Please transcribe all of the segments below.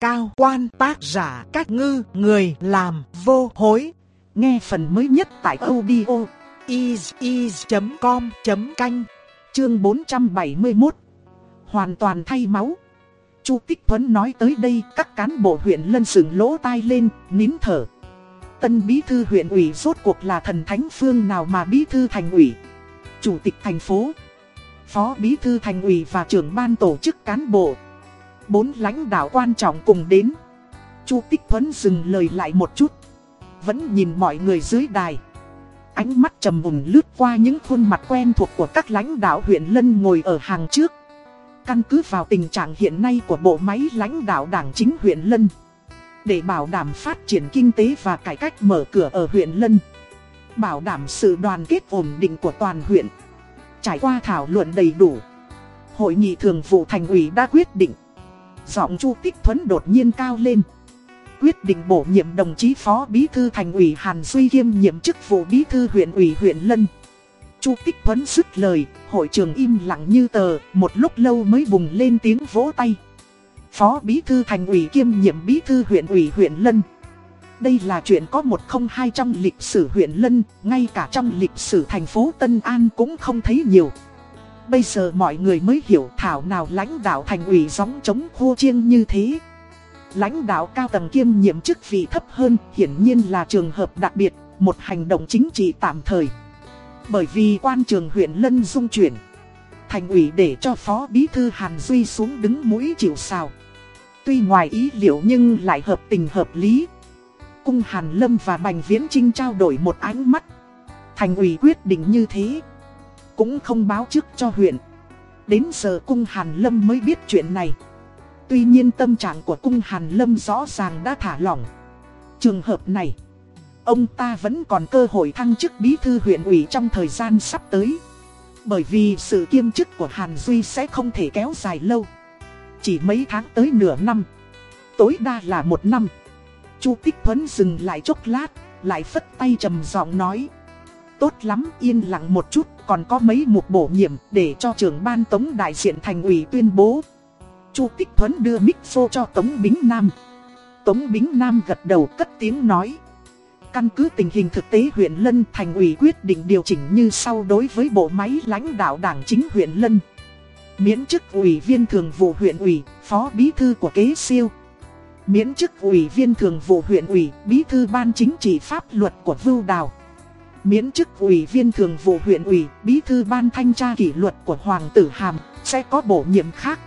cao quan tác giả các ngư người làm vô hối. Nghe phần mới nhất tại audio is.com.canh chương 471 Hoàn toàn thay máu Chu Tích Thuấn nói tới đây các cán bộ huyện lân sừng lỗ tai lên, nín thở. Tân bí thư huyện ủy rốt cuộc là thần thánh phương nào mà bí thư thành ủy, chủ tịch thành phố, phó bí thư thành ủy và trưởng ban tổ chức cán bộ. Bốn lãnh đạo quan trọng cùng đến. Chu Tích Thuấn dừng lời lại một chút. Vẫn nhìn mọi người dưới đài. Ánh mắt trầm mùn lướt qua những khuôn mặt quen thuộc của các lãnh đạo huyện Lân ngồi ở hàng trước. Căn cứ vào tình trạng hiện nay của bộ máy lãnh đạo đảng chính huyện Lân. Để bảo đảm phát triển kinh tế và cải cách mở cửa ở huyện Lân. Bảo đảm sự đoàn kết ổn định của toàn huyện. Trải qua thảo luận đầy đủ. Hội nghị thường vụ thành ủy đã quyết định. Giọng Chu Tích Thuấn đột nhiên cao lên. Quyết định bổ nhiệm đồng chí Phó Bí Thư Thành ủy Hàn Duy kiêm nhiệm chức vụ Bí Thư huyện ủy huyện Lân. Chu Tích Thuấn dứt lời, hội trường im lặng như tờ, một lúc lâu mới bùng lên tiếng vỗ tay. Phó Bí Thư Thành ủy kiêm nhiệm Bí Thư huyện ủy huyện Lân. Đây là chuyện có một không hai trong lịch sử huyện Lân, ngay cả trong lịch sử thành phố Tân An cũng không thấy nhiều. Bây giờ mọi người mới hiểu thảo nào lãnh đạo thành ủy gióng chống khô chiêng như thế. Lãnh đạo cao tầng kiêm nhiệm chức vị thấp hơn hiển nhiên là trường hợp đặc biệt, một hành động chính trị tạm thời. Bởi vì quan trường huyện Lân dung chuyển, thành ủy để cho phó bí thư Hàn Duy xuống đứng mũi chịu sào. Tuy ngoài ý liệu nhưng lại hợp tình hợp lý. Cung Hàn Lâm và Bành Viễn Trinh trao đổi một ánh mắt. Thành ủy quyết định như thế. Cũng không báo trước cho huyện. Đến giờ Cung Hàn Lâm mới biết chuyện này. Tuy nhiên tâm trạng của Cung Hàn Lâm rõ ràng đã thả lỏng. Trường hợp này, ông ta vẫn còn cơ hội thăng chức bí thư huyện ủy trong thời gian sắp tới. Bởi vì sự kiêm chức của Hàn Duy sẽ không thể kéo dài lâu. Chỉ mấy tháng tới nửa năm. Tối đa là một năm. Chu Tích Thuấn dừng lại chốc lát, lại phất tay trầm giọng nói. Tốt lắm, yên lặng một chút, còn có mấy mục bổ nhiệm để cho trưởng ban tống đại diện thành ủy tuyên bố. Chu Tích Thuấn đưa mic phô cho Tống Bính Nam. Tống Bính Nam gật đầu cất tiếng nói. Căn cứ tình hình thực tế huyện Lân thành ủy quyết định điều chỉnh như sau đối với bộ máy lãnh đạo đảng chính huyện Lân. Miễn chức ủy viên thường vụ huyện ủy, phó bí thư của kế siêu. Miễn chức ủy viên thường vụ huyện ủy, bí thư ban chính trị pháp luật của Vưu Đào. Miễn chức ủy viên thường vụ huyện ủy, bí thư ban thanh tra kỷ luật của Hoàng Tử Hàm, sẽ có bổ nhiệm khác.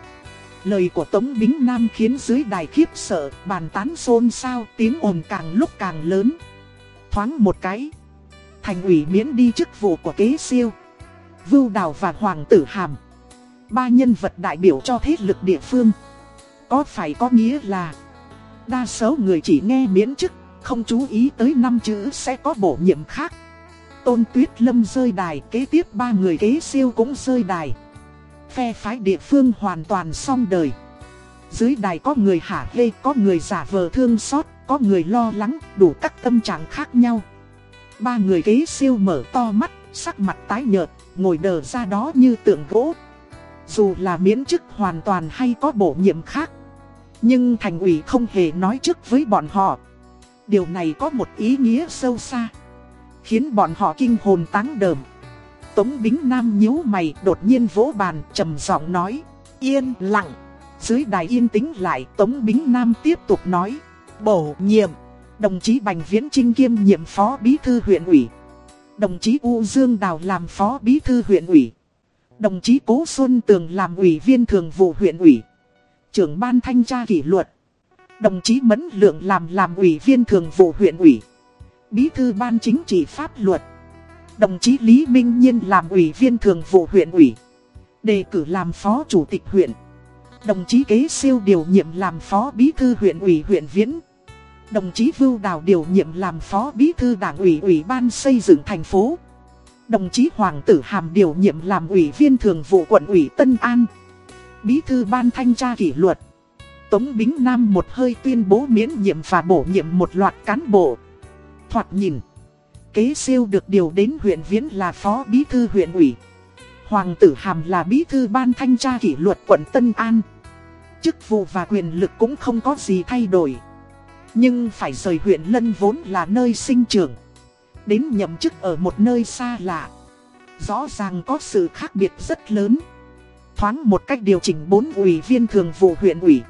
Lời của Tống Bính Nam khiến dưới đài khiếp sợ, bàn tán xôn xao, tiếng ồn càng lúc càng lớn. Thoáng một cái, thành ủy miễn đi chức vụ của kế siêu, Vưu Đào và Hoàng Tử Hàm. Ba nhân vật đại biểu cho thế lực địa phương. Có phải có nghĩa là đa số người chỉ nghe miễn chức, không chú ý tới năm chữ sẽ có bổ nhiệm khác. Tôn Tuyết Lâm rơi đài, kế tiếp ba người kế siêu cũng rơi đài. Phe phái địa phương hoàn toàn xong đời. Dưới đài có người hả hê, có người giả vờ thương xót, có người lo lắng, đủ các tâm trạng khác nhau. Ba người kế siêu mở to mắt, sắc mặt tái nhợt, ngồi đờ ra đó như tượng gỗ. Dù là miễn chức hoàn toàn hay có bổ nhiệm khác. Nhưng thành ủy không hề nói trước với bọn họ. Điều này có một ý nghĩa sâu xa. Khiến bọn họ kinh hồn táng đờm. Tống Bính Nam nhíu mày, đột nhiên vỗ bàn, trầm giọng nói. Yên lặng. Dưới đài yên tĩnh lại, Tống Bính Nam tiếp tục nói. Bổ nhiệm. Đồng chí Bành Viễn Trinh kiêm nhiệm phó bí thư huyện ủy. Đồng chí U Dương Đào làm phó bí thư huyện ủy. Đồng chí Cố Xuân Tường làm ủy viên thường vụ huyện ủy. Trưởng ban thanh tra kỷ luật. Đồng chí Mẫn Lượng làm làm ủy viên thường vụ huyện ủy. Bí thư ban chính trị pháp luật. Đồng chí Lý Minh Nhiên làm ủy viên thường vụ huyện ủy. Đề cử làm phó chủ tịch huyện. Đồng chí Kế Siêu điều nhiệm làm phó bí thư huyện ủy huyện Viễn. Đồng chí Vưu Đào điều nhiệm làm phó bí thư đảng ủy ủy ban xây dựng thành phố. Đồng chí Hoàng Tử Hàm điều nhiệm làm ủy viên thường vụ quận ủy Tân An. Bí thư ban thanh tra kỷ luật. Tống Bính Nam một hơi tuyên bố miễn nhiệm và bổ nhiệm một loạt cán bộ. Thoạt nhìn. Kế siêu được điều đến huyện Viễn là phó bí thư huyện ủy. Hoàng Tử Hàm là bí thư ban thanh tra kỷ luật quận Tân An. chức vụ và quyền lực cũng không có gì thay đổi. Nhưng phải rời huyện Lân vốn là nơi sinh trưởng. Đến nhậm chức ở một nơi xa lạ. Rõ ràng có sự khác biệt rất lớn. Thoáng một cách điều chỉnh bốn ủy viên thường vụ huyện ủy.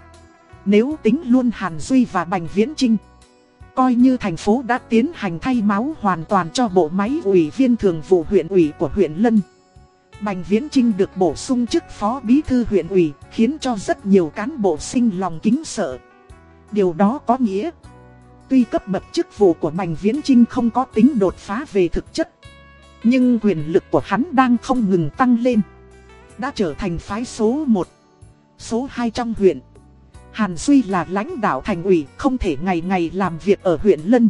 Nếu tính luôn Hàn Duy và Bành Viễn Trinh. Coi như thành phố đã tiến hành thay máu hoàn toàn cho bộ máy ủy viên thường vụ huyện ủy của huyện Lân. Bành Viễn Trinh được bổ sung chức phó bí thư huyện ủy, khiến cho rất nhiều cán bộ sinh lòng kính sợ. Điều đó có nghĩa, tuy cấp bậc chức vụ của Bành Viễn Trinh không có tính đột phá về thực chất, nhưng quyền lực của hắn đang không ngừng tăng lên. Đã trở thành phái số 1, số 2 trong huyện. Hàn Duy là lãnh đạo thành ủy, không thể ngày ngày làm việc ở huyện Lân.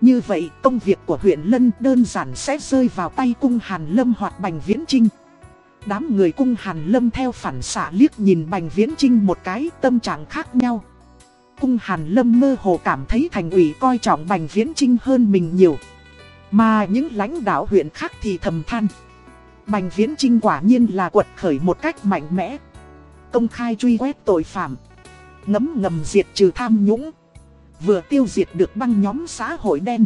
Như vậy công việc của huyện Lân đơn giản sẽ rơi vào tay cung Hàn Lâm hoặc Bành Viễn Trinh. Đám người cung Hàn Lâm theo phản xạ liếc nhìn Bành Viễn Trinh một cái tâm trạng khác nhau. Cung Hàn Lâm mơ hồ cảm thấy thành ủy coi trọng Bành Viễn Trinh hơn mình nhiều. Mà những lãnh đạo huyện khác thì thầm than. Bành Viễn Trinh quả nhiên là quật khởi một cách mạnh mẽ. Công khai truy quét tội phạm. Ngấm ngầm diệt trừ tham nhũng. Vừa tiêu diệt được băng nhóm xã hội đen.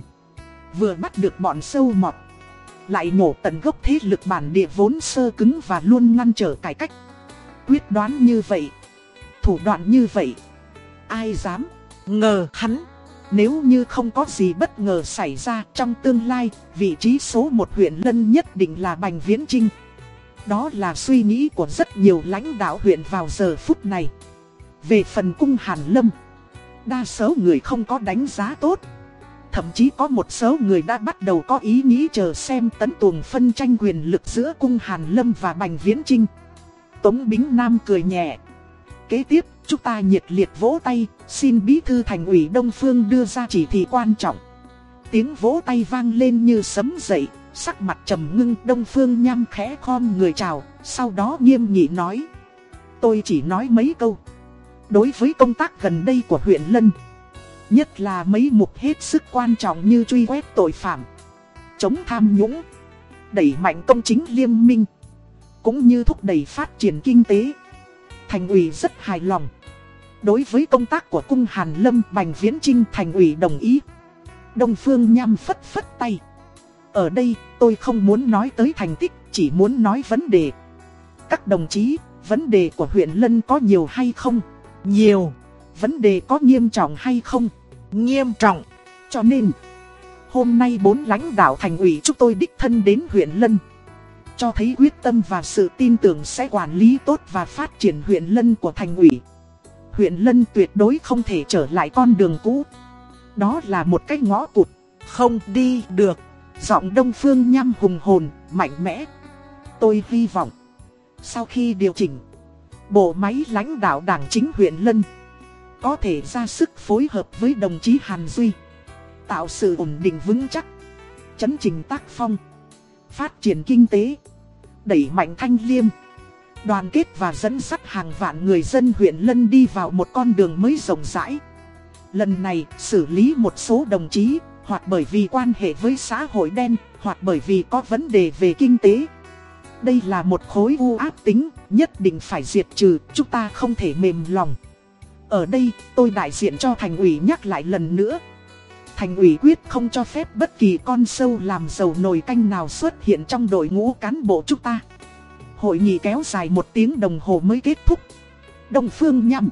Vừa bắt được bọn sâu mọt. Lại nhổ tận gốc thế lực bản địa vốn sơ cứng và luôn ngăn trở cải cách. Quyết đoán như vậy. Thủ đoạn như vậy. Ai dám? Ngờ hắn. Nếu như không có gì bất ngờ xảy ra trong tương lai, Vị trí số một huyện lân nhất định là Bành Viễn Trinh Đó là suy nghĩ của rất nhiều lãnh đạo huyện vào giờ phút này. Về phần cung Hàn Lâm Đa số người không có đánh giá tốt. Thậm chí có một số người đã bắt đầu có ý nghĩ chờ xem tấn tuồng phân tranh quyền lực giữa cung Hàn Lâm và Bành Viễn Trinh Tống Bính Nam cười nhẹ. Kế tiếp, chúng ta nhiệt liệt vỗ tay, xin bí thư thành ủy Đông Phương đưa ra chỉ thị quan trọng. Tiếng vỗ tay vang lên như sấm dậy, sắc mặt trầm ngưng Đông Phương nhăm khẽ khom người chào, sau đó nghiêm nghị nói. Tôi chỉ nói mấy câu. Đối với công tác gần đây của huyện Lân, Nhất là mấy mục hết sức quan trọng như truy quét tội phạm, Chống tham nhũng, Đẩy mạnh công chính liêm minh, Cũng như thúc đẩy phát triển kinh tế. Thành ủy rất hài lòng. Đối với công tác của cung Hàn Lâm, Bành Viễn Trinh thành ủy đồng ý. Đông Phương nhằm phất phất tay. Ở đây, tôi không muốn nói tới thành tích, Chỉ muốn nói vấn đề. Các đồng chí, Vấn đề của huyện Lân có nhiều hay không? Nhiều. Vấn đề có nghiêm trọng hay không? Nghiêm trọng. Cho nên, hôm nay bốn lãnh đạo thành ủy chúng tôi đích thân đến huyện Lân. Cho thấy quyết tâm và sự tin tưởng sẽ quản lý tốt và phát triển huyện Lân của thành ủy. Huyện Lân tuyệt đối không thể trở lại con đường cũ. Đó là một cái ngõ cụt, không đi được. Giọng Đông Phương nhăm hùng hồn, mạnh mẽ. Tôi hy vọng, sau khi điều chỉnh, Bộ máy lãnh đạo đảng chính huyện Lân. Có thể ra sức phối hợp với đồng chí Hàn Duy. Tạo sự ổn định vững chắc. Chấn trình tác phong. Phát triển kinh tế. Đẩy mạnh thanh liêm. Đoàn kết và dẫn dắt hàng vạn người dân huyện Lân đi vào một con đường mới rộng rãi. Lần này, xử lý một số đồng chí, Hoặc bởi vì quan hệ với xã hội đen, Hoặc bởi vì có vấn đề về kinh tế đây là một khối u áp tính, nhất định phải diệt trừ, chúng ta không thể mềm lòng. Ở đây, tôi đại diện cho thành ủy nhắc lại lần nữa. Thành ủy quyết không cho phép bất kỳ con sâu làm dầu nồi canh nào xuất hiện trong đội ngũ cán bộ chúng ta. Hội nghị kéo dài một tiếng đồng hồ mới kết thúc. Đông Phương nhằm.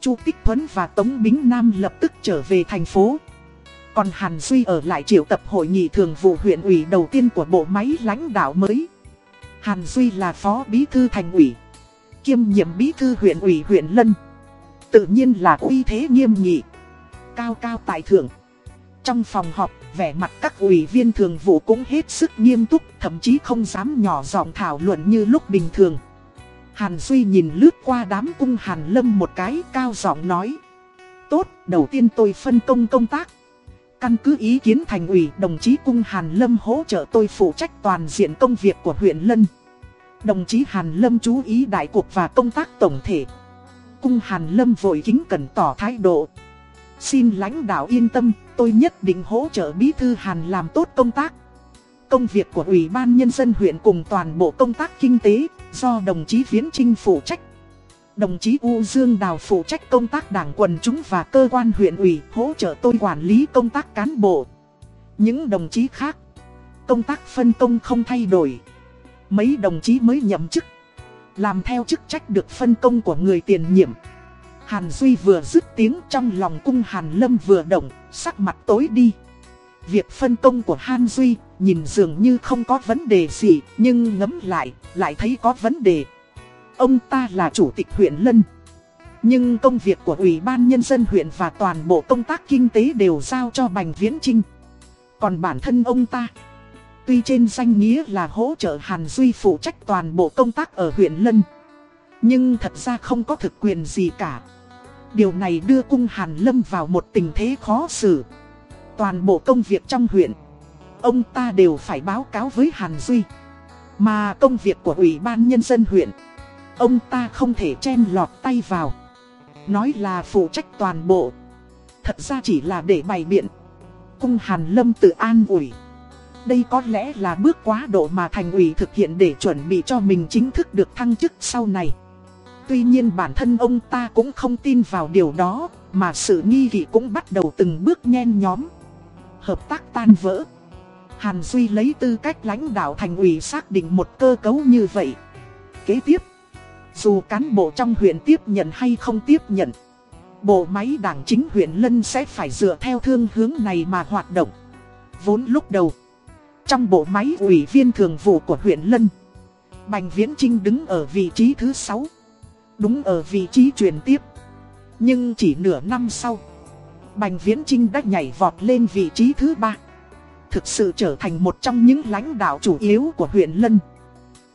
Chu Tích Thuấn và Tống Bính Nam lập tức trở về thành phố. Còn Hàn Duy ở lại triệu tập hội nghị thường vụ huyện ủy đầu tiên của bộ máy lãnh đạo mới. Hàn Duy là phó bí thư thành ủy, kiêm nhiệm bí thư huyện ủy huyện Lân. Tự nhiên là uy thế nghiêm nghị, cao cao tại thượng. Trong phòng họp, vẻ mặt các ủy viên thường vụ cũng hết sức nghiêm túc, thậm chí không dám nhỏ giọng thảo luận như lúc bình thường. Hàn Duy nhìn lướt qua đám cung Hàn Lâm một cái cao giọng nói. Tốt, đầu tiên tôi phân công công tác. Căn cứ ý kiến thành ủy đồng chí Cung Hàn Lâm hỗ trợ tôi phụ trách toàn diện công việc của huyện Lân. Đồng chí Hàn Lâm chú ý đại cuộc và công tác tổng thể. Cung Hàn Lâm vội kính cẩn tỏ thái độ. Xin lãnh đạo yên tâm, tôi nhất định hỗ trợ bí thư Hàn làm tốt công tác. Công việc của Ủy ban Nhân dân huyện cùng toàn bộ công tác kinh tế, do đồng chí Viễn Trinh phụ trách. Đồng chí U Dương Đào phụ trách công tác đảng quần chúng và cơ quan huyện ủy hỗ trợ tôi quản lý công tác cán bộ. Những đồng chí khác, công tác phân công không thay đổi. Mấy đồng chí mới nhậm chức, làm theo chức trách được phân công của người tiền nhiệm. Hàn Duy vừa dứt tiếng trong lòng cung Hàn Lâm vừa động, sắc mặt tối đi. Việc phân công của Hàn Duy nhìn dường như không có vấn đề gì, nhưng ngẫm lại, lại thấy có vấn đề. Ông ta là chủ tịch huyện Lân. Nhưng công việc của Ủy ban Nhân dân huyện và toàn bộ công tác kinh tế đều giao cho Bành Viễn Trinh. Còn bản thân ông ta, tuy trên danh nghĩa là hỗ trợ Hàn Duy phụ trách toàn bộ công tác ở huyện Lân. Nhưng thật ra không có thực quyền gì cả. Điều này đưa cung Hàn Lâm vào một tình thế khó xử. Toàn bộ công việc trong huyện, ông ta đều phải báo cáo với Hàn Duy. Mà công việc của Ủy ban Nhân dân huyện, ông ta không thể chen lọt tay vào. Nói là phụ trách toàn bộ. Thật ra chỉ là để bày biện. Cung Hàn Lâm tự an ủi. Đây có lẽ là bước quá độ mà thành ủy thực hiện để chuẩn bị cho mình chính thức được thăng chức sau này. Tuy nhiên bản thân ông ta cũng không tin vào điều đó, mà sự nghi kỵ cũng bắt đầu từng bước nhen nhóm. Hợp tác tan vỡ. Hàn Duy lấy tư cách lãnh đạo thành ủy xác định một cơ cấu như vậy. Kế tiếp, dù cán bộ trong huyện tiếp nhận hay không tiếp nhận, bộ máy đảng chính huyện Lân sẽ phải dựa theo thương hướng này mà hoạt động. Vốn lúc đầu, trong bộ máy ủy viên thường vụ của huyện Lân, Bành Viễn Trinh đứng ở vị trí thứ 6. Đúng ở vị trí truyền tiếp Nhưng chỉ nửa năm sau Bành Viễn Trinh đã nhảy vọt lên vị trí thứ ba Thực sự trở thành một trong những lãnh đạo chủ yếu của huyện Lân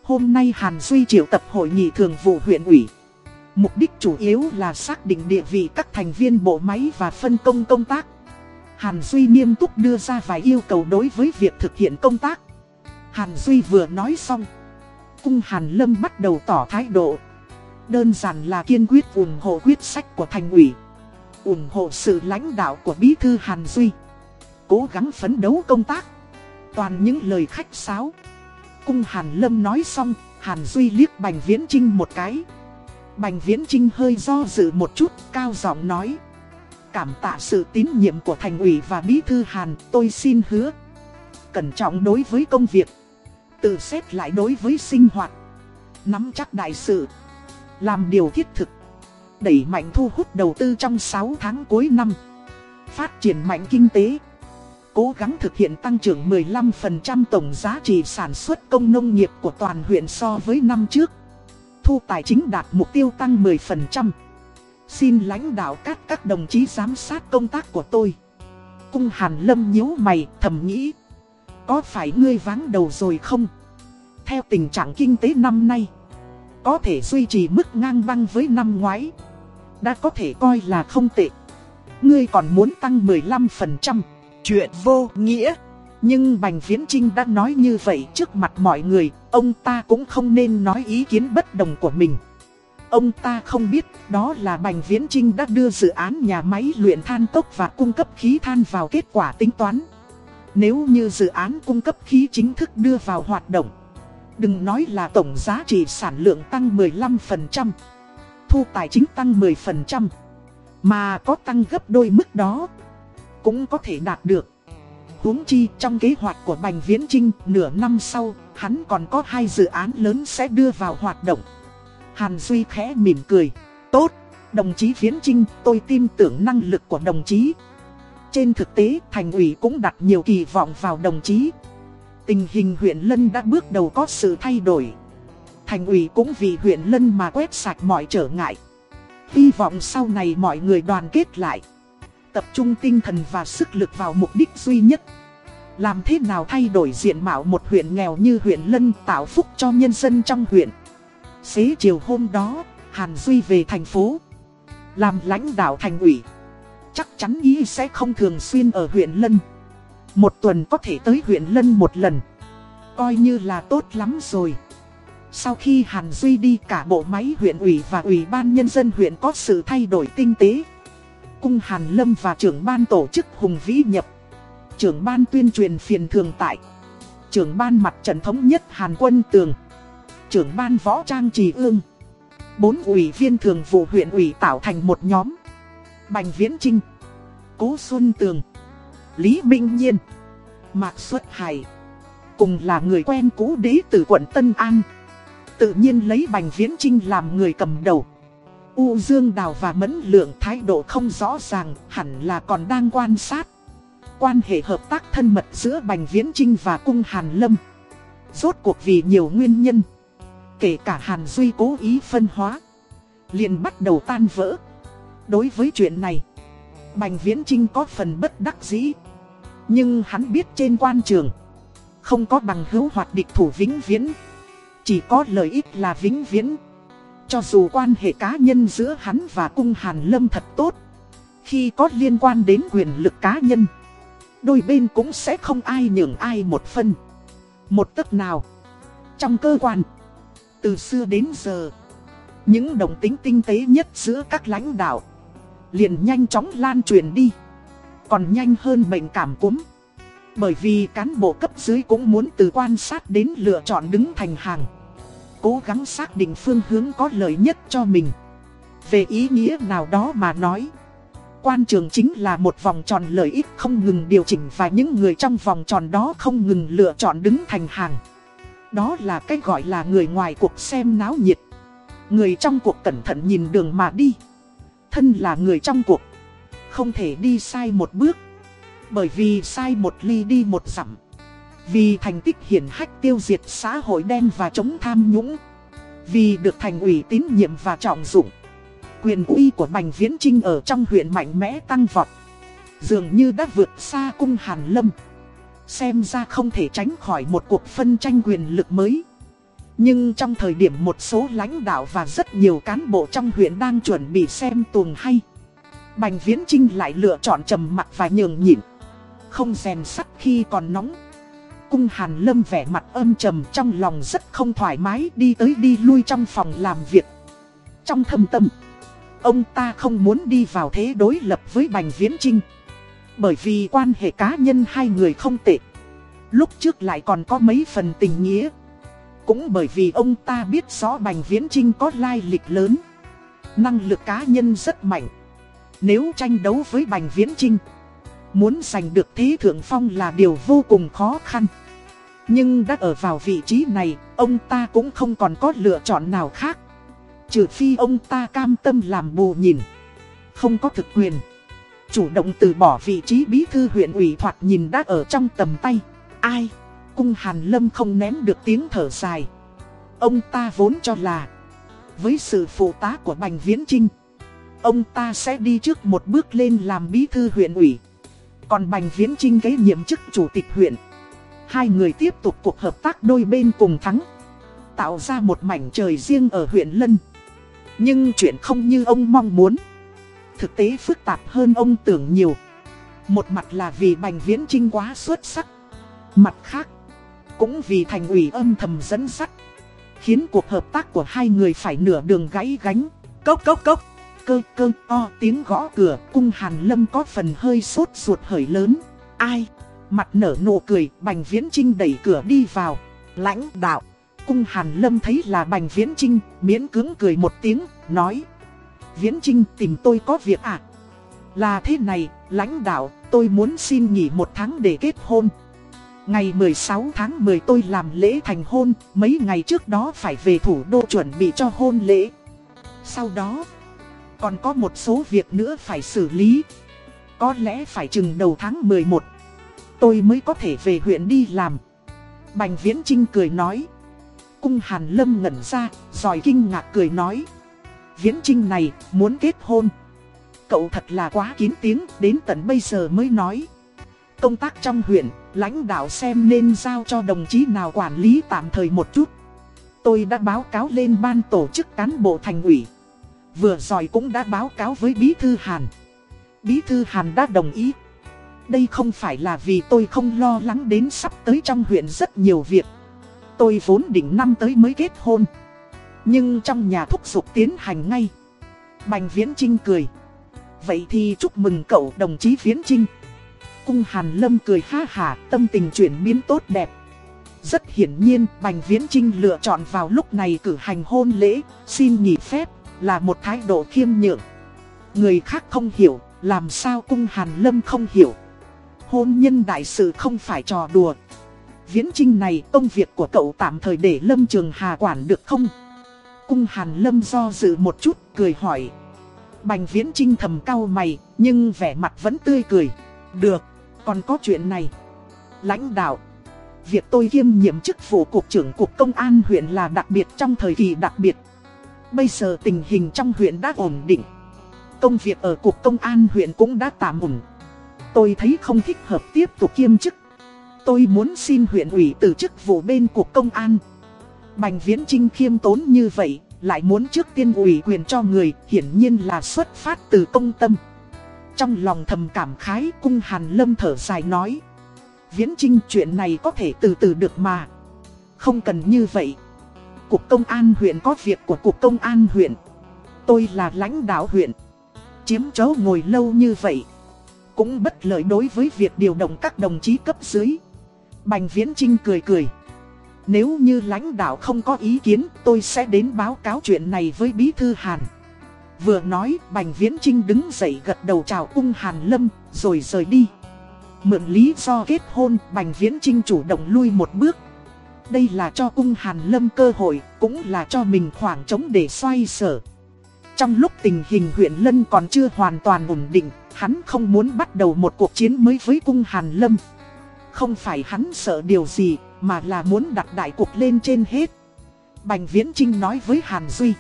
Hôm nay Hàn Duy triệu tập hội nghị thường vụ huyện ủy. Mục đích chủ yếu là xác định địa vị các thành viên bộ máy và phân công công tác. Hàn Duy nghiêm túc đưa ra vài yêu cầu đối với việc thực hiện công tác. Hàn Duy vừa nói xong, Cung Hàn Lâm bắt đầu tỏ thái độ. Đơn giản là kiên quyết ủng hộ quyết sách của thành ủy, ủng hộ sự lãnh đạo của Bí Thư Hàn Duy, Cố gắng phấn đấu công tác. Toàn những lời khách sáo Cung Hàn Lâm nói xong, Hàn Duy liếc Bành Viễn Trinh một cái. Bành Viễn Trinh hơi do dự một chút, Cao giọng nói. Cảm tạ sự tín nhiệm của thành ủy và Bí Thư Hàn, Tôi xin hứa. Cẩn trọng đối với công việc. Tự xét lại đối với sinh hoạt. Nắm chắc đại sự. Làm điều thiết thực. Đẩy mạnh thu hút đầu tư trong 6 tháng cuối năm. Phát triển mạnh kinh tế. Cố gắng thực hiện tăng trưởng 15% tổng giá trị sản xuất công nông nghiệp của toàn huyện so với năm trước. Thu tài chính đạt mục tiêu tăng 10% Xin lãnh đạo các các đồng chí giám sát công tác của tôi. Cung Hàn Lâm nhíu mày, thầm nghĩ, Có phải ngươi vắng đầu rồi không? Theo tình trạng kinh tế năm nay, có thể duy trì mức ngang băng với năm ngoái, Đã có thể coi là không tệ. Ngươi còn muốn tăng 15% Chuyện vô nghĩa. Nhưng Bành Viễn Trinh đã nói như vậy trước mặt mọi người Ông ta cũng không nên nói ý kiến bất đồng của mình. Ông ta không biết đó là Bành Viễn Trinh đã đưa dự án nhà máy luyện than tốc và cung cấp khí than vào kết quả tính toán. Nếu như dự án cung cấp khí chính thức đưa vào hoạt động Đừng nói là tổng giá trị sản lượng tăng 15%, thu tài chính tăng 10%, mà có tăng gấp đôi mức đó, cũng có thể đạt được. huống chi trong kế hoạch của Bành Viễn Trinh nửa năm sau, hắn còn có hai dự án lớn sẽ đưa vào hoạt động. Hàn Duy khẽ mỉm cười. Tốt, đồng chí Viễn Trinh, tôi tin tưởng năng lực của đồng chí. Trên thực tế, thành ủy cũng đặt nhiều kỳ vọng vào đồng chí. Tình hình huyện Lân đã bước đầu có sự thay đổi. Thành ủy cũng vì huyện Lân mà quét sạch mọi trở ngại. Hy vọng sau này mọi người đoàn kết lại. Tập trung tinh thần và sức lực vào mục đích duy nhất. Làm thế nào thay đổi diện mạo một huyện nghèo như huyện Lân tạo phúc cho nhân dân trong huyện. Xế chiều hôm đó, Hàn Duy về thành phố. Làm lãnh đạo thành ủy. Chắc chắn ý sẽ không thường xuyên ở huyện Lân. Một tuần có thể tới huyện Lân một lần Coi như là tốt lắm rồi Sau khi Hàn Duy đi cả bộ máy huyện ủy và ủy ban nhân dân huyện có sự thay đổi tinh tế Cung Hàn Lâm và trưởng ban tổ chức Hùng Vĩ Nhập Trưởng ban tuyên truyền phiền thường tại Trưởng ban mặt trận thống nhất Hàn Quân Tường Trưởng ban võ trang trì ương Bốn ủy viên thường vụ huyện ủy tạo thành một nhóm. Bành Viễn Trinh, Cố Xuân Tường, Lý Minh Nhiên, Mạc Xuất Hải. Cùng là người quen cũ đế từ quận Tân An. Tự nhiên lấy Bành Viễn Trinh làm người cầm đầu. U Dương Đào và Mẫn Lượng thái độ không rõ ràng, hẳn là còn đang quan sát. Quan hệ hợp tác thân mật giữa Bành Viễn Trinh và Cung Hàn Lâm. Rốt cuộc vì nhiều nguyên nhân. Kể cả Hàn Duy cố ý phân hóa. liền bắt đầu tan vỡ. Đối với chuyện này, Bành Viễn Trinh có phần bất đắc dĩ. Nhưng hắn biết trên quan trường, không có bằng hữu hoặc địch thủ vĩnh viễn. Chỉ có lợi ích là vĩnh viễn. Cho dù quan hệ cá nhân giữa hắn và cung Hàn Lâm thật tốt, khi có liên quan đến quyền lực cá nhân, đôi bên cũng sẽ không ai nhường ai một phân, một tấc nào. Trong cơ quan, từ xưa đến giờ, những đồng tính tinh tế nhất giữa các lãnh đạo liền nhanh chóng lan truyền đi, còn nhanh hơn bệnh cảm cúm. Bởi vì cán bộ cấp dưới cũng muốn từ quan sát đến lựa chọn đứng thành hàng cố gắng xác định phương hướng có lợi nhất cho mình. Về ý nghĩa nào đó mà nói, quan trường chính là một vòng tròn lợi ích không ngừng điều chỉnh và những người trong vòng tròn đó không ngừng lựa chọn đứng thành hàng. Đó là cách gọi là người ngoài cuộc xem náo nhiệt. Người trong cuộc cẩn thận nhìn đường mà đi. Thân là người trong cuộc, không thể đi sai một bước. Bởi vì sai một ly đi một dặm vì thành tích hiển hách tiêu diệt xã hội đen và chống tham nhũng. Vì được thành ủy tín nhiệm và trọng dụng. Quyền uy của Bành Viễn Trinh ở trong huyện mạnh mẽ tăng vọt. Dường như đã vượt xa cung Hàn Lâm. Xem ra không thể tránh khỏi một cuộc phân tranh quyền lực mới. Nhưng trong thời điểm một số lãnh đạo và rất nhiều cán bộ trong huyện đang chuẩn bị xem tuồng hay, Bành Viễn Trinh lại lựa chọn trầm mặc và nhường nhịn. Không rèn sắt khi còn nóng cung Hàn Lâm vẻ mặt âm trầm trong lòng rất không thoải mái đi tới đi lui trong phòng làm việc. Trong thâm tâm, ông ta không muốn đi vào thế đối lập với Bành Viễn Trinh. Bởi vì quan hệ cá nhân hai người không tệ. Lúc trước lại còn có mấy phần tình nghĩa. Cũng bởi vì ông ta biết rõ Bành Viễn Trinh có lai lịch lớn. Năng lực cá nhân rất mạnh. Nếu tranh đấu với Bành Viễn Trinh Muốn giành được thế thượng phong là điều vô cùng khó khăn nhưng đã ở vào vị trí này, ông ta cũng không còn có lựa chọn nào khác. Trừ phi ông ta cam tâm làm bù nhìn. Không có thực quyền. Chủ động từ bỏ vị trí bí thư huyện ủy thoạt nhìn đã ở trong tầm tay. Ai? Cung Hàn Lâm không nén được tiếng thở dài. Ông ta vốn cho là Với sự phụ tá của Bành Viễn Trinh Ông ta sẽ đi trước một bước lên làm bí thư huyện ủy. Còn Bành Viễn Trinh kế nhiệm chức chủ tịch huyện. Hai người tiếp tục cuộc hợp tác đôi bên cùng thắng. Tạo ra một mảnh trời riêng ở huyện Lân. Nhưng chuyện không như ông mong muốn. Thực tế phức tạp hơn ông tưởng nhiều. Một mặt là vì Bành Viễn Trinh quá xuất sắc. Mặt khác, cũng vì thành ủy âm thầm dẫn sắt. Khiến cuộc hợp tác của hai người phải nửa đường gãy gánh. Cốc cốc cốc cơ cơ to tiếng gõ cửa cung hàn lâm có phần hơi sốt ruột hởi lớn. Ai? Mặt nở nụ cười bành viễn trinh đẩy cửa đi vào. Lãnh đạo. Cung hàn lâm thấy là bành viễn trinh miễn cứng cười một tiếng nói. Viễn trinh tìm tôi có việc à? Là thế này lãnh đạo tôi muốn xin nghỉ một tháng để kết hôn. Ngày 16 tháng 10 tôi làm lễ thành hôn, mấy ngày trước đó phải về thủ đô chuẩn bị cho hôn lễ. Sau đó, còn có một số việc nữa phải xử lý. Có lẽ phải chừng đầu tháng 11. Tôi mới có thể về huyện đi làm. Bành Viễn Trinh cười nói. Cung Hàn Lâm ngẩn ra, giỏi kinh ngạc cười nói. Viễn Trinh này, muốn kết hôn. Cậu thật là quá kín tiếng, đến tận bây giờ mới nói. Công tác trong huyện, lãnh đạo xem nên giao cho đồng chí nào quản lý tạm thời một chút. Tôi đã báo cáo lên ban tổ chức cán bộ thành ủy. Vừa rồi cũng đã báo cáo với Bí Thư Hàn. Bí Thư Hàn đã đồng ý. Đây không phải là vì tôi không lo lắng đến sắp tới trong huyện rất nhiều việc. Tôi vốn định năm tới mới kết hôn. Nhưng trong nhà thúc giục tiến hành ngay. Bành Viễn Trinh cười. Vậy thì chúc mừng cậu đồng chí Viễn Trinh. Cung Hàn Lâm cười ha hà tâm tình chuyển biến tốt đẹp. Rất hiển nhiên, Bành Viễn Trinh lựa chọn vào lúc này cử hành hôn lễ, xin nghỉ phép, là một thái độ khiêm nhượng. Người khác không hiểu, làm sao cung Hàn Lâm không hiểu. Hôn nhân đại sự không phải trò đùa. Viễn Trinh này, công việc của cậu tạm thời để Lâm Trường Hà quản được không? Cung Hàn Lâm do dự một chút, cười hỏi. Bành Viễn Trinh thầm cau mày, nhưng vẻ mặt vẫn tươi cười. Được, còn có chuyện này. Lãnh đạo Việc tôi kiêm nhiệm chức vụ cục trưởng cục công an huyện là đặc biệt trong thời kỳ đặc biệt. Bây giờ tình hình trong huyện đã ổn định. Công việc ở cục công an huyện cũng đã tạm ổn. Tôi thấy không thích hợp tiếp tục kiêm chức. Tôi muốn xin huyện ủy từ chức vụ bên cục công an. Bành Viễn Trinh khiêm tốn như vậy, lại muốn trước tiên ủy quyền cho người, hiển nhiên là xuất phát từ công tâm. Trong lòng thầm cảm khái cung Hàn Lâm thở dài nói. Viễn Trinh chuyện này có thể từ từ được mà. Không cần như vậy. Cục công an huyện có việc của cục công an huyện. Tôi là lãnh đạo huyện. Chiếm chỗ ngồi lâu như vậy. Cũng bất lợi đối với việc điều động các đồng chí cấp dưới. Bành Viễn Trinh cười cười. Nếu như lãnh đạo không có ý kiến tôi sẽ đến báo cáo chuyện này với Bí Thư Hàn. Vừa nói Bành Viễn Trinh đứng dậy gật đầu chào Ung Hàn Lâm rồi rời đi. Mượn lý do kết hôn, Bành Viễn Trinh chủ động lui một bước. Đây là cho Ung Hàn Lâm cơ hội, cũng là cho mình khoảng trống để xoay sở. Trong lúc tình hình huyện Lân còn chưa hoàn toàn ổn định, hắn không muốn bắt đầu một cuộc chiến mới với cung Hàn Lâm. Không phải hắn sợ điều gì, mà là muốn đặt đại cục lên trên hết. Bành Viễn Trinh nói với Hàn Duy.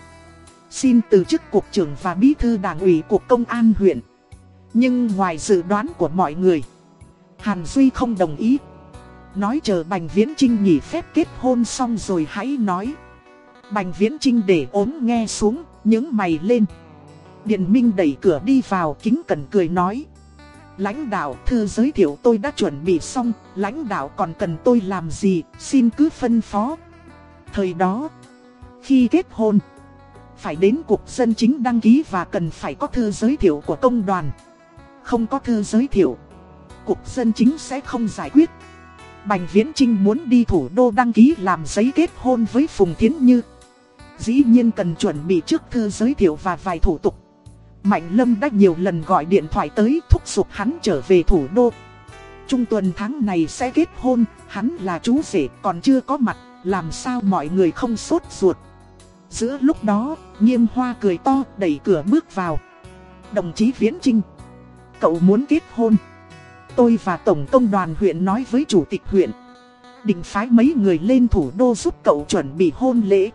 Xin từ chức cục trưởng và bí thư đảng ủy cục công an huyện. Nhưng ngoài dự đoán của mọi người Hàn Duy không đồng ý. Nói chờ Bành Viễn Trinh nghỉ phép kết hôn xong rồi hãy nói. Bành Viễn Trinh để ốm nghe xuống, những mày lên. Điền Minh đẩy cửa đi vào kính cẩn cười nói. Lãnh đạo thư giới thiệu tôi đã chuẩn bị xong, lãnh đạo còn cần tôi làm gì, xin cứ phân phó. Thời đó, khi kết hôn, phải đến cục dân chính đăng ký và cần phải có thư giới thiệu của công đoàn. Không có thư giới thiệu cục dân chính sẽ không giải quyết. Bành Viễn Trinh muốn đi thủ đô đăng ký làm giấy kết hôn với Phùng Thiến Như. Dĩ nhiên cần chuẩn bị trước thư giới thiệu và vài thủ tục. Mạnh Lâm đã nhiều lần gọi điện thoại tới thúc giục hắn trở về thủ đô. Trung tuần tháng này sẽ kết hôn, hắn là chú rể còn chưa có mặt, làm sao mọi người không sốt ruột. Giữa lúc đó, nghiêm hoa cười to đẩy cửa bước vào. Đồng chí Viễn Trinh, cậu muốn kết hôn. Tôi và Tổng công đoàn huyện nói với Chủ tịch huyện Định phái mấy người lên thủ đô giúp cậu chuẩn bị hôn lễ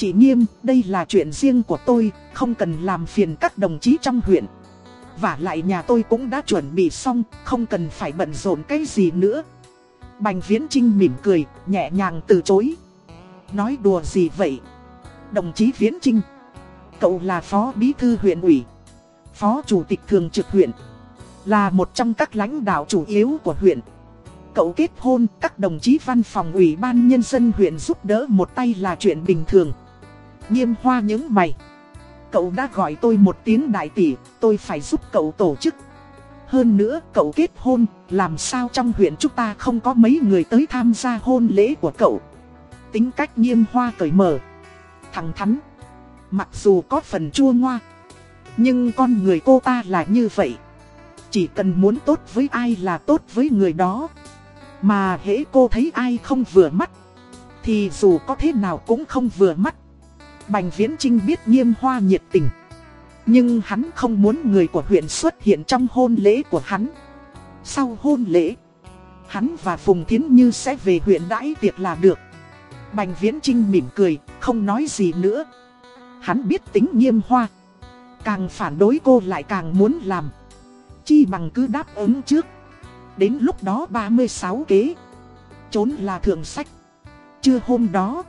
chị nghiêm, đây là chuyện riêng của tôi, không cần làm phiền các đồng chí trong huyện. Và lại nhà tôi cũng đã chuẩn bị xong, không cần phải bận rộn cái gì nữa. Bành Viễn Trinh mỉm cười, nhẹ nhàng từ chối. Nói đùa gì vậy? Đồng chí Viễn Trinh Cậu là phó bí thư huyện ủy Phó chủ tịch thường trực huyện là một trong các lãnh đạo chủ yếu của huyện. Cậu kết hôn, các đồng chí văn phòng ủy ban nhân dân huyện giúp đỡ một tay là chuyện bình thường. Nghiêm hoa những mày. Cậu đã gọi tôi một tiếng đại tỷ, tôi phải giúp cậu tổ chức. Hơn nữa, cậu kết hôn, làm sao trong huyện chúng ta không có mấy người tới tham gia hôn lễ của cậu? Tính cách nghiêm hoa cởi mở. Thẳng thắn. Mặc dù có phần chua ngoa Nhưng con người cô ta là như vậy. Chỉ cần muốn tốt với ai là tốt với người đó. Mà hễ cô thấy ai không vừa mắt Thì dù có thế nào cũng không vừa mắt. Bành Viễn Trinh biết nghiêm hoa nhiệt tình Nhưng hắn không muốn người của huyện xuất hiện trong hôn lễ của hắn Sau hôn lễ Hắn và Phùng Thiến Như sẽ về huyện đãi tiệc là được Bành Viễn Trinh mỉm cười, không nói gì nữa Hắn biết tính nghiêm hoa Càng phản đối cô lại càng muốn làm chi bằng cứ đáp ứng trước. Đến lúc đó 36 kế. Trốn là thượng sách. Trưa hôm đó,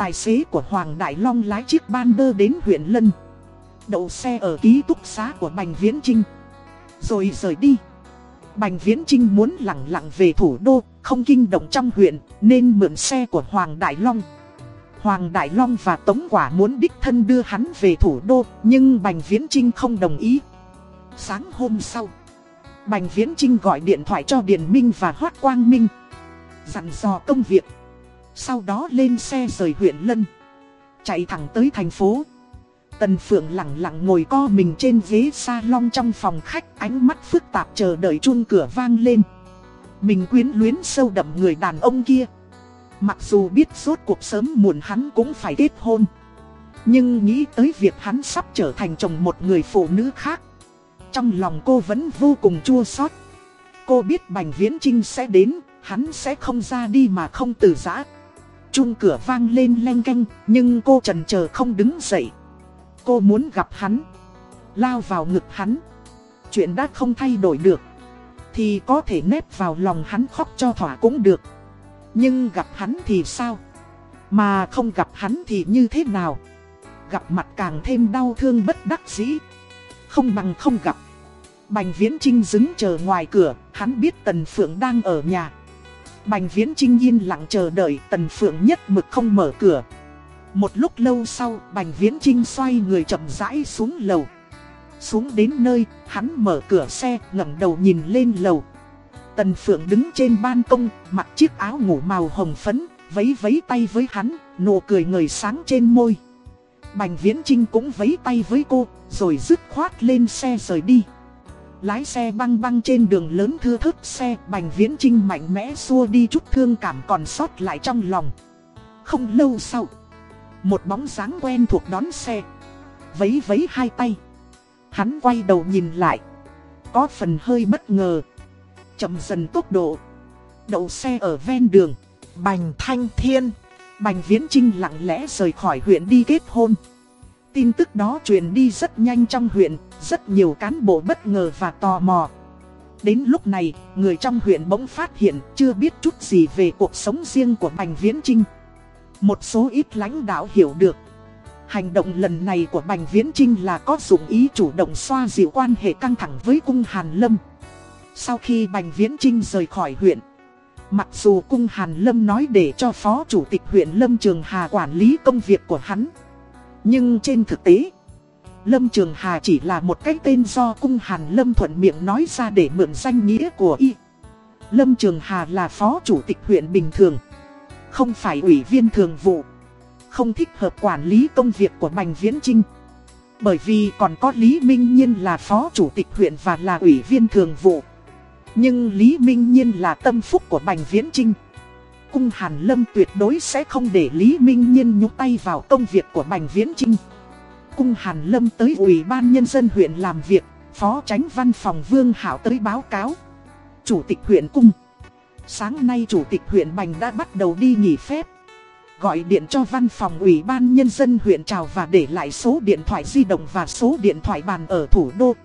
tài xế của Hoàng Đại Long lái chiếc ban đơ đến huyện Lân. Đậu xe ở ký túc xá của Bành Viễn Trinh. Rồi rời đi. Bành Viễn Trinh muốn lặng lặng về thủ đô, không kinh động trong huyện, nên mượn xe của Hoàng Đại Long. Hoàng Đại Long và Tống Quả muốn đích thân đưa hắn về thủ đô, nhưng Bành Viễn Trinh không đồng ý. Sáng hôm sau, Bành Viễn Trinh gọi điện thoại cho Điền Minh và Hoác Quang Minh. Dặn dò công việc sau đó lên xe rời huyện Lân. Chạy thẳng tới thành phố. Tần Phượng lặng lặng ngồi co mình trên ghế salon trong phòng khách, Ánh mắt phức tạp chờ đợi chuông cửa vang lên. Mình quyến luyến sâu đậm người đàn ông kia. Mặc dù biết suốt cuộc sớm muộn hắn cũng phải kết hôn. Nhưng nghĩ tới việc hắn sắp trở thành chồng một người phụ nữ khác. Trong lòng cô vẫn vô cùng chua xót. Cô biết Bành Viễn Trinh sẽ đến, Hắn sẽ không ra đi mà không từ giã. Chung cửa vang lên len canh, Nhưng cô trần chờ không đứng dậy. Cô muốn gặp hắn, Lao vào ngực hắn. Chuyện đã không thay đổi được, Thì có thể nếp vào lòng hắn khóc cho thỏa cũng được. Nhưng gặp hắn thì sao? Mà không gặp hắn thì như thế nào? Gặp mặt càng thêm đau thương bất đắc dĩ. Không bằng không gặp. Bành Viễn Trinh đứng chờ ngoài cửa, Hắn biết Tần Phượng đang ở nhà. Bành Viễn Trinh yên lặng chờ đợi Tần Phượng nhất mực không mở cửa một lúc lâu sau, Bành Viễn Trinh xoay người chậm rãi xuống lầu. Xuống đến nơi, hắn mở cửa xe, ngẩng đầu nhìn lên lầu. Tần Phượng đứng trên ban công, mặc chiếc áo ngủ màu hồng phấn, vấy vấy tay với hắn, nụ cười ngời sáng trên môi. Bành Viễn Trinh cũng vấy tay với cô, rồi dứt khoát lên xe rời đi. Lái xe băng băng trên đường lớn thưa thớt xe, Bành Viễn Trinh mạnh mẽ xua đi chút thương cảm còn sót lại trong lòng. Không lâu sau một bóng dáng quen thuộc đón xe Vấy vấy hai tay. Hắn quay đầu nhìn lại Có phần hơi bất ngờ. Chậm dần tốc độ Đậu xe ở ven đường Bành Thanh Thiên Bành Viễn Trinh lặng lẽ rời khỏi huyện đi kết hôn. Tin tức đó truyền đi rất nhanh trong huyện Rất nhiều cán bộ bất ngờ và tò mò Đến lúc này, người trong huyện bỗng phát hiện chưa biết chút gì về cuộc sống riêng của Bành Viễn Trinh một số ít lãnh đạo hiểu được. Hành động lần này của Bành Viễn Trinh là có dụng ý chủ động xoa dịu quan hệ căng thẳng với cung Hàn Lâm. Sau khi Bành Viễn Trinh rời khỏi huyện, mặc dù cung Hàn Lâm nói để cho Phó Chủ tịch huyện Lâm Trường Hà quản lý công việc của hắn. Nhưng trên thực tế, Lâm Trường Hà chỉ là một cái tên do cung Hàn Lâm thuận miệng nói ra để mượn danh nghĩa của y. Lâm Trường Hà là Phó Chủ tịch huyện bình thường. Không phải ủy viên thường vụ Không thích hợp quản lý công việc của Bành Viễn Trinh Bởi vì còn có Lý Minh Nhiên là phó chủ tịch huyện và là ủy viên thường vụ Nhưng Lý Minh Nhiên là tâm phúc của Bành Viễn Trinh Cung Hàn Lâm tuyệt đối sẽ không để Lý Minh Nhiên nhúc tay vào công việc của Bành Viễn Trinh Cung Hàn Lâm tới Ủy ban Nhân dân huyện làm việc Phó tránh văn phòng Vương Hảo tới báo cáo Chủ tịch huyện Cung Sáng nay Chủ tịch huyện Bành đã bắt đầu đi nghỉ phép. Gọi điện cho văn phòng Ủy ban Nhân dân huyện chào và để lại số điện thoại di động và số điện thoại bàn ở thủ đô.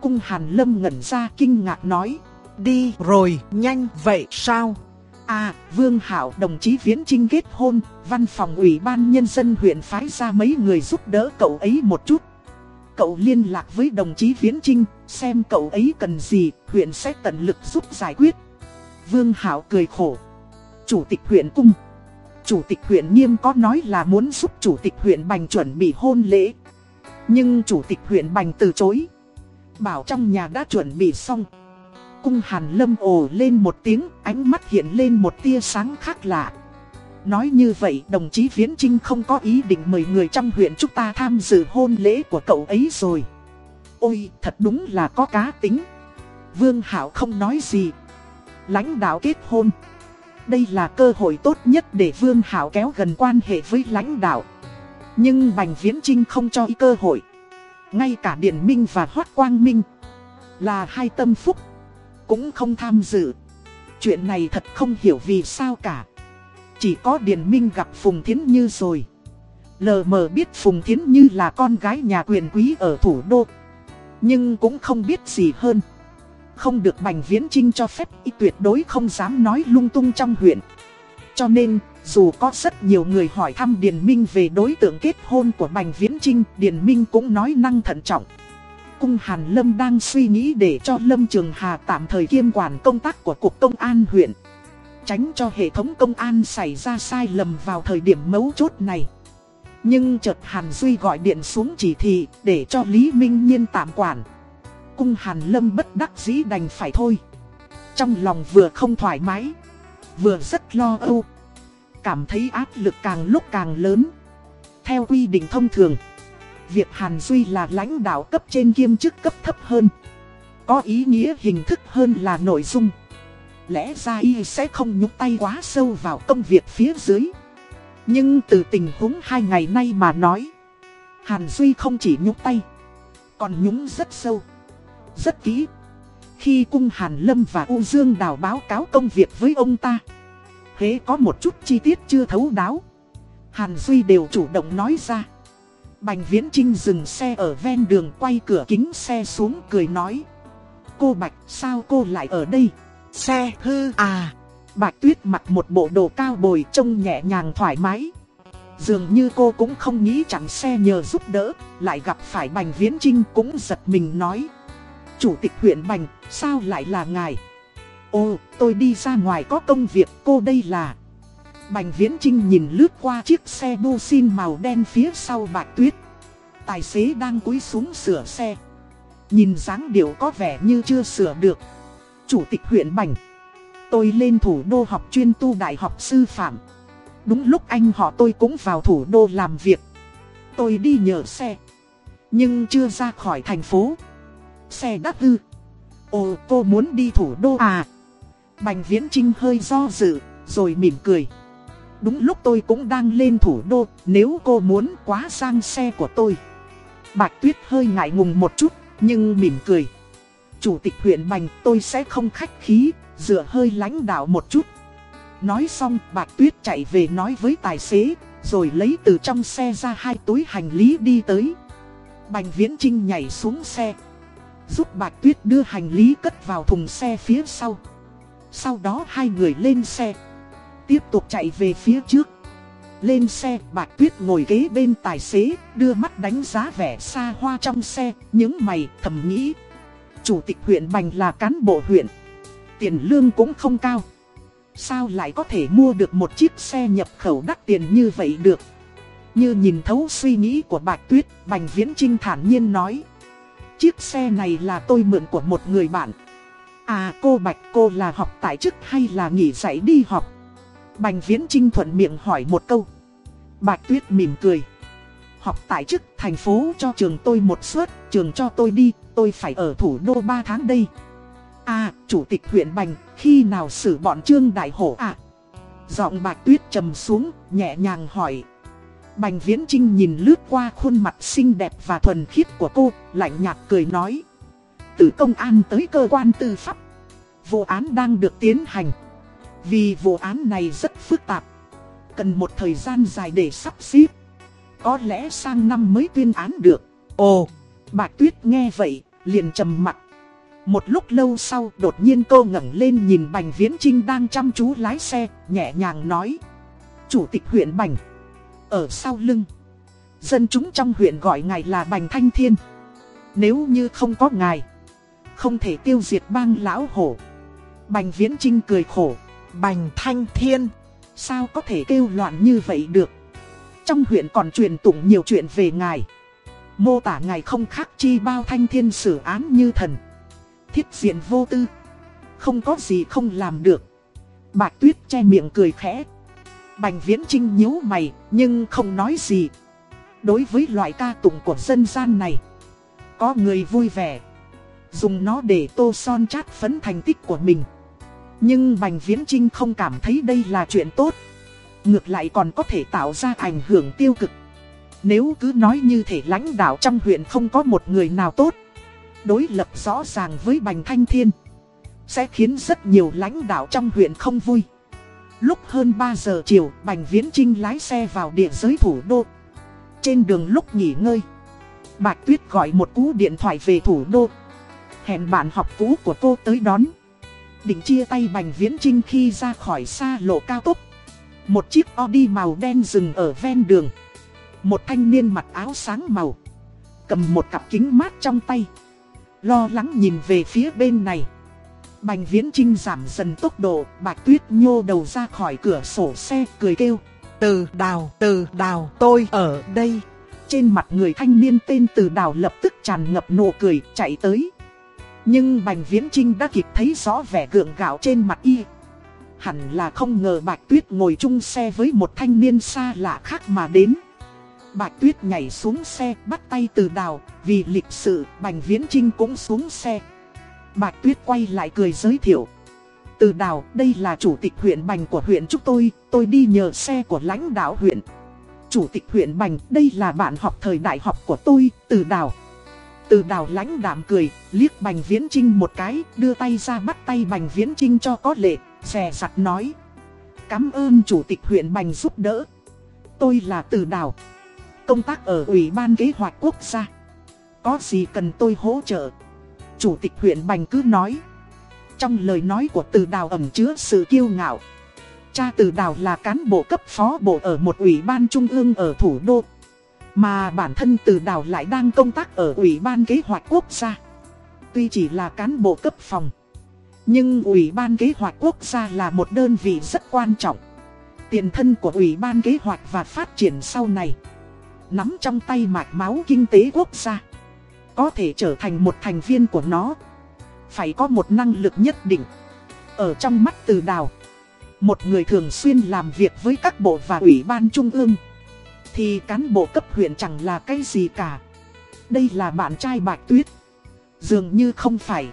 Cung Hàn Lâm ngẩn ra kinh ngạc nói. Đi rồi, nhanh vậy sao? À, Vương Hảo đồng chí Viễn Trinh kết hôn, văn phòng Ủy ban Nhân dân huyện phái ra mấy người giúp đỡ cậu ấy một chút. Cậu liên lạc với đồng chí Viễn Trinh, xem cậu ấy cần gì, huyện sẽ tận lực giúp giải quyết. Vương Hảo cười khổ. Chủ tịch huyện cung. Chủ tịch huyện nghiêm có nói là muốn giúp chủ tịch huyện Bành chuẩn bị hôn lễ. Nhưng chủ tịch huyện Bành từ chối. Bảo trong nhà đã chuẩn bị xong. Cung Hàn Lâm ồ lên một tiếng, ánh mắt hiện lên một tia sáng khác lạ. Nói như vậy đồng chí Viễn Trinh không có ý định mời người trong huyện chúng ta tham dự hôn lễ của cậu ấy rồi. Ôi, thật đúng là có cá tính. Vương Hảo không nói gì, lãnh đạo kết hôn. Đây là cơ hội tốt nhất để Vương Hảo kéo gần quan hệ với lãnh đạo. Nhưng Bành Viễn Trinh không cho ý cơ hội. Ngay cả Điện Minh và Hoác Quang Minh là hai tâm phúc, cũng không tham dự. Chuyện này thật không hiểu vì sao cả. Chỉ có Điền Minh gặp Phùng Thiến Như rồi. Lờ mờ biết Phùng Thiến Như là con gái nhà quyền quý ở thủ đô. Nhưng cũng không biết gì hơn. Không được Bành Viễn Trinh cho phép y tuyệt đối không dám nói lung tung trong huyện. Cho nên, dù có rất nhiều người hỏi thăm Điền Minh về đối tượng kết hôn của Bành Viễn Trinh, Điền Minh cũng nói năng thận trọng. Cung Hàn Lâm đang suy nghĩ để cho Lâm Trường Hà tạm thời kiêm quản công tác của Cục Công an huyện. Tránh cho hệ thống công an xảy ra sai lầm vào thời điểm mấu chốt này. Nhưng chợt Hàn Duy gọi điện xuống chỉ thị để cho Lý Minh Nhiên tạm quản cung Hàn Lâm bất đắc dĩ đành phải thôi. Trong lòng vừa không thoải mái, vừa rất lo âu. Cảm thấy áp lực càng lúc càng lớn. Theo quy định thông thường, việc Hàn Duy là lãnh đạo cấp trên kiêm chức cấp thấp hơn. Có ý nghĩa hình thức hơn là nội dung. Lẽ ra y sẽ không nhúc tay quá sâu vào công việc phía dưới. Nhưng từ tình huống hai ngày nay mà nói, Hàn Duy không chỉ nhúc tay, còn nhúng rất sâu, rất kỹ. Khi cung Hàn Lâm và U Dương Đào báo cáo công việc với ông ta, thế có một chút chi tiết chưa thấu đáo, Hàn Duy đều chủ động nói ra. Bành Viễn Trinh dừng xe ở ven đường quay cửa kính xe xuống cười nói. Cô Bạch sao cô lại ở đây? Xe hư à? Bạch Tuyết mặc một bộ đồ cao bồi trông nhẹ nhàng thoải mái. Dường như cô cũng không nghĩ chẳng xe nhờ giúp đỡ, lại gặp phải Bành Viễn Trinh cũng giật mình nói. Chủ tịch huyện Bành, sao lại là ngài? Ồ, tôi đi ra ngoài có công việc, cô đây là... Bành Viễn Trinh nhìn lướt qua chiếc xe đô xin màu đen phía sau Bạch Tuyết. Tài xế đang cúi xuống sửa xe. Nhìn dáng điệu có vẻ như chưa sửa được. Chủ tịch huyện Bành. Tôi lên thủ đô học chuyên tu đại học sư phạm. Đúng lúc anh họ tôi cũng vào thủ đô làm việc. Tôi đi nhờ xe. Nhưng chưa ra khỏi thành phố. Xe đắt hư. Ồ cô muốn đi thủ đô à? Bành Viễn Trinh hơi do dự, rồi mỉm cười. Đúng lúc tôi cũng đang lên thủ đô, nếu cô muốn quá sang xe của tôi. Bạch Tuyết hơi ngại ngùng một chút, nhưng mỉm cười. Chủ tịch huyện Bành tôi sẽ không khách khí, dựa hơi lãnh đạo một chút. Nói xong Bạch Tuyết chạy về nói với tài xế, rồi lấy từ trong xe ra hai túi hành lý đi tới. Bành Viễn Trinh nhảy xuống xe, giúp Bạch Tuyết đưa hành lý cất vào thùng xe phía sau. Sau đó hai người lên xe tiếp tục chạy về phía trước. Lên xe, Bạch Tuyết ngồi ghế bên tài xế, đưa mắt đánh giá vẻ xa hoa trong xe, những mày thầm nghĩ. Chủ tịch huyện Bành là cán bộ huyện, tiền lương cũng không cao. Sao lại có thể mua được một chiếc xe nhập khẩu đắt tiền như vậy được? Như nhìn thấu suy nghĩ của Bạch Tuyết, Bành Viễn Trinh thản nhiên nói. Chiếc xe này là tôi mượn của một người bạn. À cô Bạch cô là học tại chức hay là nghỉ dạy đi học? Bành Viễn Trinh thuận miệng hỏi một câu. Bạch Tuyết mỉm cười. Học tại chức thành phố cho trường tôi một suất, trường cho tôi đi, tôi phải ở thủ đô 3 tháng đây. À, chủ tịch huyện Bành, khi nào xử bọn Trương Đại Hổ à? Giọng Bạch Tuyết trầm xuống, nhẹ nhàng hỏi. Bành Viễn Trinh nhìn lướt qua khuôn mặt xinh đẹp và thuần khiết của cô, lạnh nhạt cười nói. Từ công an tới cơ quan tư pháp, vụ án đang được tiến hành. Vì vụ án này rất phức tạp. Cần một thời gian dài để sắp xếp. Có lẽ sang năm mới tuyên án được. Ồ, Bạch Tuyết nghe vậy, liền trầm mặt. Một lúc lâu sau đột nhiên cô ngẩng lên nhìn Bành Viễn Trinh đang chăm chú lái xe, nhẹ nhàng nói. Chủ tịch huyện Bành. Ở sau lưng. Dân chúng trong huyện gọi ngài là Bành Thanh Thiên. Nếu như không có ngài Không thể tiêu diệt bang lão hổ. Bành Viễn Trinh cười khổ. Bành Thanh Thiên, sao có thể kêu loạn như vậy được? Trong huyện còn truyền tụng nhiều chuyện về ngài. Mô tả ngài không khác chi bao thanh thiên xử án như thần. Thiết diện vô tư. Không có gì không làm được. Bạch Tuyết che miệng cười khẽ. Bành Viễn Trinh nhíu mày, nhưng không nói gì. Đối với loại ca tụng của dân gian này, có người vui vẻ. Dùng nó để tô son chát phấn thành tích của mình. Nhưng Bành Viễn Trinh không cảm thấy đây là chuyện tốt. Ngược lại còn có thể tạo ra ảnh hưởng tiêu cực. Nếu cứ nói như thể lãnh đạo trong huyện không có một người nào tốt. Đối lập rõ ràng với Bành Thanh Thiên. Sẽ khiến rất nhiều lãnh đạo trong huyện không vui. Lúc hơn 3 giờ chiều, Bành Viễn Trinh lái xe vào địa giới thủ đô. Trên đường lúc nghỉ ngơi, Bạch Tuyết gọi một cú điện thoại về thủ đô. Hẹn bạn học cũ của cô tới đón. Định chia tay Bành Viễn Trinh khi ra khỏi xa lộ cao tốc. Một chiếc Audi màu đen dừng ở ven đường. Một thanh niên mặc áo sáng màu. Cầm một cặp kính mát trong tay. Lo lắng nhìn về phía bên này. Bành Viễn Trinh giảm dần tốc độ, Bạch Tuyết nhô đầu ra khỏi cửa sổ xe cười kêu. Từ đào, từ đào, tôi ở đây. Trên mặt người thanh niên tên từ đào lập tức tràn ngập nụ cười, chạy tới. Nhưng Bành Viễn Trinh đã kịp thấy rõ vẻ gượng gạo trên mặt y. Hẳn là không ngờ Bạch Tuyết ngồi chung xe với một thanh niên xa lạ khác mà đến. Bạch Tuyết nhảy xuống xe bắt tay từ đào, vì lịch sự Bành Viễn Trinh cũng xuống xe. Bạch Tuyết quay lại cười giới thiệu. Từ đào, đây là chủ tịch huyện Bành của huyện chúng tôi, tôi đi nhờ xe của lãnh đạo huyện. Chủ tịch huyện Bành, đây là bạn học thời đại học của tôi, từ đào. Từ đào lãnh đạm cười, liếc Bành Viễn Trinh một cái, đưa tay ra bắt tay Bành Viễn Trinh cho có lệ, xè sặt nói. Cám ơn chủ tịch huyện Bành giúp đỡ. Tôi là từ đào. Công tác ở Ủy ban Kế hoạch Quốc gia. Có gì cần tôi hỗ trợ? Chủ tịch huyện Bành cứ nói. Trong lời nói của từ đào ẩm chứa sự kiêu ngạo. Cha từ đào là cán bộ cấp phó bộ ở một ủy ban trung ương ở thủ đô. Mà bản thân từ đào lại đang công tác ở Ủy ban Kế hoạch Quốc gia. Tuy chỉ là cán bộ cấp phòng. Nhưng Ủy ban Kế hoạch Quốc gia là một đơn vị rất quan trọng. Tiền thân của Ủy ban Kế hoạch và Phát triển sau này. Nắm trong tay mạch máu kinh tế quốc gia. Có thể trở thành một thành viên của nó. Phải có một năng lực nhất định. Ở trong mắt từ đào. Một người thường xuyên làm việc với các bộ và ủy ban trung ương. Thì cán bộ cấp huyện chẳng là cái gì cả. Đây là bạn trai Bạch Tuyết. Dường như không phải.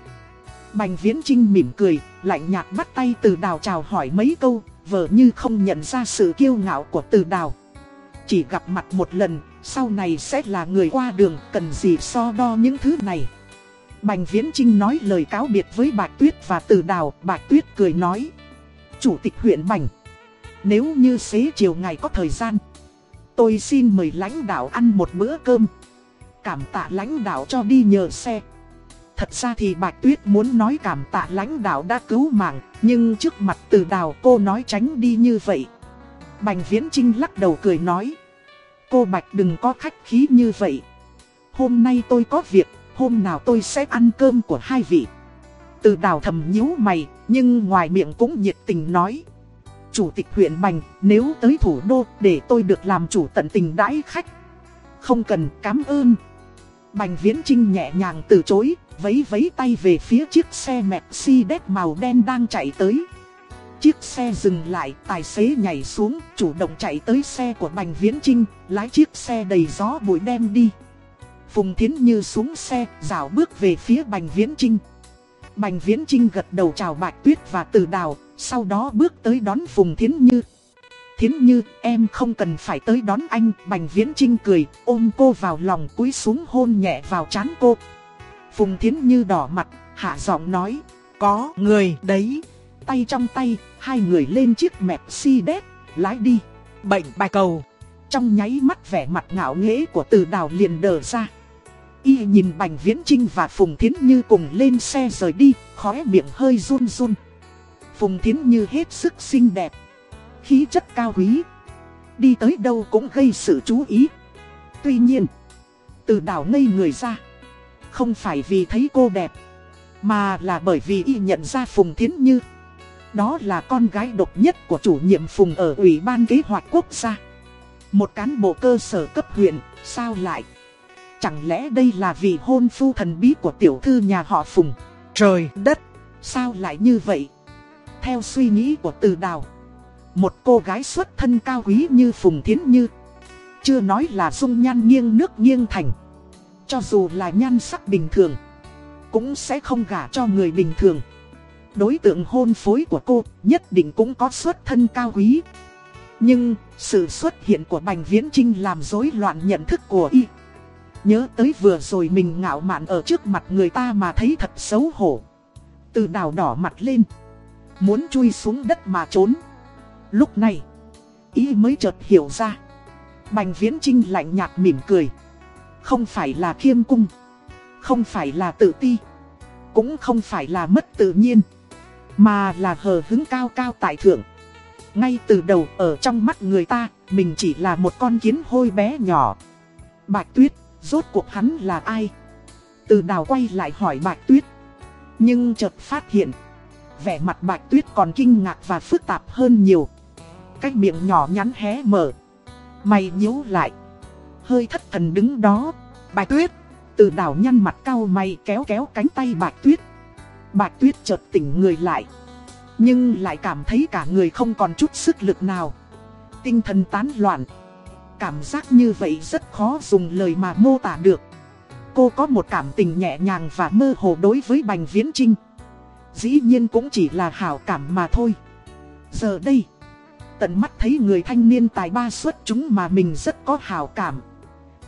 Bành Viễn Trinh mỉm cười, lạnh nhạt bắt tay từ đào chào hỏi mấy câu, vờ như không nhận ra sự kiêu ngạo của từ đào. Chỉ gặp mặt một lần, sau này sẽ là người qua đường, cần gì so đo những thứ này. Bành Viễn Trinh nói lời cáo biệt với Bạch Tuyết và từ đào, Bạch Tuyết cười nói. Chủ tịch huyện Bành, nếu như xế chiều ngày có thời gian, tôi xin mời lãnh đạo ăn một bữa cơm. Cảm tạ lãnh đạo cho đi nhờ xe. Thật ra thì Bạch Tuyết muốn nói cảm tạ lãnh đạo đã cứu mạng, nhưng trước mặt từ đào cô nói tránh đi như vậy. Bành Viễn Trinh lắc đầu cười nói. Cô Bạch đừng có khách khí như vậy. Hôm nay tôi có việc, hôm nào tôi sẽ ăn cơm của hai vị. Từ đào thầm nhíu mày, nhưng ngoài miệng cũng nhiệt tình nói. Chủ tịch huyện Bành, nếu tới thủ đô để tôi được làm chủ tận tình đãi khách. Không cần, cảm ơn. Bành Viễn Trinh nhẹ nhàng từ chối, vấy vấy tay về phía chiếc xe Mercedes màu đen đang chạy tới. Chiếc xe dừng lại, tài xế nhảy xuống, chủ động chạy tới xe của Bành Viễn Trinh, lái chiếc xe đầy gió bụi đem đi. Phùng Thiến Như xuống xe, rảo bước về phía Bành Viễn Trinh. Bành Viễn Trinh gật đầu chào Bạch Tuyết và Từ Đào, sau đó bước tới đón Phùng Thiến Như. Thiến Như, em không cần phải tới đón anh, Bành Viễn Trinh cười, ôm cô vào lòng cúi xuống hôn nhẹ vào trán cô. Phùng Thiến Như đỏ mặt, hạ giọng nói, có người đấy. Tay trong tay, hai người lên chiếc Mercedes, lái đi. Bệnh bài cầu. Trong nháy mắt vẻ mặt ngạo nghễ của từ đào liền đờ ra. Y nhìn Bành Viễn Trinh và Phùng Thiến Như cùng lên xe rời đi, khóe miệng hơi run run. Phùng Thiến Như hết sức xinh đẹp, khí chất cao quý. Đi tới đâu cũng gây sự chú ý. Tuy nhiên, từ đảo ngây người ra. Không phải vì thấy cô đẹp, mà là bởi vì y nhận ra Phùng Thiến Như. Đó là con gái độc nhất của chủ nhiệm Phùng ở Ủy ban Kế hoạch Quốc gia. Một cán bộ cơ sở cấp huyện, sao lại? Chẳng lẽ đây là vị hôn phu thần bí của tiểu thư nhà họ Phùng? Trời đất, sao lại như vậy? Theo suy nghĩ của từ đào, một cô gái xuất thân cao quý như Phùng Thiến Như. Chưa nói là dung nhan nghiêng nước nghiêng thành. Cho dù là nhan sắc bình thường, cũng sẽ không gả cho người bình thường. Đối tượng hôn phối của cô nhất định cũng có xuất thân cao quý. Nhưng, sự xuất hiện của Bành Viễn Trinh làm rối loạn nhận thức của y. Nhớ tới vừa rồi mình ngạo mạn ở trước mặt người ta mà thấy thật xấu hổ. Từ đào đỏ mặt lên. Muốn chui xuống đất mà trốn. Lúc này, ý mới chợt hiểu ra. Bành viễn trinh lạnh nhạt mỉm cười. Không phải là khiêm cung. Không phải là tự ti. Cũng không phải là mất tự nhiên. Mà là hờ hứng cao cao tại thượng. Ngay từ đầu ở trong mắt người ta, mình chỉ là một con kiến hôi bé nhỏ. Bạch Tuyết, rốt cuộc hắn là ai? Từ đào quay lại hỏi Bạch Tuyết. Nhưng chợt phát hiện, vẻ mặt Bạch Tuyết còn kinh ngạc và phức tạp hơn nhiều. Cái miệng nhỏ nhắn hé mở. Mày nhíu lại. Hơi thất thần đứng đó. Bạch Tuyết. Từ đảo nhăn mặt cao mày kéo kéo cánh tay Bạch Tuyết. Bạch Tuyết chợt tỉnh người lại. Nhưng lại cảm thấy cả người không còn chút sức lực nào Tinh thần tán loạn Cảm giác như vậy rất khó dùng lời mà mô tả được Cô có một cảm tình nhẹ nhàng và mơ hồ đối với Bành Viễn Trinh Dĩ nhiên cũng chỉ là hảo cảm mà thôi. Giờ đây Tận mắt thấy người thanh niên tài ba xuất chúng mà mình rất có hảo cảm.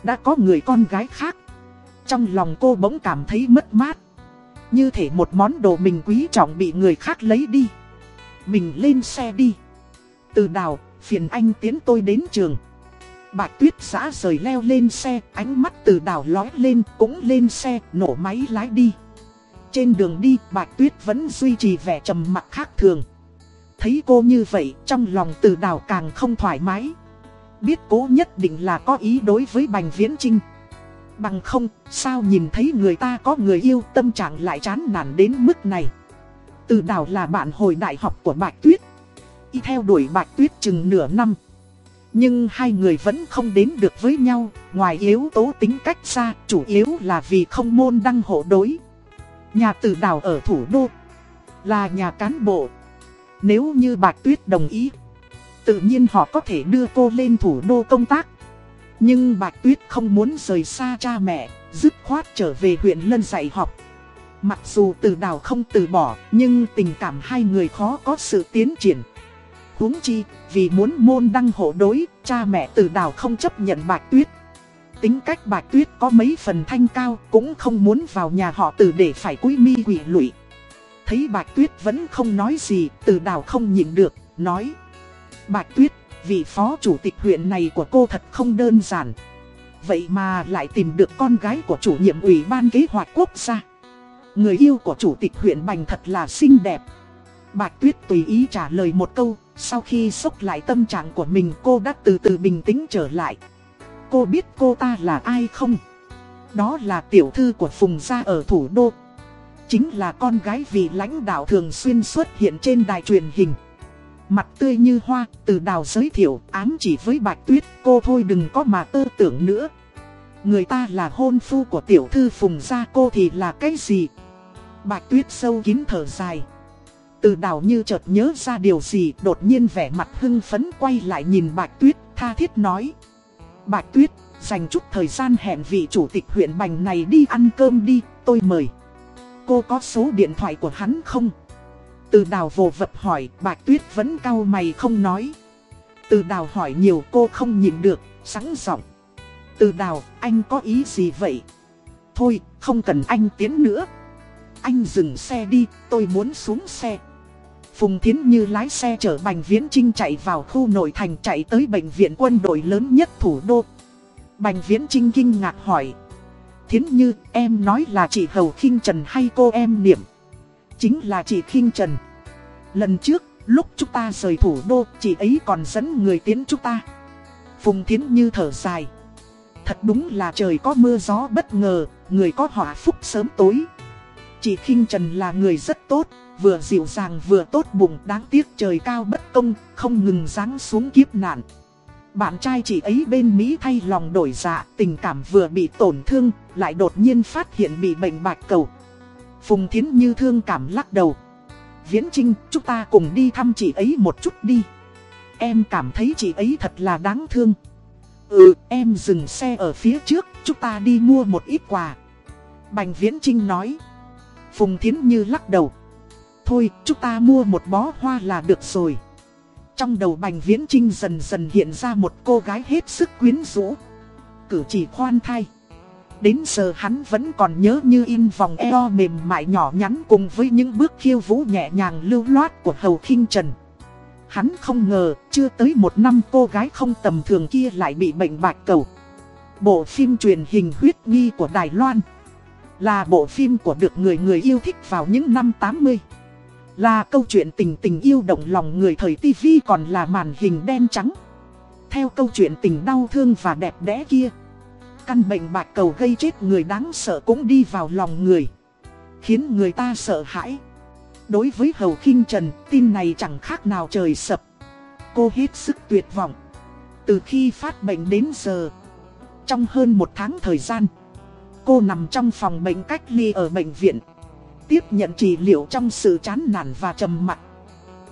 Đã có người con gái khác. Trong lòng cô bỗng cảm thấy mất mát. Như thể một món đồ mình quý trọng bị người khác lấy đi. Mình lên xe đi. Từ đào, phiền anh tiến tôi đến trường. Bạch tuyết giã rời leo lên xe, ánh mắt từ đào lói lên, cũng lên xe, nổ máy lái đi. Trên đường đi, bạch tuyết vẫn duy trì vẻ trầm mặc khác thường. Thấy cô như vậy, trong lòng từ đào càng không thoải mái. Biết cố nhất định là có ý đối với Bành Viễn Trinh. Bằng không, sao nhìn thấy người ta có người yêu tâm trạng lại chán nản đến mức này. Từ đào là bạn hồi đại học của Bạch Tuyết. Y theo đuổi Bạch Tuyết chừng nửa năm. Nhưng hai người vẫn không đến được với nhau, ngoài yếu tố tính cách ra, chủ yếu là vì không môn đăng hộ đối. Nhà tử đào ở thủ đô, là nhà cán bộ. Nếu như Bạch Tuyết đồng ý, tự nhiên họ có thể đưa cô lên thủ đô công tác. Nhưng Bạch Tuyết không muốn rời xa cha mẹ, dứt khoát trở về huyện Lân dạy học. Mặc dù từ đào không từ bỏ, nhưng tình cảm hai người khó có sự tiến triển huống chi, vì muốn môn đăng hộ đối, cha mẹ từ đào không chấp nhận Bạch Tuyết. Tính cách Bạch Tuyết có mấy phần thanh cao, cũng không muốn vào nhà họ từ để phải cúi mi quỷ lụy. Thấy Bạch Tuyết vẫn không nói gì, từ đào không nhịn được, nói. Bạch Tuyết, vị phó chủ tịch huyện này của cô thật không đơn giản. Vậy mà lại tìm được con gái của chủ nhiệm ủy ban kế hoạch quốc gia. Người yêu của chủ tịch huyện Bành thật là xinh đẹp. Bạch Tuyết tùy ý trả lời một câu, sau khi sốc lại tâm trạng của mình cô đã từ từ bình tĩnh trở lại. Cô biết cô ta là ai không? Đó là tiểu thư của Phùng Gia ở thủ đô. Chính là con gái vị lãnh đạo thường xuyên xuất hiện trên đài truyền hình. Mặt tươi như hoa, từ đào giới thiệu, ám chỉ với Bạch Tuyết, cô thôi đừng có mà tơ tưởng nữa. Người ta là hôn phu của tiểu thư Phùng Gia cô thì là cái gì? Bạch Tuyết sâu kín thở dài. Từ đào như chợt nhớ ra điều gì đột nhiên vẻ mặt hưng phấn quay lại nhìn Bạch Tuyết tha thiết nói Bạch Tuyết, dành chút thời gian hẹn vị chủ tịch huyện Bành này đi ăn cơm đi, tôi mời. Cô có số điện thoại của hắn không? Từ đào vồ vập hỏi Bạch Tuyết vẫn cau mày không nói. Từ đào hỏi nhiều cô không nhìn được, Sẵn giọng. Từ đào, anh có ý gì vậy? Thôi, không cần anh tiến nữa. Anh dừng xe đi, tôi muốn xuống xe. Phùng Thiến Như lái xe chở Bành Viễn Trinh chạy vào khu nội thành chạy tới bệnh viện quân đội lớn nhất thủ đô. Bành Viễn Trinh kinh ngạc hỏi. Thiến Như, em nói là chị Hầu khinh Trần hay cô em niệm? Chính là chị khinh Trần. Lần trước, lúc chúng ta rời thủ đô, chị ấy còn dẫn người tiến chúng ta. Phùng Thiến Như thở dài. Thật đúng là trời có mưa gió bất ngờ, người có họa phúc sớm tối. Chị khinh Trần là người rất tốt, vừa dịu dàng vừa tốt bụng đáng tiếc trời cao bất công, không ngừng ráng xuống kiếp nạn. Bạn trai chị ấy bên Mỹ thay lòng đổi dạ, tình cảm vừa bị tổn thương, lại đột nhiên phát hiện bị bệnh bạch cầu. Phùng Thiến Như thương cảm lắc đầu. Viễn Trinh, chúng ta cùng đi thăm chị ấy một chút đi. Em cảm thấy chị ấy thật là đáng thương. Ừ, em dừng xe ở phía trước, chúng ta đi mua một ít quà. Bành Viễn Trinh nói. Phùng Thiến Như lắc đầu thôi, chúng ta mua một bó hoa là được rồi. Trong đầu Bành Viễn Trinh dần dần hiện ra một cô gái hết sức quyến rũ. Cử chỉ khoan thai. Đến giờ hắn vẫn còn nhớ như in vòng eo mềm mại nhỏ nhắn cùng với những bước khiêu vũ nhẹ nhàng lưu loát của Hầu khinh Trần. Hắn không ngờ, chưa tới một năm cô gái không tầm thường kia lại bị bệnh bạch cầu. Bộ phim truyền hình huyết nghi của Đài Loan Là bộ phim của được người người yêu thích vào những năm 80 là câu chuyện tình tình yêu động lòng người thời TV còn là màn hình đen trắng. Theo câu chuyện tình đau thương và đẹp đẽ kia. Căn bệnh bạch cầu gây chết người đáng sợ cũng đi vào lòng người. Khiến người ta sợ hãi. Đối với Hầu khinh Trần, tin này chẳng khác nào trời sập. Cô hết sức tuyệt vọng. Từ khi phát bệnh đến giờ, trong hơn một tháng thời gian, cô nằm trong phòng bệnh cách ly ở bệnh viện tiếp nhận trị liệu trong sự chán nản và trầm mặc.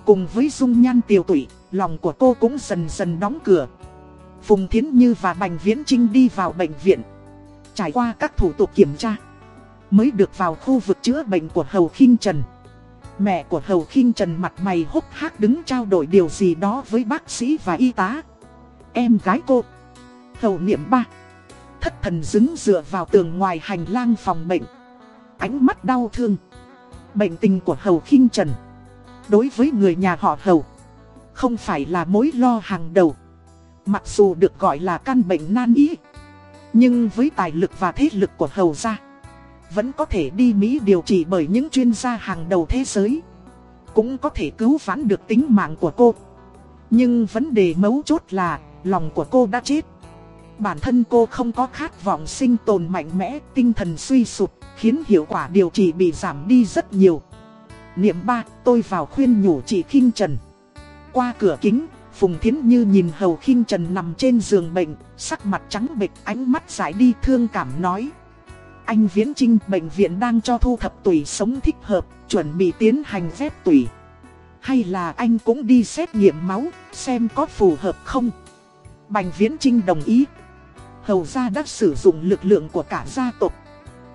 Cùng với dung nhan tiều tụy, lòng của cô cũng dần dần đóng cửa. Phùng Thiến Như và Bành Viễn Trinh đi vào bệnh viện. Trải qua các thủ tục kiểm tra, mới được vào khu vực chữa bệnh của Hầu khinh Trần. Mẹ của Hầu khinh Trần mặt mày hốc hác đứng trao đổi điều gì đó với bác sĩ và y tá. Em gái cô, Hầu niệm ba, thất thần dứng dựa vào tường ngoài hành lang phòng bệnh. Ánh mắt đau thương. Bệnh tình của Hầu khinh Trần, đối với người nhà họ Hầu, không phải là mối lo hàng đầu. Mặc dù được gọi là căn bệnh nan y Nhưng với tài lực và thế lực của Hầu gia Vẫn có thể đi Mỹ điều trị bởi những chuyên gia hàng đầu thế giới. Cũng có thể cứu vãn được tính mạng của cô. Nhưng vấn đề mấu chốt là Lòng của cô đã chết. Bản thân cô không có khát vọng sinh tồn mạnh mẽ Tinh thần suy sụp Khiến hiệu quả điều trị bị giảm đi rất nhiều Niệm ba tôi vào khuyên nhủ chị khinh Trần Qua cửa kính Phùng Thiến Như nhìn Hầu khinh Trần nằm trên giường bệnh, sắc mặt trắng bệch ánh mắt giải đi thương cảm nói. Anh Viễn Trinh bệnh viện đang cho thu thập tủy sống thích hợp, chuẩn bị tiến hành phép tủy. Hay là anh cũng đi xét nghiệm máu, xem có phù hợp không? Bành Viễn Trinh đồng ý. Hầu gia đã sử dụng lực lượng của cả gia tộc.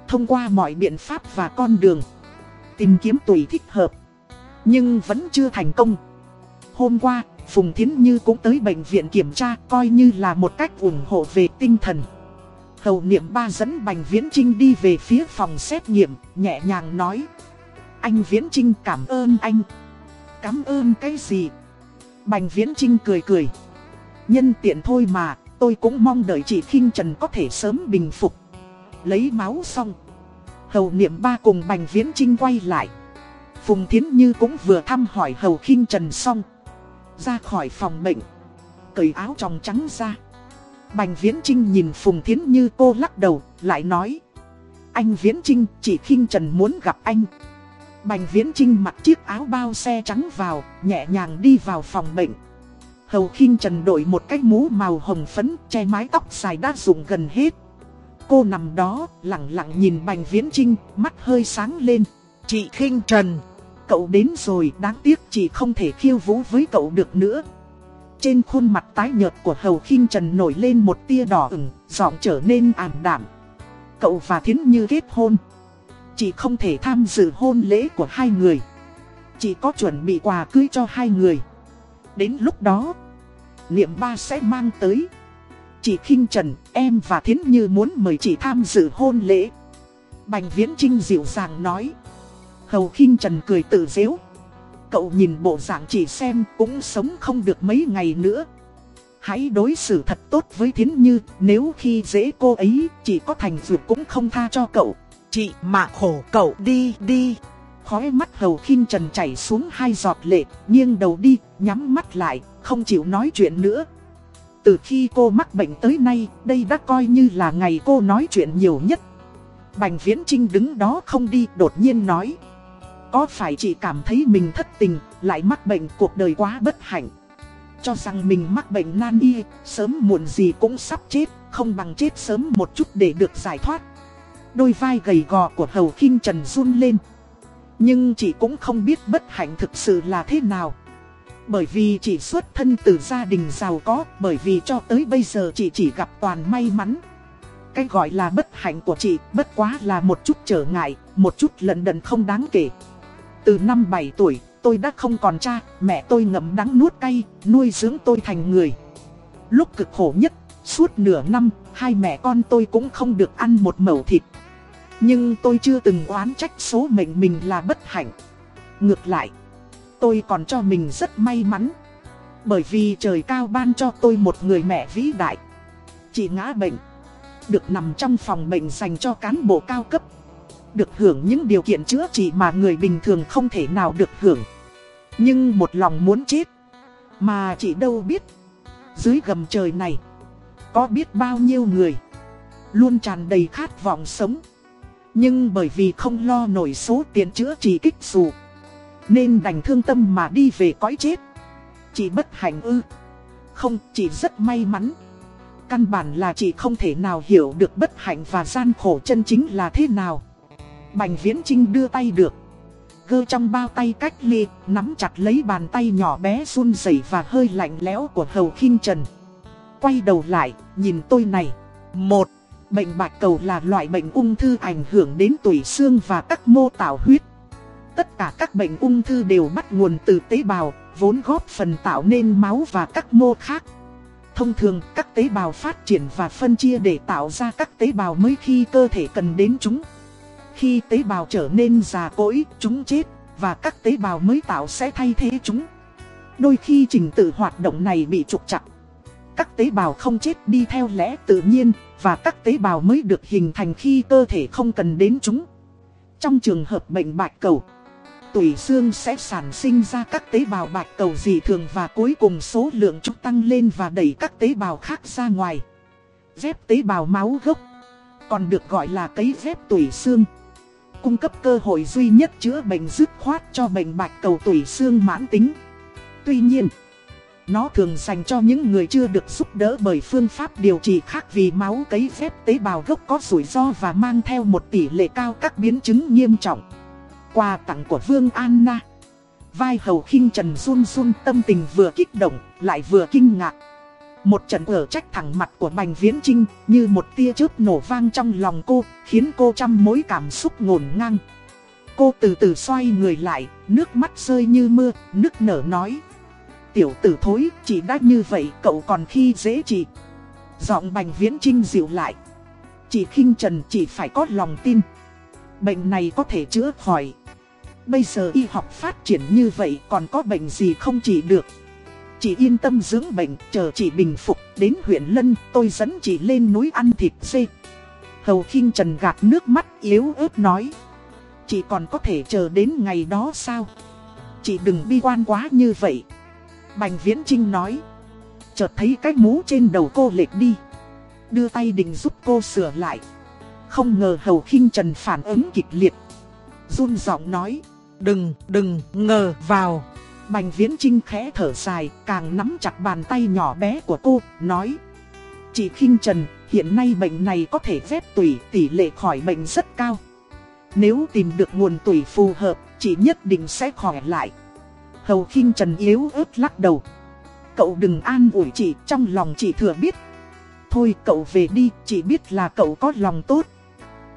Thông qua mọi biện pháp và con đường. Tìm kiếm tùy thích hợp. Nhưng vẫn chưa thành công. Hôm qua, Phùng Thiến Như cũng tới bệnh viện kiểm tra coi như là một cách ủng hộ về tinh thần. Hầu niệm ba dẫn Bành Viễn Trinh đi về phía phòng xét nghiệm, nhẹ nhàng nói. Anh Viễn Trinh cảm ơn anh. Cảm ơn cái gì? Bành Viễn Trinh cười cười. Nhân tiện thôi mà, tôi cũng mong đợi chị khinh Trần có thể sớm bình phục. Lấy máu xong. Hầu niệm ba cùng Bành Viễn Trinh quay lại. Phùng Thiến Như cũng vừa thăm hỏi Hầu khinh Trần xong. Ra khỏi phòng bệnh Cởi áo tròng trắng ra Bành Viễn Trinh nhìn Phùng Thiến Như cô lắc đầu, Lại nói Anh Viễn Trinh chị khinh Trần muốn gặp anh Bành Viễn Trinh mặc chiếc áo bao xe trắng vào, Nhẹ nhàng đi vào phòng bệnh Hầu khinh Trần đội một cái mũ màu hồng phấn Che mái tóc dài đã dụng gần hết. Cô nằm đó lặng lặng nhìn Bành Viễn Trinh Mắt hơi sáng lên. Chị khinh Trần Cậu đến rồi đáng tiếc chị không thể khiêu vũ với cậu được nữa. Trên khuôn mặt tái nhợt của Hầu khinh Trần nổi lên một tia đỏ ửng, giọng trở nên ảm đạm. Cậu và Thiến Như kết hôn. Chị không thể tham dự hôn lễ của hai người. Chị có chuẩn bị quà cưới cho hai người. Đến lúc đó Niệm ba sẽ mang tới Chị khinh Trần, em và Thiến Như muốn mời chị tham dự hôn lễ Bành Viễn Trinh dịu dàng nói Hầu khinh Trần cười tự dễu. Cậu nhìn bộ dạng chỉ xem cũng sống không được mấy ngày nữa. Hãy đối xử thật tốt với Thiến Như, nếu khi dễ cô ấy, chị có thành dược cũng không tha cho cậu. Chị mà khổ cậu đi đi. Khói mắt hầu khinh trần chảy xuống hai giọt lệ, nghiêng đầu đi, nhắm mắt lại, không chịu nói chuyện nữa. Từ khi cô mắc bệnh tới nay, đây đã coi như là ngày cô nói chuyện nhiều nhất. Bành Viễn Trinh đứng đó không đi, đột nhiên nói. Có phải chị cảm thấy mình thất tình, lại mắc bệnh cuộc đời quá bất hạnh Cho rằng mình mắc bệnh nan y, sớm muộn gì cũng sắp chết Không bằng chết sớm một chút để được giải thoát Đôi vai gầy gò của Hầu khinh Trần run lên nhưng chị cũng không biết bất hạnh thực sự là thế nào Bởi vì chị xuất thân từ gia đình giàu có Bởi vì cho tới bây giờ chị chỉ gặp toàn may mắn Cái gọi là bất hạnh của chị bất quá là một chút trở ngại Một chút lận đận không đáng kể từ năm 7 tuổi, tôi đã không còn cha, mẹ tôi ngậm đắng nuốt cay, nuôi dưỡng tôi thành người. Lúc cực khổ nhất, suốt nửa năm, hai mẹ con tôi cũng không được ăn một mẩu thịt. Nhưng tôi chưa từng oán trách số mệnh mình là bất hạnh. Ngược lại, tôi còn cho mình rất may mắn. Bởi vì trời cao ban cho tôi một người mẹ vĩ đại. Chị ngã bệnh, được nằm trong phòng bệnh dành cho cán bộ cao cấp được hưởng những điều kiện chữa trị mà người bình thường không thể nào được hưởng. Nhưng một lòng muốn chết, mà chị đâu biết, dưới gầm trời này, có biết bao nhiêu người, luôn tràn đầy khát vọng sống. Nhưng bởi vì không lo nổi số tiền chữa trị kích dù, nên đành thương tâm mà đi về cõi chết. Chị bất hạnh ư, không, chị rất may mắn. Căn bản là chị không thể nào hiểu được bất hạnh và gian khổ chân chính là thế nào. Bành Viễn Trinh đưa tay được. gơ trong bao tay cách ly, nắm chặt lấy bàn tay nhỏ bé run rẩy và hơi lạnh lẽo của Hầu khinh Trần. Quay đầu lại, nhìn tôi này. Một, bệnh bạch cầu là loại bệnh ung thư ảnh hưởng đến tủy xương và các mô tạo huyết. Tất cả các bệnh ung thư đều bắt nguồn từ tế bào, vốn góp phần tạo nên máu và các mô khác. Thông thường, các tế bào phát triển và phân chia để tạo ra các tế bào mới khi cơ thể cần đến chúng. Khi tế bào trở nên già cỗi, chúng chết, và các tế bào mới tạo sẽ thay thế chúng. Đôi khi trình tự hoạt động này bị trục chặt. Các tế bào không chết đi theo lẽ tự nhiên, và các tế bào mới được hình thành khi cơ thể không cần đến chúng. Trong trường hợp bệnh bạch cầu, tủy xương sẽ sản sinh ra các tế bào bạch cầu dị thường và cuối cùng số lượng chúng tăng lên và đẩy các tế bào khác ra ngoài. Ghép tế bào máu gốc, còn được gọi là cấy ghép tủy xương cung cấp cơ hội duy nhất chữa bệnh dứt khoát cho bệnh bạch cầu tủy xương mãn tính. Tuy nhiên, nó thường dành cho những người chưa được giúp đỡ bởi phương pháp điều trị khác vì máu cấy phép tế bào gốc có rủi ro và mang theo một tỷ lệ cao các biến chứng nghiêm trọng. Quà tặng của Vương Anna Vai hầu khinh trần run run tâm tình vừa kích động, lại vừa kinh ngạc. Một trận ở trách thẳng mặt của Bành Viễn Trinh như một tia chớp nổ vang trong lòng cô, khiến cô trăm mối cảm xúc ngổn ngang. Cô từ từ xoay người lại, nước mắt rơi như mưa, nước nở nói. Tiểu tử thối, chỉ đã như vậy cậu còn khi dễ chị. Giọng Bành Viễn Trinh dịu lại. Chị khinh Trần chỉ phải có lòng tin. Bệnh này có thể chữa khỏi. Bây giờ y học phát triển như vậy còn có bệnh gì không trị được. Chị yên tâm dưỡng bệnh, chờ chị bình phục, đến huyện Lân, tôi dẫn chị lên núi ăn thịt dê. Hầu khinh Trần gạt nước mắt yếu ớt nói. Chị còn có thể chờ đến ngày đó sao? Chị đừng bi quan quá như vậy. Bành Viễn Trinh nói. Chợt thấy cái mũ trên đầu cô lệch đi. Đưa tay định giúp cô sửa lại. Không ngờ Hầu khinh Trần phản ứng kịch liệt. run giọng nói. Đừng, đừng, ngờ vào. Bành viễn trinh khẽ thở dài, càng nắm chặt bàn tay nhỏ bé của cô, nói Chị khinh Trần, hiện nay bệnh này có thể ghép tủy, tỷ lệ khỏi bệnh rất cao Nếu tìm được nguồn tủy phù hợp, chị nhất định sẽ khỏe lại Hầu khinh Trần yếu ớt lắc đầu Cậu đừng an ủi chị, trong lòng chị thừa biết Thôi cậu về đi, chị biết là cậu có lòng tốt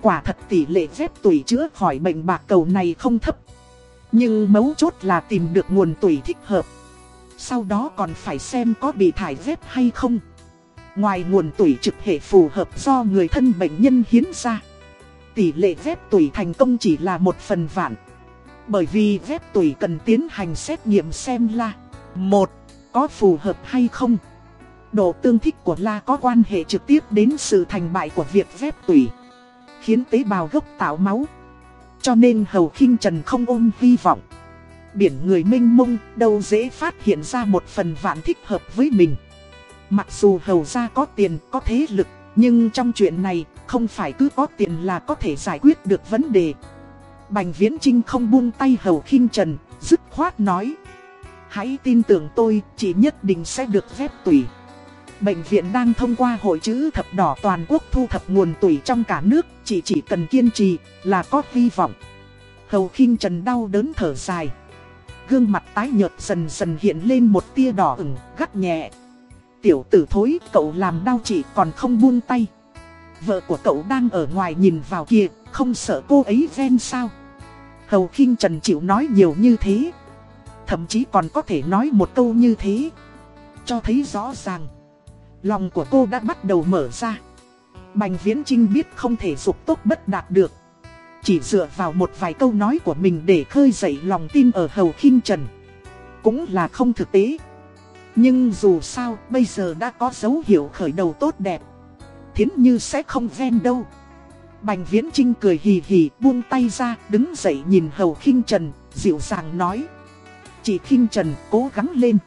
Quả thật tỷ lệ ghép tuổi chữa khỏi bệnh bạc cầu này không thấp nhưng mấu chốt là tìm được nguồn tuổi thích hợp. Sau đó còn phải xem có bị thải ghép hay không. Ngoài nguồn tuổi trực hệ phù hợp do người thân bệnh nhân hiến ra. Tỷ lệ ghép tuổi thành công chỉ là một phần vạn. Bởi vì ghép tuổi cần tiến hành xét nghiệm xem là một Có phù hợp hay không Độ tương thích của La có quan hệ trực tiếp đến sự thành bại của việc ghép tủy Khiến tế bào gốc tạo máu cho nên Hầu khinh Trần không ôm hy vọng. Biển người minh mông đâu dễ phát hiện ra một phần vạn thích hợp với mình. Mặc dù Hầu ra có tiền, có thế lực, nhưng trong chuyện này không phải cứ có tiền là có thể giải quyết được vấn đề. Bành Viễn Trinh không buông tay Hầu khinh Trần, dứt khoát nói. Hãy tin tưởng tôi, chỉ nhất định sẽ được phép tùy. Bệnh viện đang thông qua hội chữ thập đỏ toàn quốc thu thập nguồn tủy trong cả nước, chỉ chỉ cần kiên trì là có hy vọng. Hầu khinh Trần đau đớn thở dài. Gương mặt tái nhợt dần dần hiện lên một tia đỏ ửng, gắt nhẹ. Tiểu tử thối, cậu làm đau chị còn không buông tay. Vợ của cậu đang ở ngoài nhìn vào kia, không sợ cô ấy ven sao. Hầu khinh Trần chịu nói nhiều như thế. Thậm chí còn có thể nói một câu như thế. Cho thấy rõ ràng. Lòng của cô đã bắt đầu mở ra. Bành Viễn Trinh biết không thể dục tốt bất đạt được. Chỉ dựa vào một vài câu nói của mình để khơi dậy lòng tin ở Hầu khinh Trần. Cũng là không thực tế. Nhưng dù sao, bây giờ đã có dấu hiệu khởi đầu tốt đẹp. Thiến như sẽ không ven đâu. Bành Viễn Trinh cười hì hì buông tay ra, đứng dậy nhìn Hầu khinh Trần, dịu dàng nói. Chị khinh Trần cố gắng lên.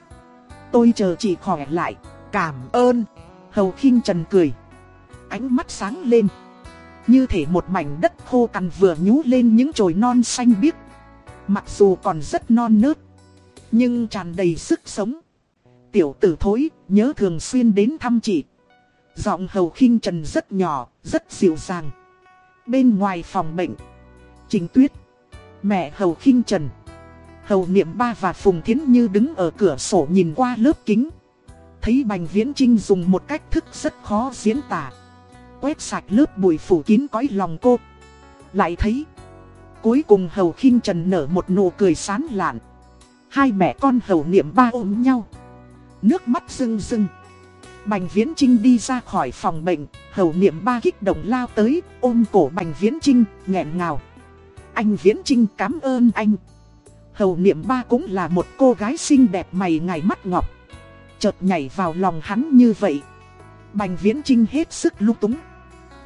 Tôi chờ chị khỏe lại. Cảm ơn. Hầu khinh Trần cười. Ánh mắt sáng lên. Như thể một mảnh đất khô cằn vừa nhú lên những chồi non xanh biếc. Mặc dù còn rất non nớt. Nhưng tràn đầy sức sống. Tiểu tử thối, nhớ thường xuyên đến thăm chị. Giọng hầu khinh trần rất nhỏ, rất dịu dàng. Bên ngoài phòng bệnh. Trình tuyết. Mẹ Hầu khinh Trần, Hầu Niệm Ba và Phùng Thiến Như đứng ở cửa sổ nhìn qua lớp kính. Thấy Bành Viễn Trinh dùng một cách thức rất khó diễn tả. Quét sạch lớp bụi phủ kín cõi lòng cô. Lại thấy, Cuối cùng Hầu khinh Trần nở một nụ cười sán lạn. Hai mẹ con Hầu Niệm Ba ôm nhau. Nước mắt rưng rưng. Bành Viễn Trinh đi ra khỏi phòng bệnh, Hầu Niệm Ba kích động lao tới, Ôm cổ Bành Viễn Trinh nghẹn ngào. Anh Viễn Trinh cảm ơn anh. Hầu Niệm Ba cũng là một cô gái xinh đẹp mày ngài mắt ngọc. Chợt nhảy vào lòng hắn như vậy. Bành Viễn Trinh hết sức lúc túng.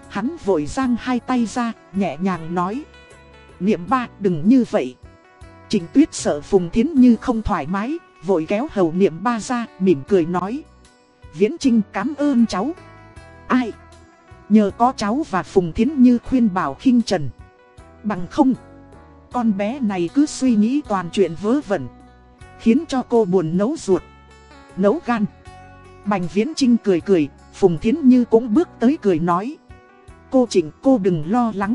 Hắn vội giang hai tay ra, Nhẹ nhàng nói. Niệm ba, đừng như vậy. Trình tuyết sợ Phùng Thiến Như không thoải mái, Vội kéo hầu niệm ba ra, mỉm cười nói. Viễn Trinh cảm ơn cháu. Ai? Nhờ có cháu và Phùng Thiến Như khuyên bảo khinh trần. Bằng không, Con bé này cứ suy nghĩ toàn chuyện vớ vẩn, Khiến cho cô buồn nấu ruột, Nấu gan. Bành Viễn Trinh cười cười, Phùng Thiến Như cũng bước tới cười nói. Cô Trịnh, cô đừng lo lắng.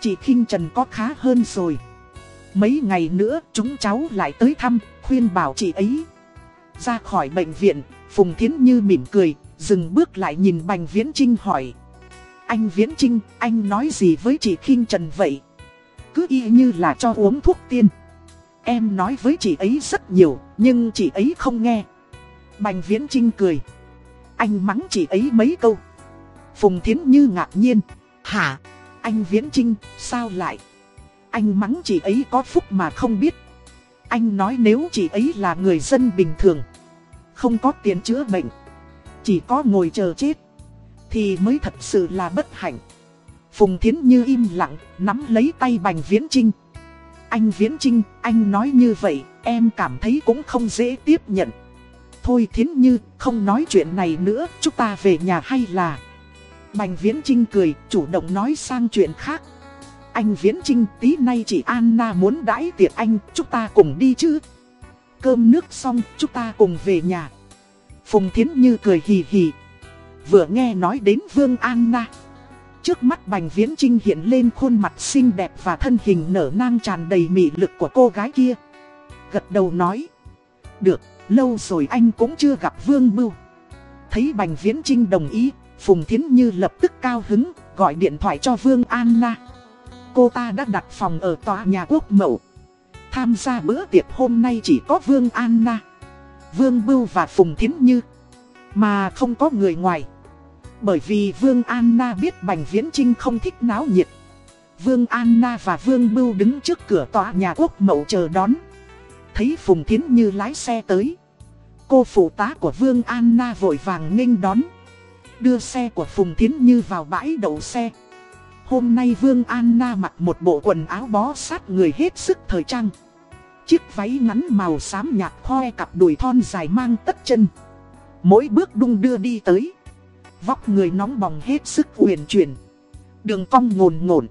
Chị khinh Trần có khá hơn rồi. Mấy ngày nữa, chúng cháu lại tới thăm, Khuyên bảo chị ấy. Ra khỏi bệnh viện Phùng Thiến Như mỉm cười Dừng bước lại nhìn Bành Viễn Trinh hỏi. Anh Viễn Trinh Anh nói gì với chị khinh Trần vậy? Cứ y như là cho uống thuốc tiên. Em nói với chị ấy rất nhiều Nhưng chị ấy không nghe. Bành Viễn Trinh cười. Anh mắng chị ấy mấy câu. Phùng Thiến Như ngạc nhiên. Hả? Anh Viễn Trinh, sao lại? Anh mắng chị ấy có phúc mà không biết. Anh nói nếu chị ấy là người dân bình thường, không có tiền chữa bệnh, chỉ có ngồi chờ chết, thì mới thật sự là bất hạnh. Phùng Thiến Như im lặng, nắm lấy tay Bành Viễn Trinh. Anh Viễn Trinh, anh nói như vậy, em cảm thấy cũng không dễ tiếp nhận. Thôi Thiến Như, không nói chuyện này nữa, chúng ta về nhà hay là... Bành Viễn Trinh cười, chủ động nói sang chuyện khác. Anh Viễn Trinh tí nay chị Anna muốn đãi tiệc anh, chúng ta cùng đi chứ. Cơm nước xong, chúng ta cùng về nhà. Phùng Thiến Như cười hì hì. Vừa nghe nói đến Vương An Na, Trước mắt Bành Viễn Trinh hiện lên khuôn mặt xinh đẹp và thân hình nở nang tràn đầy mị lực của cô gái kia. Gật đầu nói. Được, lâu rồi anh cũng chưa gặp Vương Bưu. Thấy Bành Viễn Trinh đồng ý, Phùng Thiến Như lập tức cao hứng, gọi điện thoại cho Vương An Na, Cô ta đã đặt phòng ở tòa nhà quốc mậu. Tham gia bữa tiệc hôm nay chỉ có Vương Anna, Vương Bưu và Phùng Thiến Như. Mà không có người ngoài. Bởi vì Vương Anna biết Bành Viễn Trinh không thích náo nhiệt. Vương Anna và Vương Bưu đứng trước cửa tòa nhà quốc mậu chờ đón. Thấy Phùng Thiến Như lái xe tới. Cô phụ tá của Vương Anna vội vàng nghênh đón. Đưa xe của Phùng Thiến Như vào bãi đậu xe Hôm nay Vương Anna mặc một bộ quần áo bó sát người hết sức thời trang Chiếc váy ngắn màu xám nhạt khoe cặp đùi thon dài mang tất chân. Mỗi bước đung đưa đi tới. Vóc người nóng bỏng hết sức huyền chuyển. Đường cong ngồn ngồn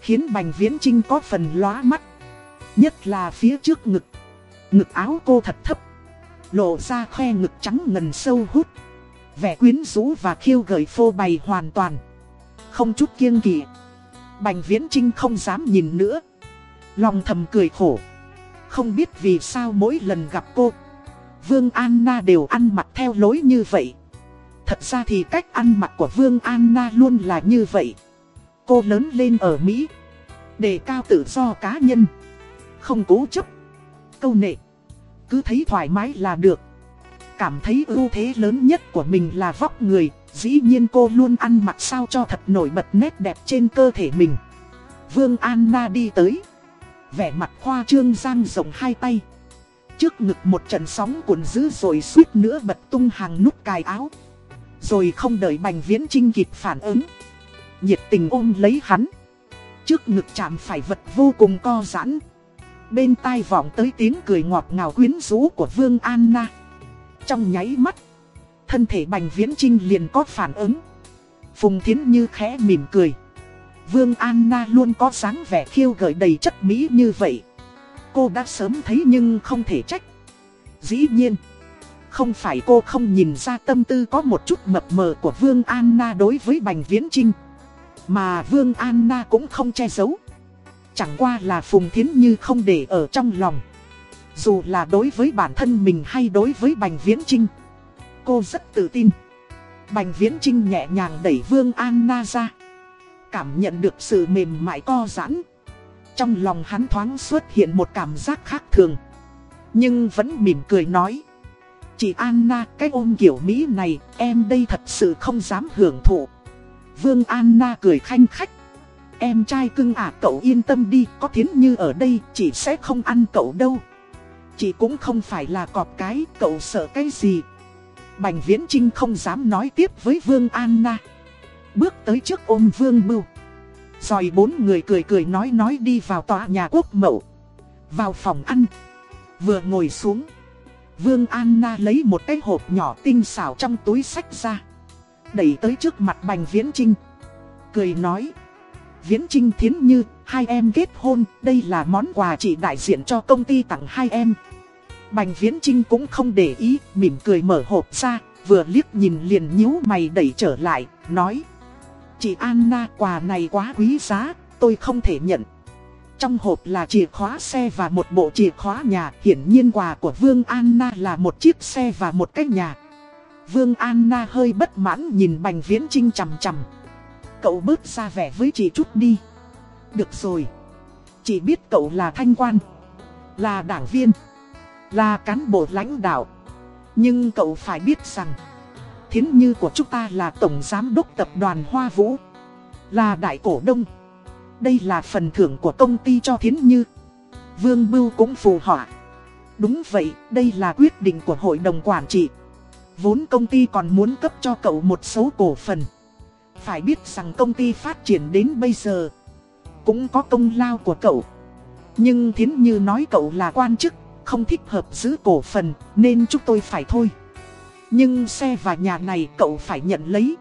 Khiến Bành Viễn Trinh có phần lóa mắt. Nhất là phía trước ngực. Ngực áo cô thật thấp. Lộ ra khoe ngực trắng ngần sâu hút. Vẻ quyến rũ và khiêu gợi phô bày hoàn toàn. Không chút kiêng kỵ. Bành Viễn Trinh không dám nhìn nữa. Lòng thầm cười khổ. Không biết vì sao mỗi lần gặp cô Vương Anna đều ăn mặc theo lối như vậy. Thật ra thì cách ăn mặc của Vương Anna luôn là như vậy. Cô lớn lên ở Mỹ Đề cao tự do cá nhân Không cố chấp Câu nệ. Cứ thấy thoải mái là được. Cảm thấy ưu thế lớn nhất của mình là vóc người, dĩ nhiên cô luôn ăn mặc sao cho thật nổi bật nét đẹp trên cơ thể mình. Vương Anna đi tới, vẻ mặt khoa trương giang rộng hai tay. Trước ngực một trận sóng cuộn dữ rồi suýt nữa bật tung hàng nút cài áo. Rồi không đợi Bành Viễn Trinh kịp phản ứng. Nhiệt tình ôm lấy hắn. Trước ngực chạm phải vật vô cùng co giãn. Bên tai vọng tới tiếng cười ngọt ngào quyến rũ của Vương Anna. Trong nháy mắt, thân thể Bành Viễn Trinh liền có phản ứng. Phùng Thiến Như khẽ mỉm cười. Vương Anna luôn có dáng vẻ khiêu gợi đầy chất mỹ như vậy. Cô đã sớm thấy nhưng không thể trách. Dĩ nhiên, không phải cô không nhìn ra tâm tư có một chút mập mờ của Vương Anna đối với Bành Viễn Trinh. Mà Vương Anna cũng không che giấu. Chẳng qua là Phùng Thiến Như không để ở trong lòng. Dù là đối với bản thân mình hay đối với Bành Viễn Trinh. Cô rất tự tin. Bành Viễn Trinh nhẹ nhàng đẩy Vương Anna ra. Cảm nhận được sự mềm mại co giãn. Trong lòng hắn thoáng xuất hiện một cảm giác khác thường. Nhưng vẫn mỉm cười nói. Chị Anna, cái ôm kiểu Mỹ này, em đây thật sự không dám hưởng thụ. Vương Anna cười khanh khách. Em trai cưng à cậu yên tâm đi, có thiến như ở đây, chị sẽ không ăn cậu đâu. Chị cũng không phải là cọp cái, cậu sợ cái gì. Bành Viễn Trinh không dám nói tiếp với Vương Anna. Bước tới trước ôm Vương Bưu. Rồi bốn người cười cười nói nói đi vào tòa nhà quốc mậu. Vào phòng ăn. Vừa ngồi xuống. Vương Anna lấy một cái hộp nhỏ tinh xảo trong túi sách ra. Đẩy tới trước mặt Bành Viễn Trinh. Cười nói. Viễn Trinh Thiến Như, hai em kết hôn, đây là món quà chị đại diện cho công ty tặng hai em. Bành Viễn Trinh cũng không để ý, mỉm cười mở hộp ra, vừa liếc nhìn liền nhíu mày đẩy trở lại, nói. Chị Anna quà này quá quý giá, tôi không thể nhận. Trong hộp là chìa khóa xe và một bộ chìa khóa nhà, hiển nhiên quà của Vương Anna là một chiếc xe và một cái nhà. Vương Anna hơi bất mãn nhìn Bành Viễn Trinh chằm chằm. Cậu bớt ra vẻ với chị chút đi. Được rồi. Chị biết cậu là thanh quan, là đảng viên, là cán bộ lãnh đạo. Nhưng cậu phải biết rằng, thiến như của chúng ta là tổng giám đốc tập đoàn Hoa Vũ, là đại cổ đông. Đây là phần thưởng của công ty cho thiến như. Vương Bưu cũng phù họa. Đúng vậy, đây là quyết định của hội đồng quản trị. Vốn công ty còn muốn cấp cho cậu một số cổ phần. Phải biết rằng công ty phát triển đến bây giờ Cũng có công lao của cậu Nhưng Thiến Như nói cậu là quan chức Không thích hợp giữ cổ phần Nên chúng tôi phải thôi nhưng xe và nhà này cậu phải nhận lấy.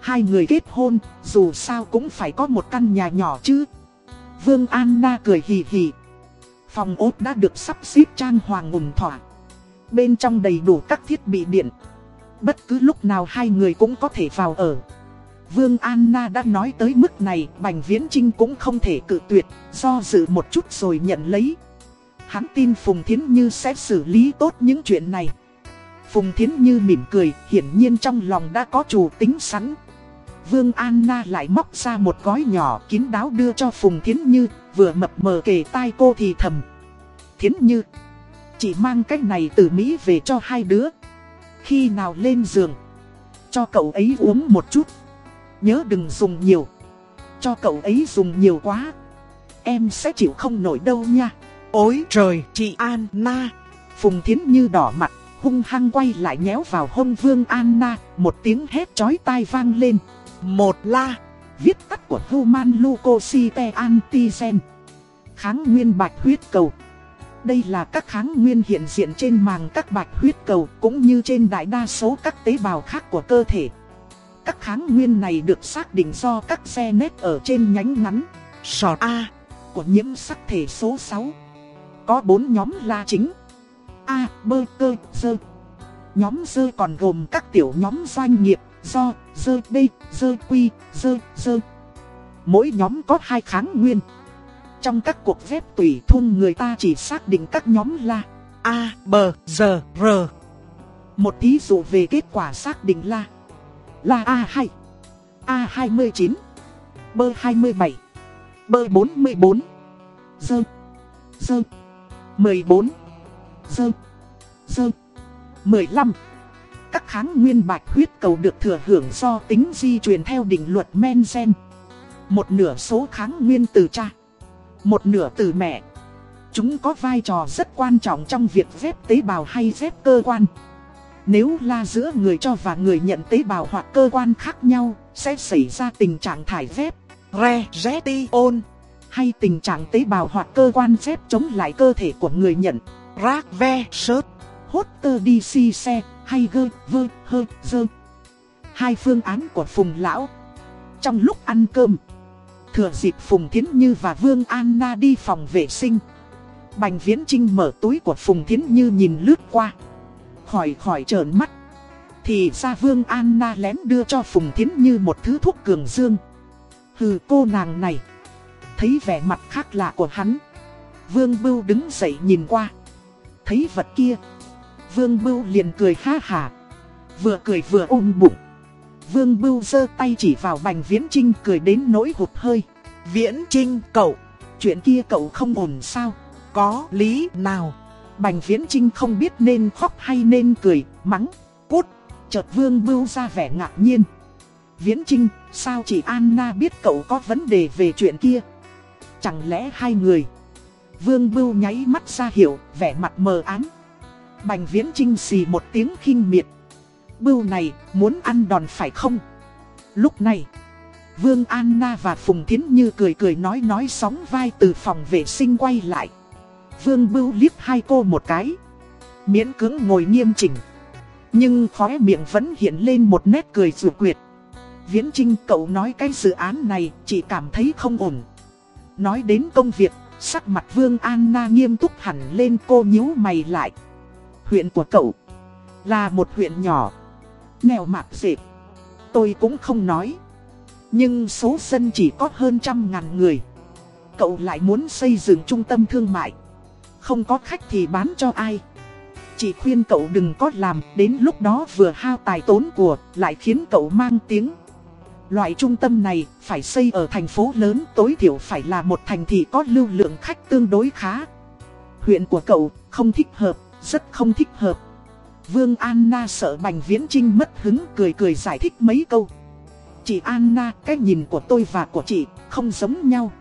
Hai người kết hôn Dù sao cũng phải có một căn nhà nhỏ chứ. Vương Anna cười hì hì. Phòng ốt đã được sắp xếp trang hoàng ngùng thỏa. Bên trong đầy đủ các thiết bị điện. Bất cứ lúc nào hai người cũng có thể vào ở. Vương Anna đã nói tới mức này, Bành Viễn Trinh cũng không thể cự tuyệt, do dự một chút rồi nhận lấy. Hắn tin Phùng Thiến Như sẽ xử lý tốt những chuyện này. Phùng Thiến Như mỉm cười, hiển nhiên trong lòng đã có chủ tính sẵn. Vương Anna lại móc ra một gói nhỏ kín đáo đưa cho Phùng Thiến Như, vừa mập mờ kề tai cô thì thầm. Thiến Như, chỉ mang cái này từ Mỹ về cho hai đứa. Khi nào lên giường, cho cậu ấy uống một chút. Nhớ đừng dùng nhiều Cho cậu ấy dùng nhiều quá Em sẽ chịu không nổi đâu nha Ôi trời chị Anna Phùng Thiến Như đỏ mặt Hung hăng quay lại nhéo vào hông Vương Anna Một tiếng hét chói tai vang lên Một la Viết tắt của Human Leukocyte Antigen Kháng nguyên bạch huyết cầu đây là các kháng nguyên hiện diện trên màng các bạch huyết cầu cũng như trên đại đa số các tế bào khác của cơ thể. Các kháng nguyên này được xác định do các xe nét ở trên nhánh ngắn, sọt A của nhiễm sắc thể số 6. Có 4 nhóm la chính. A, bơ, cơ, dơ. Nhóm dơ còn gồm các tiểu nhóm doanh nghiệp, do, dơ, b, dơ, quy, dơ, dơ. Mỗi nhóm có hai kháng nguyên. Trong các cuộc phép tùy thun người ta chỉ xác định các nhóm là A, B, G, R. Một thí dụ về kết quả xác định là là A2 A29 B27, B44, Dơ Dơ 14 Dơ Dơ 15 Các kháng nguyên bạch huyết cầu được thừa hưởng do tính di truyền theo định luật Menzen Một nửa số kháng nguyên từ cha. Một nửa từ mẹ. Chúng có vai trò rất quan trọng trong việc ghép tế bào hay ghép cơ quan. Nếu la giữa người cho và người nhận tế bào hoặc cơ quan khác nhau, sẽ xảy ra tình trạng thải ghép, rejetion, hay tình trạng tế bào hoặc cơ quan ghép chống lại cơ thể của người nhận, rác ve sớt, hốt tơ đi si xe, hay gơ, vơ, hơ, dơ. Hai phương án của Phùng Lão. Trong lúc ăn cơm, thừa dịp Phùng Thiến Như và Vương Anna đi phòng vệ sinh. Bành Viễn Trinh mở túi của Phùng Thiến Như nhìn lướt qua khỏi khỏi trợn mắt. Thì ra Vương Anna lén đưa cho Phùng Thiến Như một thứ thuốc cường dương. Hừ cô nàng này. Thấy vẻ mặt khác lạ của hắn Vương Bưu đứng dậy nhìn qua Thấy vật kia. Vương Bưu liền cười ha hà. Vừa cười vừa ôm bụng. Vương Bưu giơ tay chỉ vào Bành Viễn Trinh cười đến nỗi hụt hơi. Viễn Trinh cậu, Chuyện kia cậu không ổn sao? Có lý nào? Bành Viễn Trinh không biết nên khóc hay nên cười, Mắng, Cút. Chợt Vương Bưu ra vẻ ngạc nhiên. Viễn Trinh Sao chị Anna biết cậu có vấn đề về chuyện kia? Chẳng lẽ hai người Vương Bưu nháy mắt ra hiểu Vẻ mặt mờ ám Bành Viễn Trinh xì một tiếng khinh miệt Bưu này muốn ăn đòn phải không Lúc này Vương Anna và Phùng Thiến Như cười cười nói nói sóng vai từ phòng vệ sinh quay lại. Vương Bưu liếc hai cô một cái. Miễn cứng ngồi nghiêm chỉnh. Nhưng khóe miệng vẫn hiện lên một nét cười rủ quyệt. Viễn Trinh cậu nói cái dự án này chỉ cảm thấy không ổn. Nói đến công việc, sắc mặt Vương Anna nghiêm túc hẳn lên cô nhíu mày lại. Huyện của cậu là một huyện nhỏ, nghèo mạc dịp. Tôi cũng không nói. Nhưng số dân chỉ có hơn trăm ngàn người Cậu lại muốn xây dựng trung tâm thương mại Không có khách thì bán cho ai Chỉ khuyên cậu đừng có làm Đến lúc đó vừa hao tài tốn của Lại khiến cậu mang tiếng Loại trung tâm này phải xây ở thành phố lớn Tối thiểu phải là một thành thị có lưu lượng khách tương đối khá Huyện của cậu không thích hợp Rất không thích hợp Vương Anna sợ Bành Viễn Trinh mất hứng cười cười giải thích mấy câu Chị Anna, cái nhìn của tôi và của chị không giống nhau.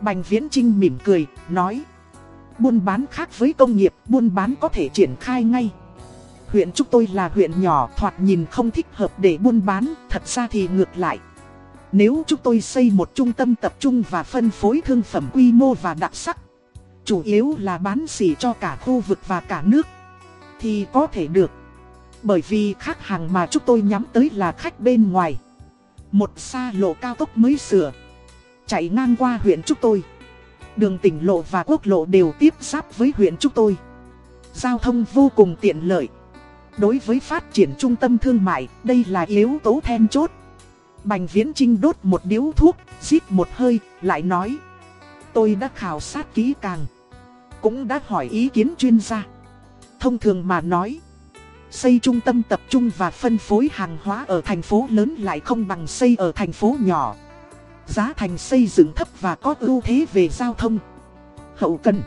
Bành Viễn Trinh mỉm cười, nói. Buôn bán khác với công nghiệp, buôn bán có thể triển khai ngay. Huyện chúng tôi là huyện nhỏ, thoạt nhìn không thích hợp để buôn bán, thật ra thì ngược lại. Nếu chúng tôi xây một trung tâm tập trung và phân phối thương phẩm quy mô và đặc sắc, chủ yếu là bán xỉ cho cả khu vực và cả nước, thì có thể được. Bởi vì khách hàng mà chúng tôi nhắm tới là khách bên ngoài. Một xa lộ cao tốc mới sửa Chạy ngang qua huyện chúng tôi Đường tỉnh lộ và quốc lộ đều tiếp giáp với huyện chúng tôi Giao thông vô cùng tiện lợi Đối với phát triển trung tâm thương mại, đây là yếu tố then chốt Bành Viễn Trinh đốt một điếu thuốc, xít một hơi, lại nói Tôi đã khảo sát kỹ càng Cũng đã hỏi ý kiến chuyên gia Thông thường mà nói Xây trung tâm tập trung và phân phối hàng hóa ở thành phố lớn lại không bằng xây ở thành phố nhỏ. Giá thành xây dựng thấp và có ưu thế về giao thông. Hậu cần.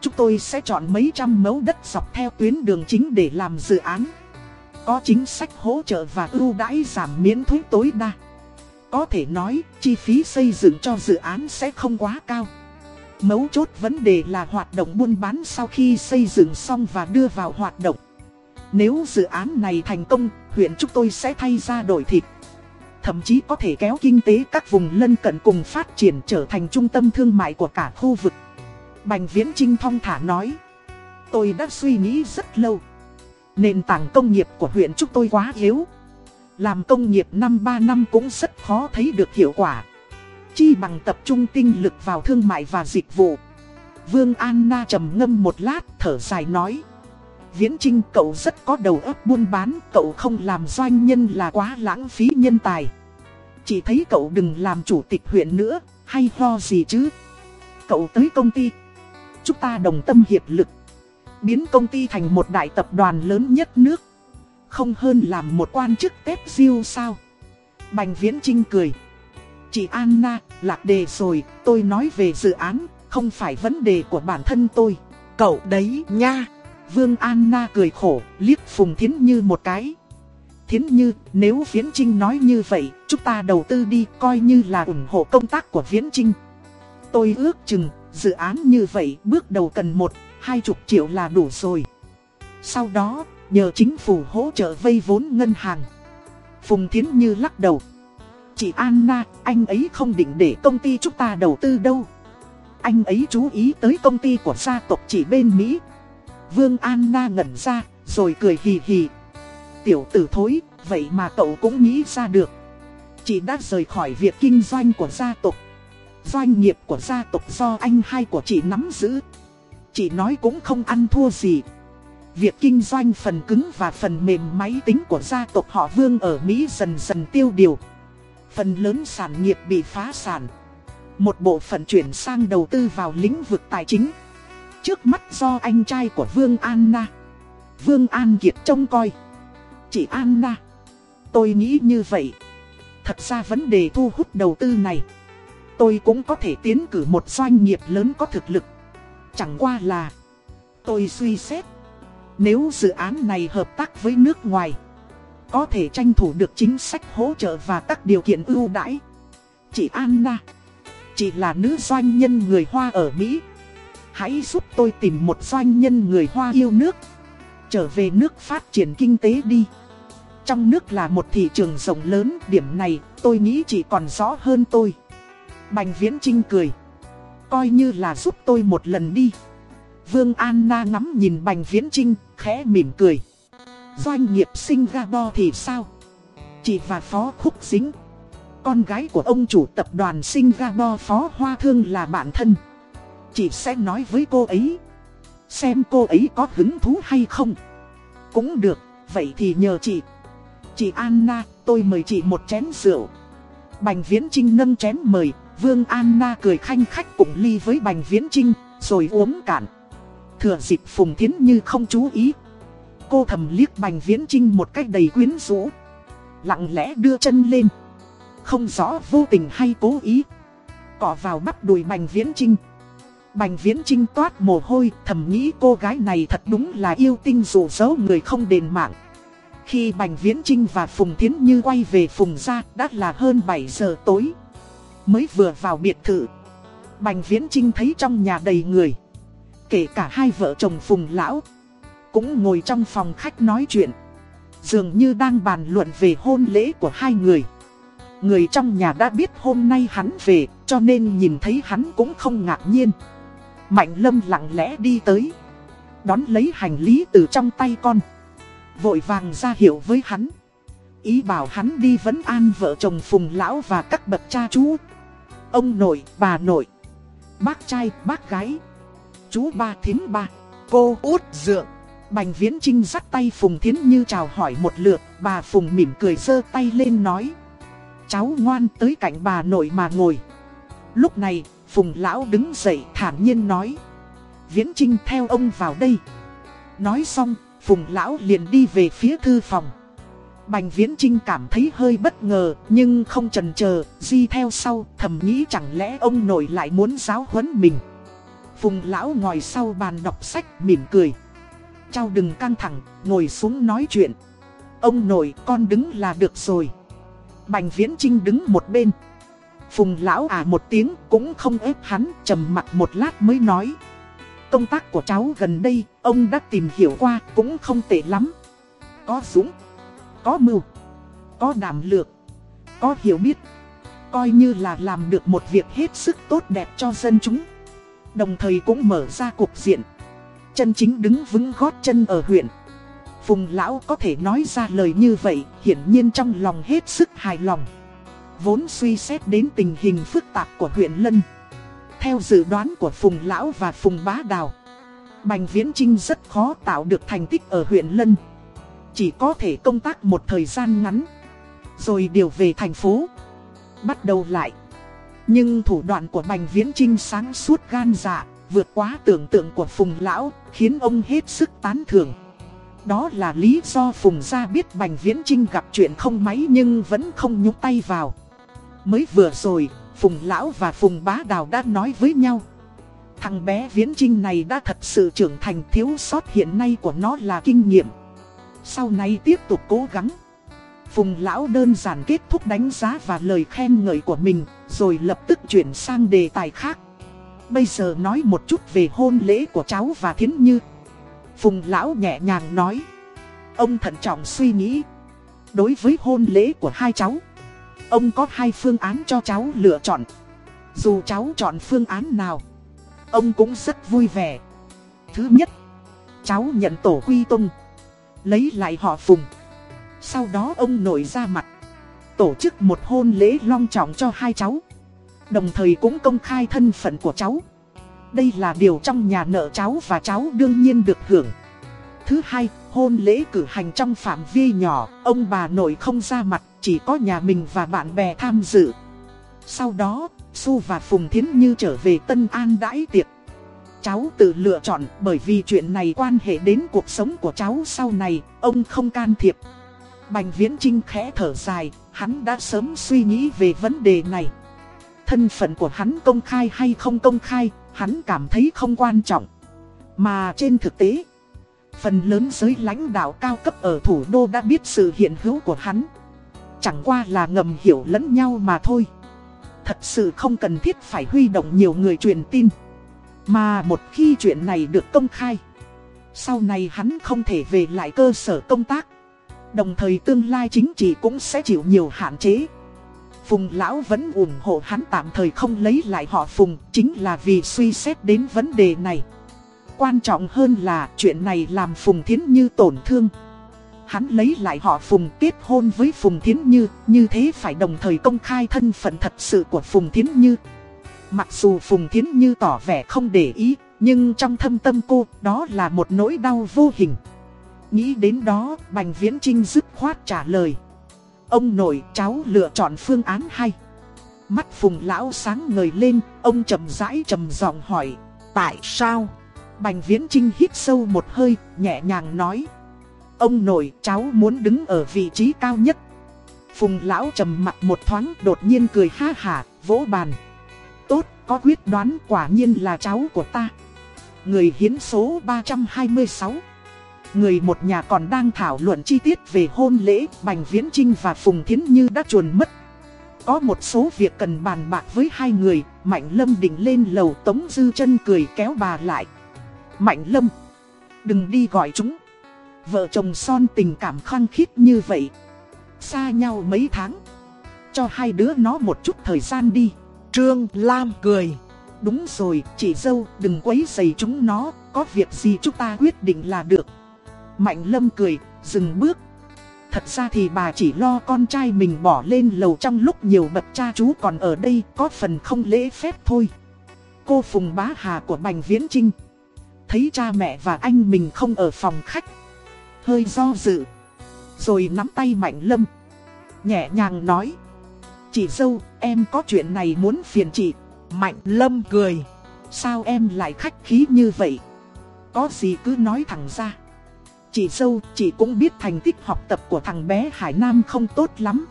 Chúng tôi sẽ chọn mấy trăm mẫu đất dọc theo tuyến đường chính để làm dự án. Có chính sách hỗ trợ và ưu đãi giảm miễn thuế tối đa. Có thể nói, chi phí xây dựng cho dự án sẽ không quá cao. Mấu chốt vấn đề là hoạt động buôn bán sau khi xây dựng xong và đưa vào hoạt động. Nếu dự án này thành công, huyện chúng tôi sẽ thay ra đổi thịt. Thậm chí có thể kéo kinh tế các vùng lân cận cùng phát triển trở thành trung tâm thương mại của cả khu vực. Bành Viễn Trinh thong thả nói. Tôi đã suy nghĩ rất lâu. Nền tảng công nghiệp của huyện chúng tôi quá yếu. Làm công nghiệp năm ba năm cũng rất khó thấy được hiệu quả. Chi bằng tập trung tinh lực vào thương mại và dịch vụ. Vương Anna trầm ngâm một lát thở dài nói. Viễn Trinh cậu rất có đầu óc buôn bán, cậu không làm doanh nhân là quá lãng phí nhân tài. Chỉ thấy cậu đừng làm chủ tịch huyện nữa, hay ho gì chứ. Cậu tới công ty. Chúng ta đồng tâm hiệp lực. Biến công ty thành một đại tập đoàn lớn nhất nước. Không hơn làm một quan chức tép diêu sao. Bành Viễn Trinh cười. Chị Anna, lạc đề rồi, tôi nói về dự án, không phải vấn đề của bản thân tôi. Cậu đấy nha. Vương Anna cười khổ, liếc Phùng Thiến Như một cái. Thiến Như, nếu Viễn Trinh nói như vậy, chúng ta đầu tư đi coi như là ủng hộ công tác của Viễn Trinh. Tôi ước chừng, dự án như vậy bước đầu cần một, hai chục triệu là đủ rồi. Sau đó, nhờ chính phủ hỗ trợ vay vốn ngân hàng. Phùng Thiến Như lắc đầu. Chị Anna, anh ấy không định để công ty chúng ta đầu tư đâu. Anh ấy chú ý tới công ty của gia tộc chỉ bên Mỹ. Vương Anna ngẩn ra, rồi cười hì hì. Tiểu tử thối, vậy mà cậu cũng nghĩ ra được. Chị đã rời khỏi việc kinh doanh của gia tộc. Doanh nghiệp của gia tộc do anh hai của chị nắm giữ. Chị nói cũng không ăn thua gì. Việc kinh doanh phần cứng và phần mềm máy tính của gia tộc họ Vương ở Mỹ dần dần tiêu điều. Phần lớn sản nghiệp bị phá sản. Một bộ phận chuyển sang đầu tư vào lĩnh vực tài chính. Trước mắt do anh trai của Vương Anna. Vương An Kiệt trông coi. Chị Anna. Tôi nghĩ như vậy. Thật ra vấn đề thu hút đầu tư này. Tôi cũng có thể tiến cử một doanh nghiệp lớn có thực lực. Chẳng qua là. Tôi suy xét. Nếu dự án này hợp tác với nước ngoài. Có thể tranh thủ được chính sách hỗ trợ và các điều kiện ưu đãi. Chị Anna. Chị là nữ doanh nhân người Hoa ở Mỹ. Hãy giúp tôi tìm một doanh nhân người Hoa yêu nước. Trở về nước phát triển kinh tế đi. Trong nước là một thị trường rộng lớn, điểm này tôi nghĩ chị còn rõ hơn tôi. Bành Viễn Trinh cười. Coi như là giúp tôi một lần đi. Vương Anna ngắm nhìn Bành Viễn Trinh, khẽ mỉm cười. Doanh nghiệp Singapore thì sao? Chị và Phó Khúc Dính. Con gái của ông chủ tập đoàn Singapore Phó Hoa Thương là bạn thân. Chị sẽ nói với cô ấy. Xem cô ấy có hứng thú hay không. Cũng được, vậy thì nhờ chị. Chị Anna, tôi mời chị một chén rượu. Bành Viễn Trinh nâng chén mời, Vương Anna cười khanh khách cùng ly với Bành Viễn Trinh, rồi uống cạn. Thừa dịp Phùng Thiến Như không chú ý. Cô thầm liếc Bành Viễn Trinh một cách đầy quyến rũ. Lặng lẽ đưa chân lên. Không rõ vô tình hay cố ý. Cỏ vào bắp đùi Bành Viễn Trinh. Bành Viễn Trinh toát mồ hôi, thầm nghĩ cô gái này thật đúng là yêu tinh dụ dấu người không đền mạng. Khi Bành Viễn Trinh và Phùng Thiến Như quay về Phùng gia đã là hơn 7 giờ tối. Mới vừa vào biệt thự. Bành Viễn Trinh thấy trong nhà đầy người. Kể cả hai vợ chồng Phùng Lão. Cũng ngồi trong phòng khách nói chuyện. Dường như đang bàn luận về hôn lễ của hai người. Người trong nhà đã biết hôm nay hắn về, cho nên nhìn thấy hắn cũng không ngạc nhiên. Mạnh Lâm lặng lẽ đi tới. Đón lấy hành lý từ trong tay con. Vội vàng ra hiệu với hắn. Ý bảo hắn đi vấn an vợ chồng Phùng Lão và các bậc cha chú. Ông nội, bà nội, bác trai, bác gái, chú ba thím ba, cô út dượng. Bành Viễn Trinh dắt tay Phùng Thiến Như chào hỏi một lượt, bà Phùng mỉm cười giơ tay lên nói. Cháu ngoan tới cạnh bà nội mà ngồi. Lúc này, Phùng Lão đứng dậy thản nhiên nói. Viễn Trinh theo ông vào đây. Nói xong, Phùng Lão liền đi về phía thư phòng. Bành Viễn Trinh cảm thấy hơi bất ngờ, nhưng không chần chờ, di theo sau, thầm nghĩ chẳng lẽ ông nội lại muốn giáo huấn mình. Phùng Lão ngồi sau bàn đọc sách, mỉm cười. Chào đừng căng thẳng, ngồi xuống nói chuyện. Ông nội, con đứng là được rồi. Bành Viễn Trinh đứng một bên. Phùng Lão à một tiếng, cũng không ép hắn, trầm mặt một lát mới nói. Công tác của cháu gần đây, ông đã tìm hiểu qua, cũng không tệ lắm. Có dũng, có mưu, có đảm lược, có hiểu biết. Coi như là làm được một việc hết sức tốt đẹp cho dân chúng. Đồng thời cũng mở ra cuộc diện. Chân chính đứng vững gót chân ở huyện. Phùng Lão có thể nói ra lời như vậy, hiển nhiên trong lòng hết sức hài lòng. Vốn suy xét đến tình hình phức tạp của huyện Lân. Theo dự đoán của Phùng Lão và Phùng Bá Đào Bành Viễn Trinh rất khó tạo được thành tích ở huyện Lân chỉ có thể công tác một thời gian ngắn, Rồi điều về thành phố Bắt đầu lại Nhưng thủ đoạn của Bành Viễn Trinh sáng suốt gan dạ Vượt quá tưởng tượng của Phùng Lão, Khiến ông hết sức tán thưởng Đó là lý do Phùng gia biết Bành Viễn Trinh gặp chuyện không máy Nhưng vẫn không nhúc tay vào Mới vừa rồi, Phùng Lão và Phùng Bá Đào đã nói với nhau. Thằng bé Viễn Trinh này đã thật sự trưởng thành, thiếu sót hiện nay của nó là kinh nghiệm. Sau này tiếp tục cố gắng. Phùng Lão đơn giản kết thúc đánh giá và lời khen ngợi của mình, rồi lập tức chuyển sang đề tài khác. Bây giờ nói một chút về hôn lễ của cháu và Thiến Như. Phùng Lão nhẹ nhàng nói. Ông thận trọng suy nghĩ. Đối với hôn lễ của hai cháu, Ông có hai phương án cho cháu lựa chọn. Dù cháu chọn phương án nào, ông cũng rất vui vẻ. Thứ nhất, cháu nhận tổ quy tông lấy lại họ phùng. Sau đó ông nổi ra mặt, tổ chức một hôn lễ long trọng cho hai cháu. Đồng thời cũng công khai thân phận của cháu. Đây là điều trong nhà nợ cháu và cháu đương nhiên được hưởng. Thứ hai, hôn lễ cử hành trong phạm vi nhỏ, ông bà nội không ra mặt, chỉ có nhà mình và bạn bè tham dự. Sau đó, Su và Phùng Thiến Như trở về Tân An đãi tiệc. Cháu tự lựa chọn bởi vì chuyện này quan hệ đến cuộc sống của cháu sau này, ông không can thiệp. Bành Viễn Trinh khẽ thở dài, hắn đã sớm suy nghĩ về vấn đề này. Thân phận của hắn công khai hay không công khai, hắn cảm thấy không quan trọng. Mà trên thực tế, phần lớn giới lãnh đạo cao cấp ở thủ đô đã biết sự hiện hữu của hắn. Chẳng qua là ngầm hiểu lẫn nhau mà thôi. Thật sự không cần thiết phải huy động nhiều người truyền tin. Mà một khi chuyện này được công khai, sau này hắn không thể về lại cơ sở công tác. Đồng thời tương lai chính trị cũng sẽ chịu nhiều hạn chế. Phùng Lão vẫn ủng hộ hắn tạm thời không lấy lại họ Phùng, chính là vì suy xét đến vấn đề này. Quan trọng hơn là chuyện này làm Phùng Thiến Như tổn thương. Hắn lấy lại họ Phùng kết hôn với Phùng Thiến Như, như thế phải đồng thời công khai thân phận thật sự của Phùng Thiến Như. Mặc dù Phùng Thiến Như tỏ vẻ không để ý, nhưng trong thâm tâm cô, đó là một nỗi đau vô hình. Nghĩ đến đó, Bành Viễn Trinh dứt khoát trả lời. Ông nội cháu lựa chọn phương án hay. Mắt Phùng Lão sáng ngời lên, ông chậm rãi trầm giọng hỏi. Tại sao? Bành Viễn Trinh hít sâu một hơi, nhẹ nhàng nói. Ông nội cháu muốn đứng ở vị trí cao nhất. Phùng Lão trầm mặt một thoáng đột nhiên cười ha hả, vỗ bàn. Có quyết đoán quả nhiên là cháu của ta. Người hiến số 326 Người một nhà còn đang thảo luận chi tiết về hôn lễ, Bành Viễn Trinh và Phùng Thiến Như đã chuồn mất. Có một số việc cần bàn bạc với hai người, Mạnh Lâm định lên lầu Tống Dư chân cười kéo bà lại. Mạnh Lâm, đừng đi gọi chúng. Vợ chồng son tình cảm khăng khít như vậy. Xa nhau mấy tháng. Cho hai đứa nó một chút thời gian đi. Trương Lam cười. Đúng rồi, chị dâu, đừng quấy rầy chúng nó, có việc gì chúng ta quyết định là được. Mạnh Lâm cười, dừng bước. Thật ra thì bà chỉ lo con trai mình bỏ lên lầu trong lúc nhiều bậc cha chú còn ở đây có phần không lễ phép thôi. Cô Phùng Bá Hà của Bành Viễn Trinh. Thấy cha mẹ và anh mình không ở phòng khách. Hơi do dự. Rồi nắm tay Mạnh Lâm. Nhẹ nhàng nói. Chị dâu, em có chuyện này muốn phiền chị. Mạnh Lâm cười. Sao em lại khách khí như vậy? Có gì cứ nói thẳng ra. Chị dâu, chị cũng biết thành tích học tập của thằng bé Hải Nam không tốt lắm.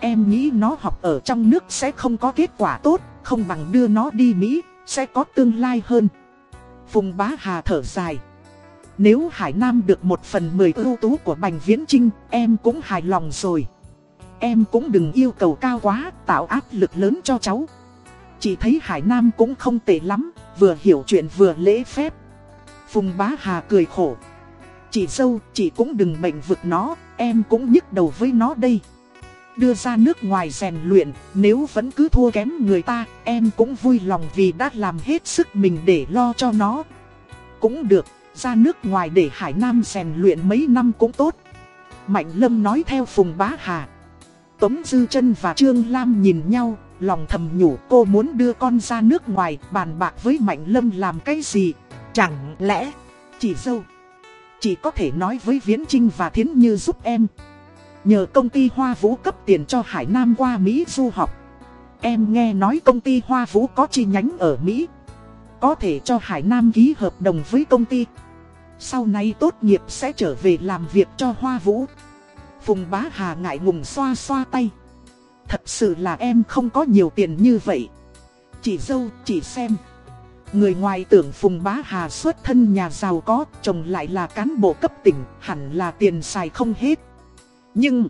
Em nghĩ nó học ở trong nước sẽ không có kết quả tốt, không bằng đưa nó đi Mỹ, sẽ có tương lai hơn. Phùng Bá Hà thở dài. Nếu Hải Nam được một phần mười ưu tú của Bành Viễn Trinh, em cũng hài lòng rồi. Em cũng đừng yêu cầu cao quá, tạo áp lực lớn cho cháu. Chị thấy Hải Nam cũng không tệ lắm, vừa hiểu chuyện vừa lễ phép. Phùng Bá Hà cười khổ. Chị dâu, chị cũng đừng bệnh vực nó, em cũng nhức đầu với nó đây. Đưa ra nước ngoài rèn luyện, nếu vẫn cứ thua kém người ta, em cũng vui lòng vì đã làm hết sức mình để lo cho nó. Cũng được, ra nước ngoài để Hải Nam rèn luyện mấy năm cũng tốt. Mạnh Lâm nói theo Phùng Bá Hà. Tống Dư chân và Trương Lam nhìn nhau, lòng thầm nhủ cô muốn đưa con ra nước ngoài bàn bạc với Mạnh Lâm làm cái gì. Chẳng lẽ, chị dâu. Chỉ có thể nói với Viễn Trinh và Thiến Như giúp em Nhờ công ty Hoa Vũ cấp tiền cho Hải Nam qua Mỹ du học Em nghe nói công ty Hoa Vũ có chi nhánh ở Mỹ Có thể cho Hải Nam ký hợp đồng với công ty Sau này tốt nghiệp sẽ trở về làm việc cho Hoa Vũ Phùng Bá Hà ngại ngùng xoa xoa tay Thật sự là em không có nhiều tiền như vậy Chị dâu, chị xem Người ngoài tưởng Phùng Bá Hà xuất thân nhà giàu có, chồng lại là cán bộ cấp tỉnh, hẳn là tiền xài không hết. Nhưng,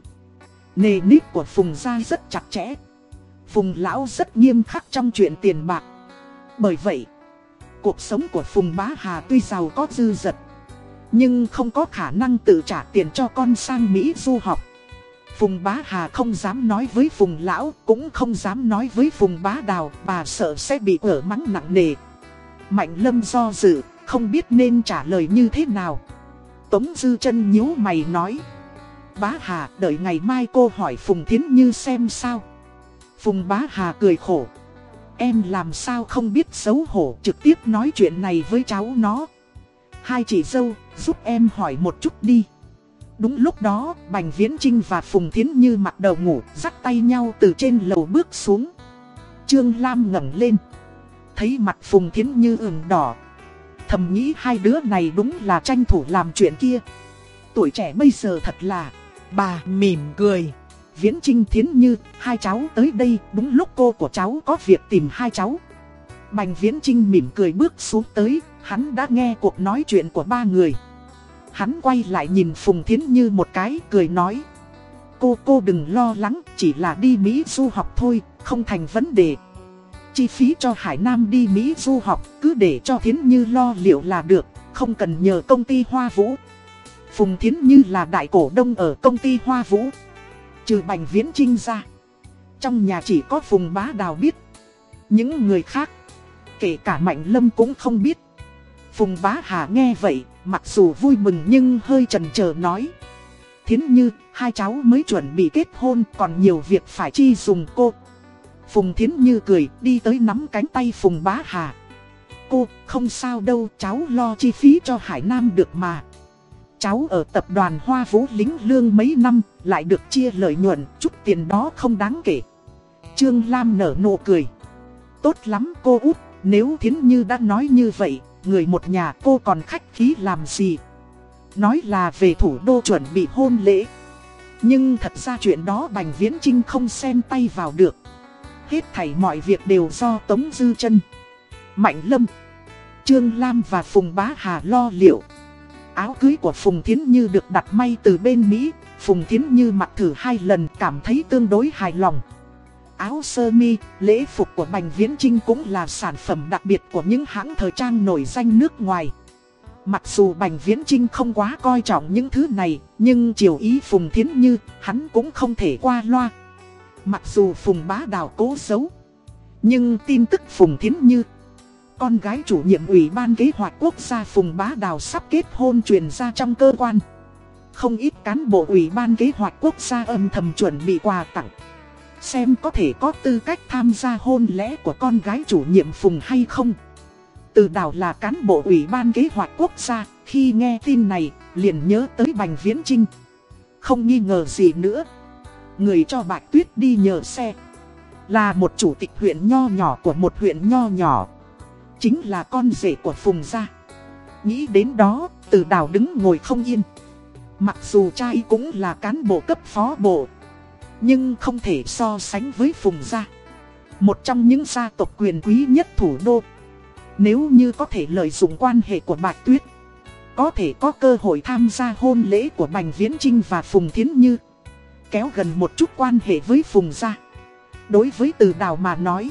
nề nếp của Phùng gia rất chặt chẽ. Phùng Lão rất nghiêm khắc trong chuyện tiền bạc. Bởi vậy, cuộc sống của Phùng Bá Hà tuy giàu có dư dật, nhưng không có khả năng tự trả tiền cho con sang Mỹ du học. Phùng Bá Hà không dám nói với Phùng Lão, cũng không dám nói với Phùng Bá Đào, bà sợ sẽ bị ở mắng nặng nề. Mạnh lâm do dự, không biết nên trả lời như thế nào. Tống Dư chân nhíu mày nói. Bá Hà đợi ngày mai cô hỏi Phùng Thiến Như xem sao. Phùng Bá Hà cười khổ. Em làm sao không biết xấu hổ trực tiếp nói chuyện này với cháu nó. Hai chị dâu, giúp em hỏi một chút đi. Đúng lúc đó, Bành Viễn Trinh và Phùng Thiến Như mặc đầu ngủ, dắt tay nhau từ trên lầu bước xuống. Trương Lam ngẩng lên. Thấy mặt Phùng Thiến Như ửng đỏ. Thầm nghĩ hai đứa này đúng là tranh thủ làm chuyện kia. Tuổi trẻ bây giờ thật là... Bà mỉm cười. Viễn Trinh Thiến Như, hai cháu tới đây đúng lúc cô của cháu có việc tìm hai cháu. Bành Viễn Trinh mỉm cười bước xuống tới, hắn đã nghe cuộc nói chuyện của ba người. Hắn quay lại nhìn Phùng Thiến Như một cái, cười nói. Cô cô đừng lo lắng, chỉ là đi Mỹ du học thôi, không thành vấn đề. Chi phí cho Hải Nam đi Mỹ du học, cứ để cho Thiến Như lo liệu là được, không cần nhờ công ty Hoa Vũ. Phùng Thiến Như là đại cổ đông ở công ty Hoa Vũ. Trừ Bành Viễn Trinh ra. Trong nhà chỉ có Phùng Bá Đào biết. Những người khác, kể cả Mạnh Lâm cũng không biết. Phùng Bá Hà nghe vậy, mặc dù vui mừng nhưng hơi chần chờ nói. Thiến Như, hai cháu mới chuẩn bị kết hôn còn nhiều việc phải chi dùng cô. Phùng Thiến Như cười đi tới nắm cánh tay Phùng Bá Hà. Cô, không sao đâu, cháu lo chi phí cho Hải Nam được mà. Cháu ở tập đoàn Hoa Vũ lính lương mấy năm, lại được chia lợi nhuận, chút tiền đó không đáng kể. Trương Lam nở nụ cười. Tốt lắm cô út, nếu Thiến Như đã nói như vậy, người một nhà cô còn khách khí làm gì? Nói là về thủ đô chuẩn bị hôn lễ. Nhưng thật ra chuyện đó Bành Viễn Trinh không xem tay vào được. Hết thảy mọi việc đều do Tống Dư chân Mạnh Lâm, Trương Lam và Phùng Bá Hà lo liệu. Áo cưới của Phùng Thiến Như được đặt may từ bên Mỹ, Phùng Thiến Như mặc thử hai lần cảm thấy tương đối hài lòng. Áo sơ mi, lễ phục của Bành Viễn Trinh cũng là sản phẩm đặc biệt của những hãng thời trang nổi danh nước ngoài. Mặc dù Bành Viễn Trinh không quá coi trọng những thứ này, nhưng chiều ý Phùng Thiến Như, hắn cũng không thể qua loa. Mặc dù Phùng Bá Đào cố giấu, nhưng tin tức Phùng Thiến Như, con gái chủ nhiệm ủy ban kế hoạch quốc gia Phùng Bá Đào sắp kết hôn truyền ra trong cơ quan. Không ít cán bộ ủy ban kế hoạch quốc gia âm thầm chuẩn bị quà tặng. Xem có thể có tư cách tham gia hôn lễ của con gái chủ nhiệm Phùng hay không. Từ đảo là cán bộ ủy ban kế hoạch quốc gia, khi nghe tin này, liền nhớ tới Bành Viễn Trinh. Không nghi ngờ gì nữa. Người cho Bạch Tuyết đi nhờ xe. Là một chủ tịch huyện nho nhỏ của một huyện nho nhỏ. Chính là con rể của Phùng gia. Nghĩ đến đó, từ đảo đứng ngồi không yên. Mặc dù trai cũng là cán bộ cấp phó bộ. Nhưng không thể so sánh với Phùng gia. Một trong những gia tộc quyền quý nhất thủ đô. Nếu như có thể lợi dụng quan hệ của Bạch Tuyết, Có thể có cơ hội tham gia hôn lễ của Bành Viễn Trinh và Phùng Thiến Như, Kéo gần một chút quan hệ với Phùng gia. Đối với từ đào mà nói,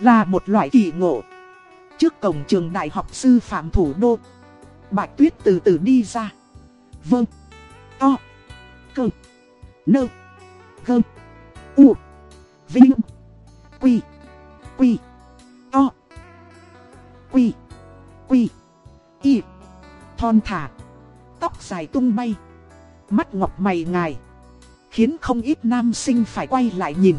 Là một loại kỳ ngộ. Trước cổng trường đại học sư phạm thủ đô, Bạch Tuyết từ từ đi ra. Vâng. To. Cơ. Nơ. Gơ U. Vinh. Quy. Quy. To Quy, quy, y, thon thả, tóc dài tung bay, mắt ngọc mày ngài, khiến không ít nam sinh phải quay lại nhìn.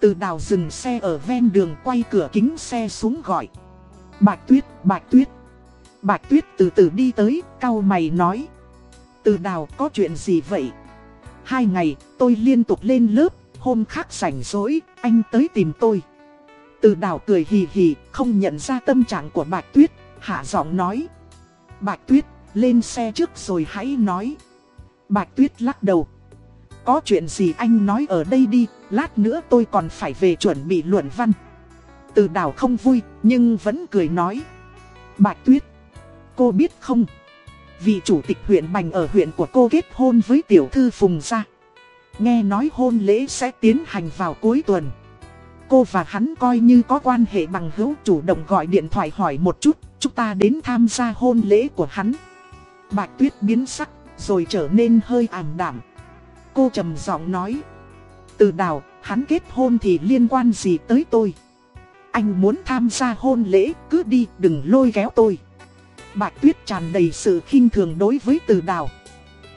Từ đào dừng xe ở ven đường quay cửa kính xe xuống gọi. Bạch tuyết, bạch tuyết. Bạch tuyết từ từ đi tới, cau mày nói. Từ đào có chuyện gì vậy? Hai ngày, tôi liên tục lên lớp, hôm khác rảnh rỗi, anh tới tìm tôi. Từ đảo cười hì hì, không nhận ra tâm trạng của Bạch Tuyết, hạ giọng nói. Bạch Tuyết, lên xe trước rồi hãy nói. Bạch Tuyết lắc đầu. Có chuyện gì anh nói ở đây đi, lát nữa tôi còn phải về chuẩn bị luận văn. Từ đảo không vui, nhưng vẫn cười nói. Bạch Tuyết, cô biết không? Vị chủ tịch huyện Bành ở huyện của cô kết hôn với tiểu thư Phùng Gia. Nghe nói hôn lễ sẽ tiến hành vào cuối tuần. Cô và hắn coi như có quan hệ bằng hữu chủ động gọi điện thoại hỏi một chút, chúng ta đến tham gia hôn lễ của hắn. Bạch tuyết biến sắc, rồi trở nên hơi ảm đảm. Cô trầm giọng nói. Từ đào, hắn kết hôn thì liên quan gì tới tôi? Anh muốn tham gia hôn lễ, cứ đi, đừng lôi kéo tôi. Bạch tuyết tràn đầy sự khinh thường đối với từ đào.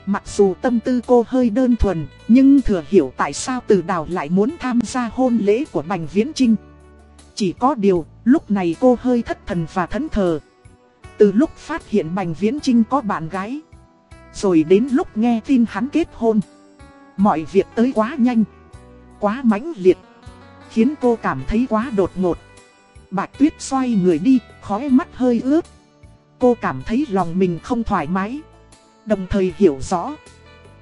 Mặc dù tâm tư cô hơi đơn thuần, nhưng thừa hiểu tại sao từ đào lại muốn tham gia hôn lễ của Bành Viễn Trinh. Chỉ có điều, lúc này cô hơi thất thần và thẫn thờ. Từ lúc phát hiện Bành Viễn Trinh có bạn gái, rồi đến lúc nghe tin hắn kết hôn. Mọi việc tới quá nhanh, quá mãnh liệt. khiến cô cảm thấy quá đột ngột. Bạch Tuyết xoay người đi, khóe mắt hơi ướt. Cô cảm thấy lòng mình không thoải mái. Đồng thời hiểu rõ.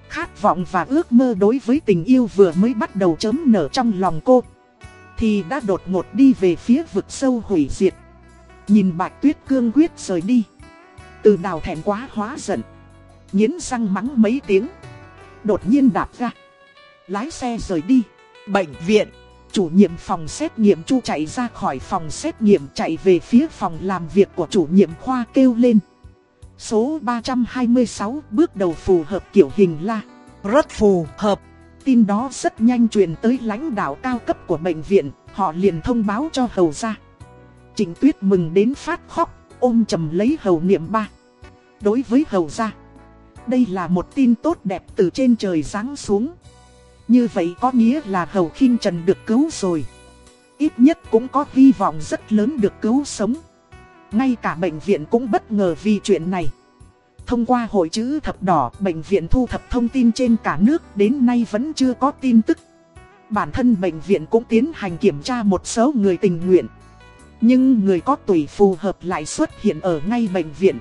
Khát vọng và ước mơ đối với tình yêu vừa mới bắt đầu chớm nở trong lòng cô. Thì đã đột ngột đi về phía vực sâu hủy diệt. Nhìn Bạch Tuyết cương quyết rời đi. Từ đào thẹn quá hóa giận. Nhiến răng mắng mấy tiếng. Đột nhiên đạp ra. Lái xe rời đi. Bệnh viện. Chủ nhiệm phòng xét nghiệm chu chạy ra khỏi phòng xét nghiệm chạy về phía phòng làm việc của chủ nhiệm khoa kêu lên. Số 326 bước đầu phù hợp kiểu hình la. Rất phù hợp. Tin đó rất nhanh truyền tới lãnh đạo cao cấp của bệnh viện, họ liền thông báo cho hầu ra. Trịnh Tuyết mừng đến phát khóc, ôm chầm lấy hầu niệm ba. Đối với hầu ra, đây là một tin tốt đẹp từ trên trời giáng xuống. Như vậy có nghĩa là hầu khinh trần được cứu rồi. Ít nhất cũng có hy vọng rất lớn được cứu sống. Ngay cả bệnh viện cũng bất ngờ vì chuyện này. Thông qua hội chữ thập đỏ, bệnh viện thu thập thông tin trên cả nước đến nay vẫn chưa có tin tức. Bản thân bệnh viện cũng tiến hành kiểm tra một số người tình nguyện. Nhưng người có tuổi phù hợp lại xuất hiện ở ngay bệnh viện.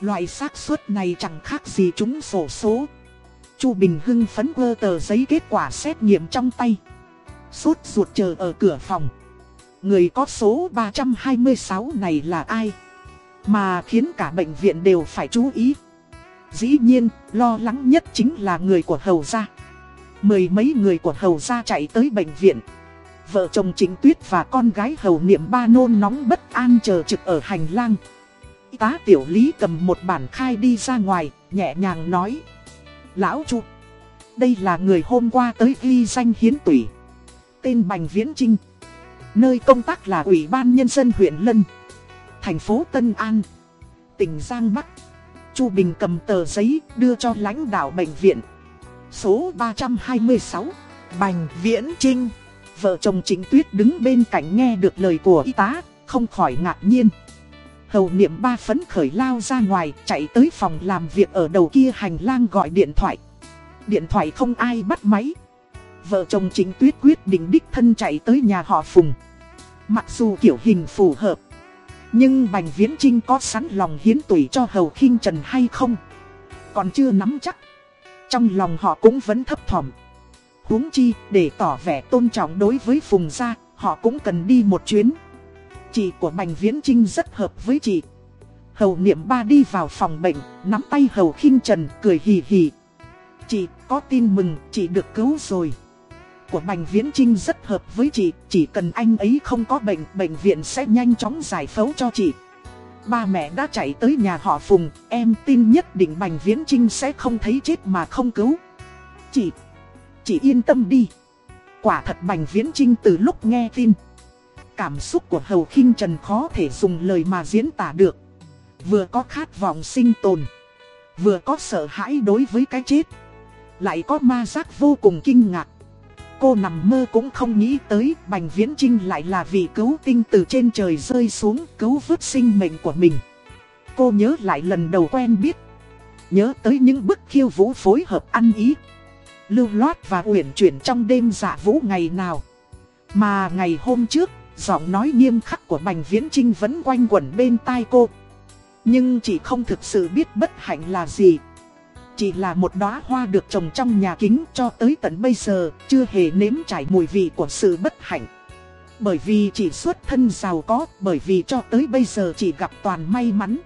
Loại xác suất này chẳng khác gì chúng sổ số. Chu Bình Hưng phấn quơ tờ giấy kết quả xét nghiệm trong tay. Suốt ruột chờ ở cửa phòng. Người có số 326 này là ai? Mà khiến cả bệnh viện đều phải chú ý. Dĩ nhiên, lo lắng nhất chính là người của Hầu Gia. Mười mấy người của Hầu Gia chạy tới bệnh viện. Vợ chồng Trịnh Tuyết và con gái Hầu Niệm ba nôn nóng bất an chờ trực ở hành lang. Y tá tiểu lý cầm một bản khai đi ra ngoài, nhẹ nhàng nói. Lão Chu, đây là người hôm qua tới ghi danh hiến tủy. Tên Bành Viễn Trinh. Nơi công tác là Ủy ban Nhân dân huyện Lân. Thành phố Tân An. Tỉnh Giang Bắc. Chu Bình cầm tờ giấy đưa cho lãnh đạo bệnh viện. Số 326. Bành Viễn Trinh. Vợ chồng Trịnh Tuyết đứng bên cạnh nghe được lời của y tá, không khỏi ngạc nhiên. Hầu niệm ba phấn khởi lao ra ngoài, chạy tới phòng làm việc ở đầu kia hành lang gọi điện thoại. Điện thoại không ai bắt máy. Vợ chồng chính Tuyết quyết định đích thân chạy tới nhà họ Phùng. Mặc dù kiểu hình phù hợp, nhưng Bành Viễn Trinh có sẵn lòng hiến tủy cho Hầu khinh Trần hay không? Còn chưa nắm chắc. Trong lòng họ cũng vẫn thấp thỏm huống chi, để tỏ vẻ tôn trọng đối với Phùng gia, họ cũng cần đi một chuyến. Chị của Bành Viễn Trinh rất hợp với chị. Hầu niệm ba đi vào phòng bệnh, nắm tay Hầu khinh Trần, cười hì hì. Chị, có tin mừng, chị được cứu rồi. Của Bành Viễn Trinh rất hợp với chị, chỉ cần anh ấy không có bệnh, bệnh viện sẽ nhanh chóng giải phẫu cho chị. Ba mẹ đã chạy tới nhà họ Phùng, em tin nhất định Bành Viễn Trinh sẽ không thấy chết mà không cứu. Chị chị yên tâm đi. Quả thật Bành Viễn Trinh từ lúc nghe tin. Cảm xúc của Hầu khinh Trần khó thể dùng lời mà diễn tả được. Vừa có khát vọng sinh tồn. Vừa có sợ hãi đối với cái chết. Lại có ma giác vô cùng kinh ngạc. Cô nằm mơ cũng không nghĩ tới Bành Viễn Trinh lại là vị cứu tinh từ trên trời rơi xuống cứu vớt sinh mệnh của mình. Cô nhớ lại lần đầu quen biết. Nhớ tới những bức khiêu vũ phối hợp ăn ý lưu loát và uyển chuyển trong đêm dạ vũ ngày nào. Mà ngày hôm trước, giọng nói nghiêm khắc của Bành Viễn Trinh vẫn quanh quẩn bên tai cô. Nhưng chị không thực sự biết bất hạnh là gì. Chỉ là một đóa hoa được trồng trong nhà kính cho tới tận bây giờ, chưa hề nếm trải mùi vị của sự bất hạnh. Bởi vì chị xuất thân giàu có, bởi vì cho tới bây giờ chị gặp toàn may mắn.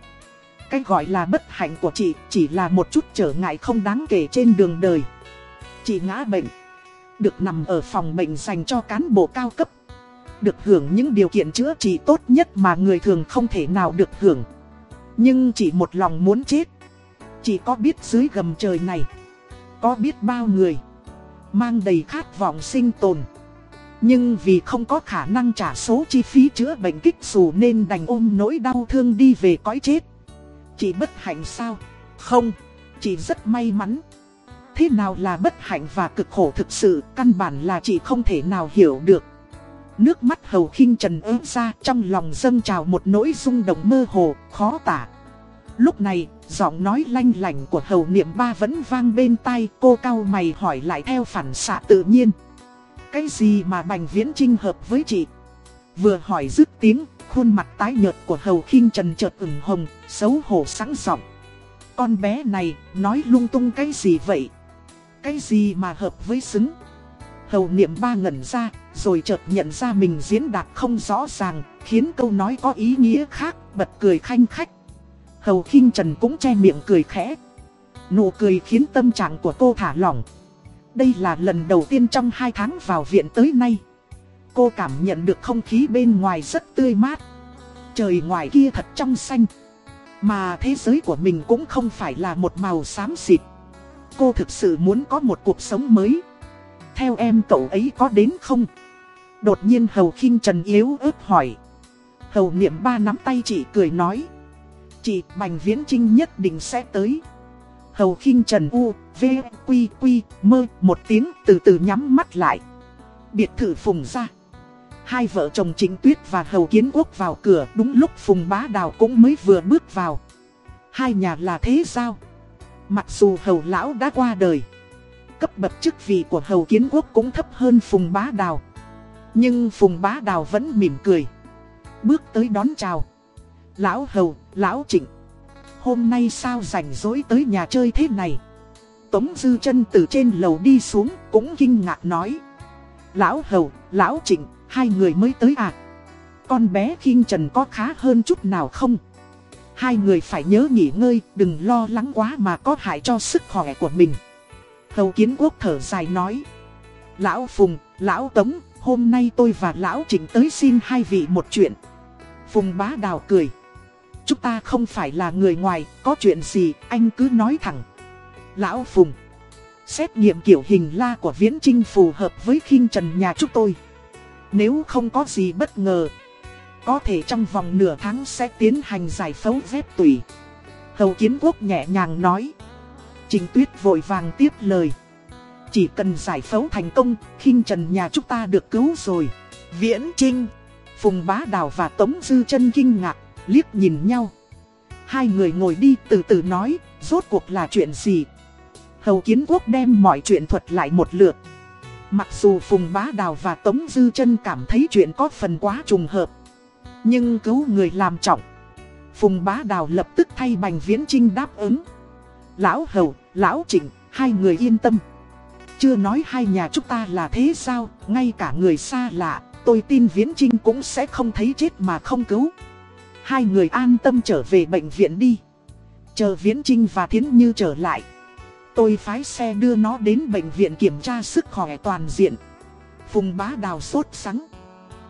Cái gọi là bất hạnh của chị chỉ là một chút trở ngại không đáng kể trên đường đời. Chị ngã bệnh Được nằm ở phòng bệnh dành cho cán bộ cao cấp được hưởng những điều kiện chữa trị tốt nhất mà người thường không thể nào được hưởng. Nhưng chỉ một lòng muốn chết. Chỉ có biết dưới gầm trời này Có biết bao người Mang đầy khát vọng sinh tồn. Nhưng vì không có khả năng trả số chi phí chữa bệnh kích xù Nên đành ôm nỗi đau thương đi về cõi chết. Chị bất hạnh sao? Không, chị rất may mắn. Thế nào là bất hạnh và cực khổ thực sự, căn bản là chị không thể nào hiểu được. Nước mắt hầu khinh trần ớ ra trong lòng dâng trào một nỗi rung động mơ hồ, khó tả. Lúc này, giọng nói lanh lành của hầu niệm ba vẫn vang bên tai cô cao mày hỏi lại theo phản xạ tự nhiên. Cái gì mà Bành Viễn Trinh hợp với chị? Vừa hỏi dứt tiếng, khuôn mặt tái nhợt của Hầu khinh Trần chợt ửng hồng, xấu hổ sẵn giọng. Con bé này, nói lung tung cái gì vậy? Cái gì mà hợp với xứng? Hầu niệm ba ngẩn ra, rồi chợt nhận ra mình diễn đạt không rõ ràng, khiến câu nói có ý nghĩa khác, bật cười khanh khách. Hầu khinh Trần cũng che miệng cười khẽ. Nụ cười khiến tâm trạng của cô thả lỏng. Đây là lần đầu tiên trong hai tháng vào viện tới nay. Cô cảm nhận được không khí bên ngoài rất tươi mát. Trời ngoài kia thật trong xanh. Mà thế giới của mình cũng không phải là một màu xám xịt. Cô thực sự muốn có một cuộc sống mới. Theo em cậu ấy có đến không? Đột nhiên Hầu khinh Trần yếu ớt hỏi. Hầu niệm ba nắm tay chị cười nói. Chị Bành Viễn Trinh nhất định sẽ tới. Hầu khinh Trần U, V, Quy, Quy, mơ một tiếng từ từ nhắm mắt lại. Biệt thự phùng ra. Hai vợ chồng Trịnh Tuyết và Hầu Kiến Quốc vào cửa đúng lúc Phùng Bá Đào cũng mới vừa bước vào. Hai nhà là thế sao? Mặc dù Hầu Lão đã qua đời. Cấp bậc chức vị của Hầu Kiến Quốc cũng thấp hơn Phùng Bá Đào. Nhưng Phùng Bá Đào vẫn mỉm cười. Bước tới đón chào. Lão Hầu, Lão Trịnh. Hôm nay sao rảnh rỗi tới nhà chơi thế này? Tống Dư chân từ trên lầu đi xuống cũng kinh ngạc nói. Lão Hầu, Lão Trịnh, hai người mới tới à? Con bé khinh Trần có khá hơn chút nào không? Hai người phải nhớ nghỉ ngơi, đừng lo lắng quá mà có hại cho sức khỏe của mình. Hầu Kiến Quốc thở dài nói. Lão Phùng, Lão Tống, hôm nay tôi và Lão Trịnh tới xin hai vị một chuyện. Phùng Bá Đào cười. Chúng ta không phải là người ngoài, có chuyện gì, anh cứ nói thẳng. Lão Phùng. Xét nghiệm kiểu hình la của Viễn Trinh phù hợp với khinh trần nhà chúng tôi. Nếu không có gì bất ngờ, có thể trong vòng nửa tháng sẽ tiến hành giải phẫu dép tủy. Hầu Kiến Quốc nhẹ nhàng nói. Trình Tuyết vội vàng tiếp lời. Chỉ cần giải phẫu thành công, khinh trần nhà chúng ta được cứu rồi. Viễn Trinh, Phùng Bá Đào và Tống Dư chân kinh ngạc, liếc nhìn nhau. Hai người ngồi đi từ từ nói, rốt cuộc là chuyện gì? Hầu Kiến Quốc đem mọi chuyện thuật lại một lượt. Mặc dù Phùng Bá Đào và Tống Dư chân cảm thấy chuyện có phần quá trùng hợp. Nhưng cứu người làm trọng. Phùng Bá Đào lập tức thay Bành Viễn Trinh đáp ứng. Lão Hầu, Lão Trịnh, hai người yên tâm. Chưa nói hai nhà chúng ta là thế sao, ngay cả người xa lạ, tôi tin Viễn Trinh cũng sẽ không thấy chết mà không cứu. Hai người an tâm trở về bệnh viện đi. Chờ Viễn Trinh và Thiến Như trở lại. Tôi phái xe đưa nó đến bệnh viện kiểm tra sức khỏe toàn diện. Phùng bá đào sốt sắng.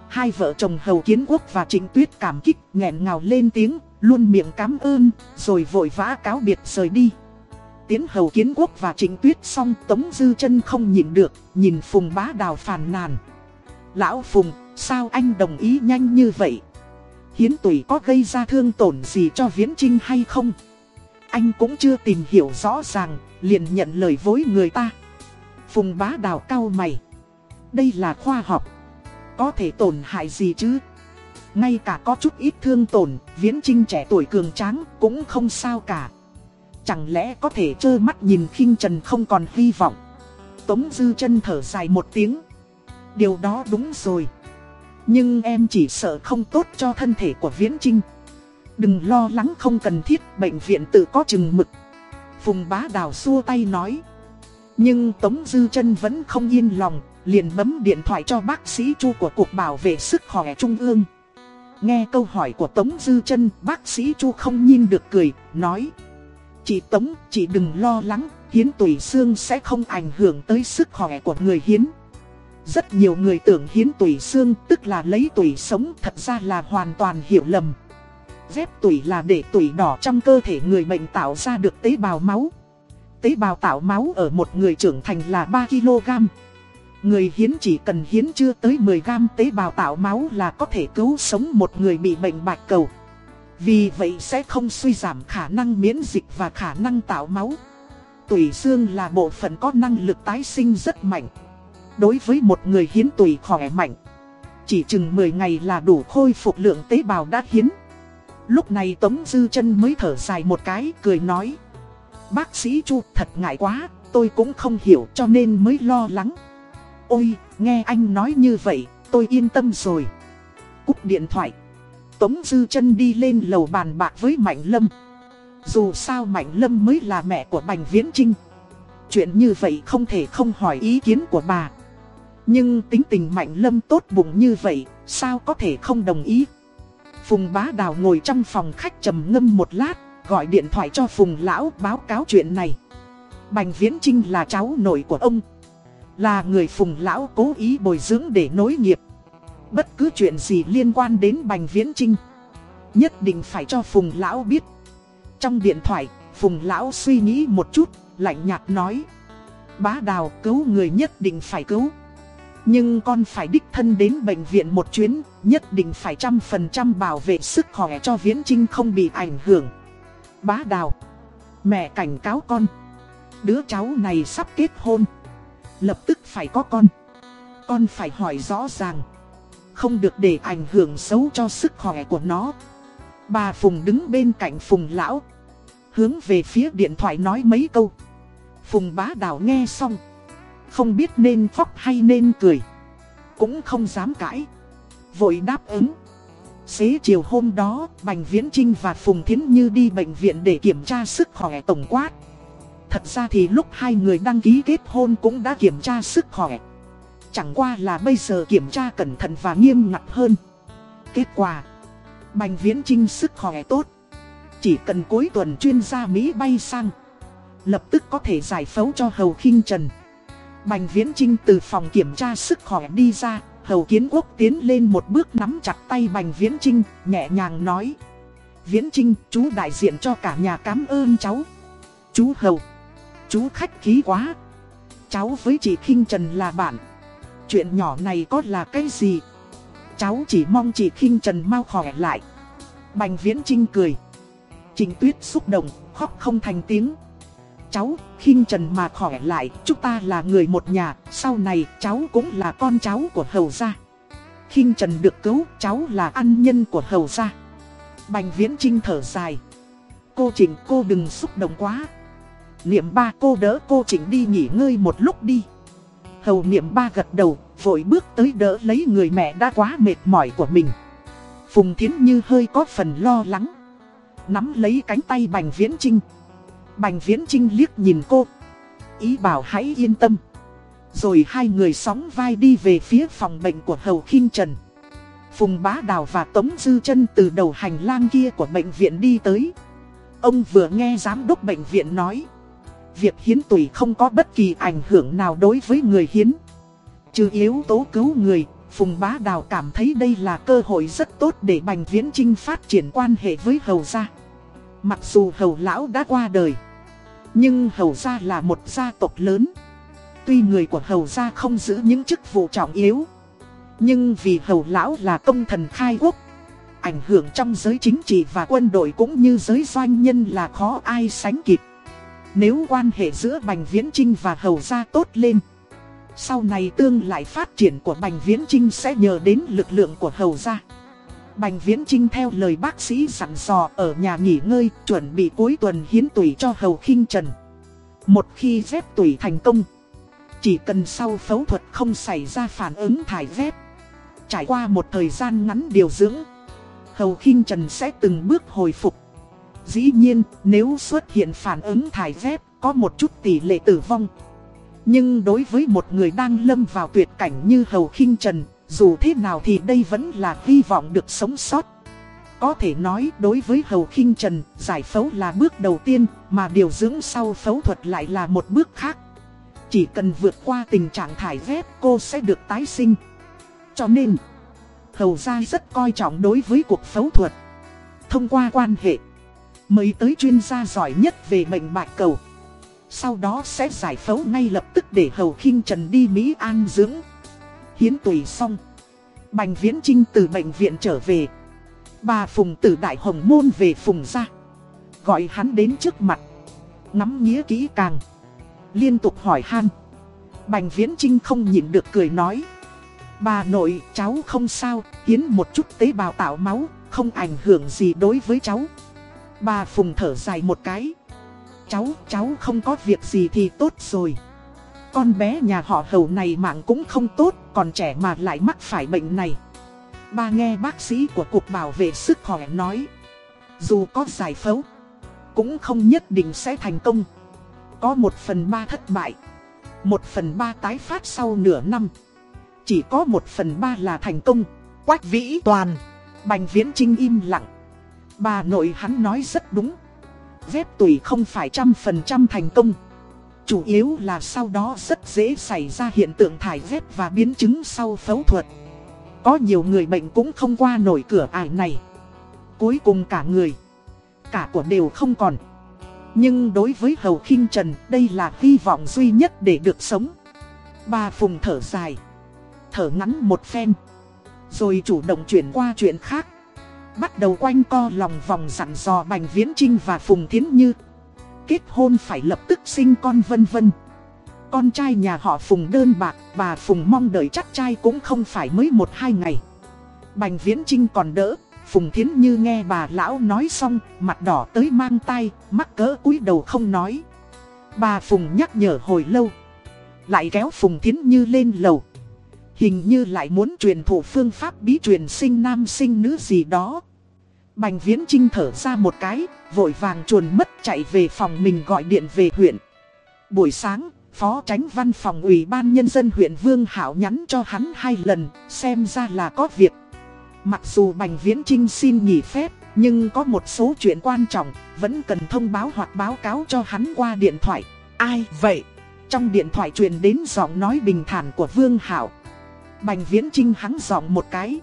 Hai vợ chồng Hầu Kiến Quốc và Trịnh Tuyết cảm kích nghẹn ngào lên tiếng, luôn miệng cảm ơn, rồi vội vã cáo biệt rời đi. Tiến Hầu Kiến Quốc và Trịnh Tuyết xong Tống Dư chân không nhìn được, nhìn Phùng bá đào phàn nàn. Lão Phùng, sao anh đồng ý nhanh như vậy? Hiến tùy có gây ra thương tổn gì cho Viễn Trinh hay không? Anh cũng chưa tìm hiểu rõ ràng, liền nhận lời với người ta. Phùng bá đào cao mày. Đây là khoa học. Có thể tổn hại gì chứ? Ngay cả có chút ít thương tổn, Viễn Trinh trẻ tuổi cường tráng cũng không sao cả. Chẳng lẽ có thể trơ mắt nhìn khinh Trần không còn hy vọng? Tống Dư chân thở dài một tiếng. Điều đó đúng rồi. Nhưng em chỉ sợ không tốt cho thân thể của Viễn Trinh. Đừng lo lắng không cần thiết, bệnh viện tự có chừng mực. Phùng bá đào xua tay nói. Nhưng Tống Dư chân vẫn không yên lòng, liền bấm điện thoại cho bác sĩ Chu của Cục Bảo vệ Sức khỏe Trung ương. Nghe câu hỏi của Tống Dư chân bác sĩ Chu không nhìn được cười, nói. Chị Tống, chị đừng lo lắng, hiến tủy xương sẽ không ảnh hưởng tới sức khỏe của người hiến. Rất nhiều người tưởng hiến tủy xương tức là lấy tủy sống thật ra là hoàn toàn hiểu lầm. Ghép tủy là để tủy đỏ trong cơ thể người bệnh tạo ra được tế bào máu. Tế bào tạo máu ở một người trưởng thành là 3kg. Người hiến chỉ cần hiến chưa tới 10g tế bào tạo máu là có thể cứu sống một người bị bệnh bạch cầu. Vì vậy sẽ không suy giảm khả năng miễn dịch và khả năng tạo máu. Tủy xương là bộ phận có năng lực tái sinh rất mạnh. Đối với một người hiến tủy khỏe mạnh, chỉ chừng 10 ngày là đủ khôi phục lượng tế bào đã hiến. Lúc này Tống Dư chân mới thở dài một cái, cười nói. Bác sĩ Chu thật ngại quá, tôi cũng không hiểu cho nên mới lo lắng. Ôi, nghe anh nói như vậy, tôi yên tâm rồi. Cúp điện thoại. Tống Dư chân đi lên lầu bàn bạc với Mạnh Lâm. Dù sao Mạnh Lâm mới là mẹ của Bành Viễn Trinh. Chuyện như vậy không thể không hỏi ý kiến của bà. Nhưng tính tình Mạnh Lâm tốt bụng như vậy, sao có thể không đồng ý. Phùng bá đào ngồi trong phòng khách trầm ngâm một lát, gọi điện thoại cho Phùng Lão báo cáo chuyện này. Bành Viễn Trinh là cháu nội của ông, là người Phùng Lão cố ý bồi dưỡng để nối nghiệp. Bất cứ chuyện gì liên quan đến Bành Viễn Trinh, nhất định phải cho Phùng Lão biết. Trong điện thoại, Phùng Lão suy nghĩ một chút, lạnh nhạt nói. Bá đào cứu người nhất định phải cứu. Nhưng con phải đích thân đến bệnh viện một chuyến, nhất định phải trăm phần trăm bảo vệ sức khỏe cho Viễn Trinh không bị ảnh hưởng. Bá đào, mẹ cảnh cáo con, đứa cháu này sắp kết hôn, lập tức phải có con. Con phải hỏi rõ ràng, không được để ảnh hưởng xấu cho sức khỏe của nó. Bà Phùng đứng bên cạnh Phùng Lão, hướng về phía điện thoại nói mấy câu. Phùng bá đào nghe xong. Không biết nên khóc hay nên cười. Cũng không dám cãi. Vội đáp ứng. Xế chiều hôm đó, Bành Viễn Trinh và Phùng Thiến Như đi bệnh viện để kiểm tra sức khỏe tổng quát. Thật ra thì lúc hai người đăng ký kết hôn cũng đã kiểm tra sức khỏe. Chẳng qua là bây giờ kiểm tra cẩn thận và nghiêm ngặt hơn. Kết quả, Bành Viễn Trinh sức khỏe tốt. Chỉ cần cuối tuần chuyên gia Mỹ bay sang Lập tức có thể giải phẫu cho Hầu khinh Trần Bành Viễn Trinh từ phòng kiểm tra sức khỏe đi ra Hầu Kiến Quốc tiến lên một bước nắm chặt tay Bành Viễn Trinh Nhẹ nhàng nói Viễn Trinh chú đại diện cho cả nhà cảm ơn cháu Chú Hầu Chú khách khí quá Cháu với chị khinh Trần là bạn Chuyện nhỏ này có là cái gì Cháu chỉ mong chị khinh Trần mau khỏe lại Bành Viễn Trinh cười Trình Tuyết xúc động, khóc không thành tiếng. Cháu, khinh Trần mà khỏe lại, chúng ta là người một nhà, sau này cháu cũng là con cháu của Hầu Gia. khinh Trần được cứu, cháu là ăn nhân của Hầu Gia. Bành Viễn Trinh thở dài. Cô Trình, cô đừng xúc động quá. Niệm ba cô đỡ cô Trình đi nghỉ ngơi một lúc đi. Hầu niệm ba gật đầu, vội bước tới đỡ lấy người mẹ đã quá mệt mỏi của mình. Phùng Thiến Như hơi có phần lo lắng. Nắm lấy cánh tay Bành Viễn Trinh Bành Viễn Trinh liếc nhìn cô. Ý bảo hãy yên tâm. Rồi hai người sóng vai đi về phía phòng bệnh của Hầu khinh Trần. Phùng Bá Đào và Tống Dư chân từ đầu hành lang kia của bệnh viện đi tới. Ông vừa nghe giám đốc bệnh viện nói. Việc hiến tủy không có bất kỳ ảnh hưởng nào đối với người hiến. Trừ yếu tố cứu người Phùng Bá Đào cảm thấy đây là cơ hội rất tốt để Bành Viễn Trinh phát triển quan hệ với Hầu Gia. Mặc dù Hầu Lão đã qua đời, nhưng Hầu Gia là một gia tộc lớn. Tuy người của Hầu Gia không giữ những chức vụ trọng yếu, nhưng vì Hầu Lão là công thần khai quốc, ảnh hưởng trong giới chính trị và quân đội cũng như giới doanh nhân là khó ai sánh kịp. Nếu quan hệ giữa Bành Viễn Trinh và Hầu Gia tốt lên, sau này tương lại phát triển của Bành Viễn Trinh sẽ nhờ đến lực lượng của Hầu gia. Bành Viễn Trinh theo lời bác sĩ sẵn dò ở nhà nghỉ ngơi, chuẩn bị cuối tuần hiến tủy cho Hầu khinh Trần. Một khi ghép tủy thành công, chỉ cần sau phẫu thuật không xảy ra phản ứng thải ghép. Trải qua một thời gian ngắn điều dưỡng, Hầu khinh Trần sẽ từng bước hồi phục. Dĩ nhiên, nếu xuất hiện phản ứng thải ghép, có một chút tỷ lệ tử vong. Nhưng đối với một người đang lâm vào tuyệt cảnh như Hầu khinh Trần, dù thế nào thì đây vẫn là hy vọng được sống sót. Có thể nói đối với Hầu khinh Trần, giải phẫu là bước đầu tiên, mà điều dưỡng sau phẫu thuật lại là một bước khác. Chỉ cần vượt qua tình trạng thải ghép cô sẽ được tái sinh. Cho nên, Hầu gia rất coi trọng đối với cuộc phẫu thuật. Thông qua quan hệ, mới tới chuyên gia giỏi nhất về bệnh bạch cầu. Sau đó sẽ giải phẫu ngay lập tức để Hầu khinh Trần đi Mỹ an dưỡng. Hiến tùy xong. Bành Viễn Trinh từ bệnh viện trở về. Bà Phùng từ Đại Hồng Môn về Phùng ra. Gọi hắn đến trước mặt. Ngắm nghĩa kỹ càng. Liên tục hỏi han. Bành Viễn Trinh không nhịn được cười nói. Bà nội, cháu không sao, hiến một chút tế bào tạo máu, không ảnh hưởng gì đối với cháu. Bà Phùng thở dài một cái cháu, cháu không có việc gì thì tốt rồi. Con bé nhà họ hầu này mạng cũng không tốt, còn trẻ mà lại mắc phải bệnh này. Ba nghe bác sĩ của Cục Bảo vệ Sức Khỏe nói. Dù có giải phẫu, cũng không nhất định sẽ thành công. Có một phần ba thất bại, một phần ba tái phát sau nửa năm. Chỉ có một phần ba là thành công. Quách vĩ toàn, Bành Viễn Trinh im lặng. Bà nội hắn nói rất đúng. Vết tùy không phải trăm phần trăm thành công. Chủ yếu là sau đó rất dễ xảy ra hiện tượng thải vết và biến chứng sau phẫu thuật. Có nhiều người bệnh cũng không qua nổi cửa ải này. Cuối cùng cả người, cả của đều không còn. Nhưng đối với Hầu khinh Trần, đây là hy vọng duy nhất để được sống. Bà Phùng thở dài, thở ngắn một phen, rồi chủ động chuyển qua chuyện khác. Bắt đầu quanh co lòng vòng dặn dò Bành Viễn Trinh và Phùng Thiến Như. Kết hôn phải lập tức sinh con vân vân. Con trai nhà họ Phùng đơn bạc, bà Phùng mong đợi chắc trai cũng không phải mới một hai ngày. Bành Viễn Trinh còn đỡ, Phùng Thiến Như nghe bà lão nói xong, mặt đỏ tới mang tay, mắc cỡ cúi đầu không nói. Bà Phùng nhắc nhở hồi lâu, lại kéo Phùng Thiến Như lên lầu. Hình như lại muốn truyền thụ phương pháp bí truyền sinh nam sinh nữ gì đó. Bành Viễn Trinh thở ra một cái, vội vàng chuồn mất chạy về phòng mình gọi điện về huyện. Buổi sáng, Phó tránh văn phòng ủy ban nhân dân huyện Vương Hảo nhắn cho hắn hai lần, xem ra là có việc. Mặc dù Bành Viễn Trinh xin nghỉ phép, nhưng có một số chuyện quan trọng, vẫn cần thông báo hoặc báo cáo cho hắn qua điện thoại. Ai vậy? Trong điện thoại truyền đến giọng nói bình thản của Vương Hảo. Bành Viễn Trinh hắn giọng một cái.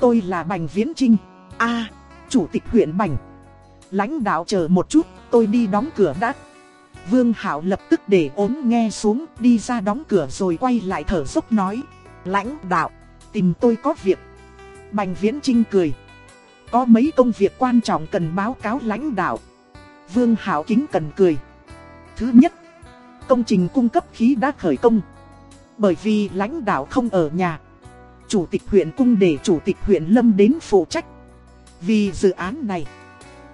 Tôi là Bành Viễn Trinh. a chủ tịch huyện Bành. Lãnh đạo chờ một chút, tôi đi đóng cửa đã. Vương Hảo lập tức để ốm nghe xuống, đi ra đóng cửa rồi quay lại thở dốc nói. Lãnh đạo, tìm tôi có việc. Bành Viễn Trinh cười. Có mấy công việc quan trọng cần báo cáo lãnh đạo. Vương Hảo kính cần cười. Thứ nhất, công trình cung cấp khí đã khởi công. Bởi vì lãnh đạo không ở nhà. Chủ tịch huyện cung để chủ tịch huyện Lâm đến phụ trách. Vì dự án này,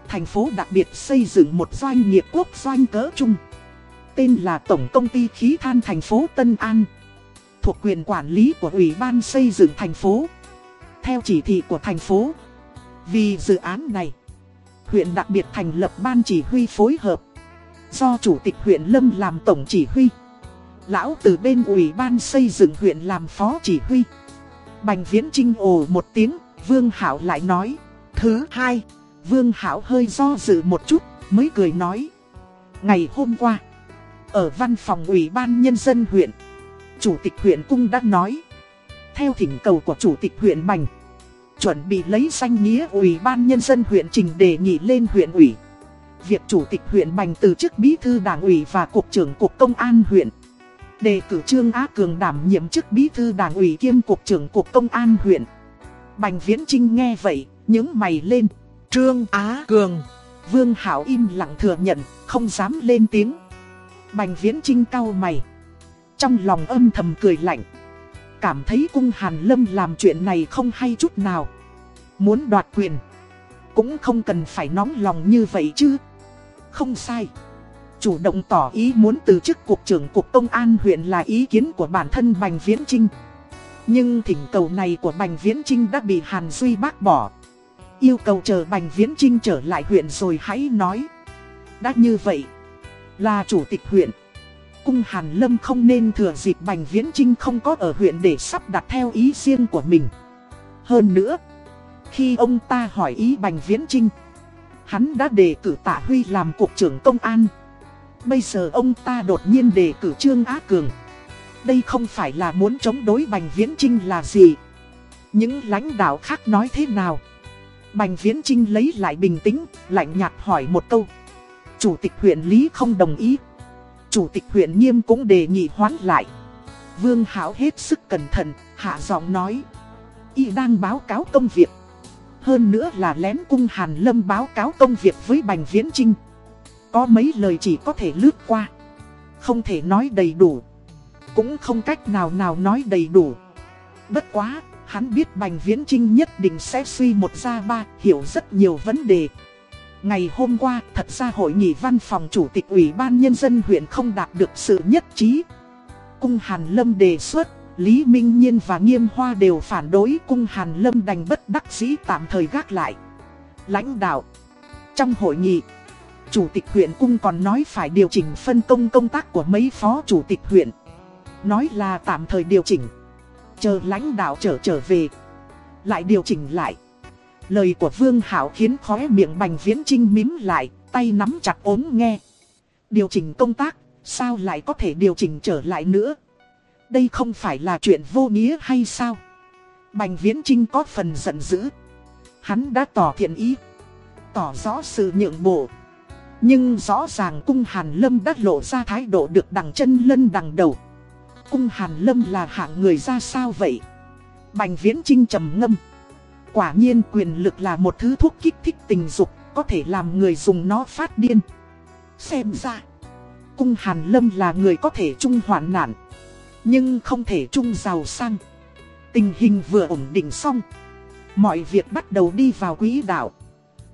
thành phố đặc biệt xây dựng một doanh nghiệp quốc doanh cỡ chung. Tên là Tổng Công ty Khí than thành phố Tân An. Thuộc quyền quản lý của Ủy ban xây dựng thành phố. Theo chỉ thị của thành phố. Vì dự án này, huyện đặc biệt thành lập ban chỉ huy phối hợp. Do Chủ tịch huyện Lâm làm Tổng chỉ huy. Lão từ bên Ủy ban xây dựng huyện làm Phó chỉ huy. Bành Viễn Trinh ồ một tiếng, Vương Hảo lại nói. Thứ hai, Vương Hảo hơi do dự một chút, mới cười nói. Ngày hôm qua, ở văn phòng Ủy ban Nhân dân huyện, Chủ tịch huyện Cung đã nói. Theo thỉnh cầu của Chủ tịch huyện Bành, chuẩn bị lấy danh nghĩa Ủy ban Nhân dân huyện trình đề nghị lên huyện ủy. Việc Chủ tịch huyện Bành từ chức bí thư đảng ủy và Cục trưởng Cục Công an huyện. Đề cử Trương Á Cường đảm nhiệm chức bí thư đảng ủy kiêm Cục trưởng Cục Công an huyện. Bành Viễn Trinh nghe vậy, những mày lên. Trương Á Cường. Vương Hảo im lặng thừa nhận, không dám lên tiếng. Bành Viễn Trinh cau mày. Trong lòng âm thầm cười lạnh. Cảm thấy cung Hàn Lâm làm chuyện này không hay chút nào. Muốn đoạt quyền. Cũng không cần phải nóng lòng như vậy chứ. Không sai. Chủ động tỏ ý muốn từ chức Cục trưởng Cục Công an huyện là ý kiến của bản thân Bành Viễn Trinh. Nhưng thỉnh cầu này của Bành Viễn Trinh đã bị Hàn Duy bác bỏ. Yêu cầu chờ Bành Viễn Trinh trở lại huyện rồi hãy nói. Đã như vậy, là chủ tịch huyện. Cung Hàn Lâm không nên thừa dịp Bành Viễn Trinh không có ở huyện để sắp đặt theo ý riêng của mình. Hơn nữa, khi ông ta hỏi ý Bành Viễn Trinh, hắn đã đề cử Tạ Huy làm cục trưởng công an. Bây giờ ông ta đột nhiên đề cử Trương Á Cường. Đây không phải là muốn chống đối Bành Viễn Trinh là gì. Những lãnh đạo khác nói thế nào? Bành Viễn Trinh lấy lại bình tĩnh, lạnh nhạt hỏi một câu. Chủ tịch huyện Lý không đồng ý. Chủ tịch huyện Nghiêm cũng đề nghị hoán lại. Vương Hảo hết sức cẩn thận, hạ giọng nói. Y đang báo cáo công việc. Hơn nữa là lén cung Hàn Lâm báo cáo công việc với Bành Viễn Trinh. Có mấy lời chỉ có thể lướt qua. Không thể nói đầy đủ. Cũng không cách nào nào nói đầy đủ. Bất quá, Hắn biết Bành Viễn Trinh nhất định sẽ suy một ra ba, hiểu rất nhiều vấn đề. Ngày hôm qua, thật ra hội nghị văn phòng chủ tịch Ủy ban Nhân dân huyện không đạt được sự nhất trí. cung Hàn Lâm đề xuất, Lý Minh Nhiên và Nghiêm Hoa đều phản đối cung Hàn Lâm đành bất đắc dĩ tạm thời gác lại. Lãnh đạo Trong hội nghị, Chủ tịch huyện cung còn nói phải điều chỉnh phân công công tác của mấy phó chủ tịch huyện. Nói là tạm thời điều chỉnh. Chờ lãnh đạo trở trở về. Lại điều chỉnh lại. Lời của Vương Hảo khiến khóe miệng Bành Viễn Trinh mím lại, tay nắm chặt ốm nghe. Điều chỉnh công tác, sao lại có thể điều chỉnh trở lại nữa? Đây không phải là chuyện vô nghĩa hay sao? Bành Viễn Trinh có phần giận dữ. Hắn đã tỏ thiện ý, tỏ rõ sự nhượng bộ. Nhưng rõ ràng cung Hàn Lâm đã lộ ra thái độ được đằng chân lân đằng đầu. Cung Hàn Lâm là hạng người ra sao vậy? Bành Viễn Trinh trầm ngâm. Quả nhiên quyền lực là một thứ thuốc kích thích tình dục, có thể làm người dùng nó phát điên. Xem ra, cung Hàn Lâm là người có thể chung hoạn nạn, nhưng không thể chung giàu sang. Tình hình vừa ổn định xong, mọi việc bắt đầu đi vào quỹ đạo.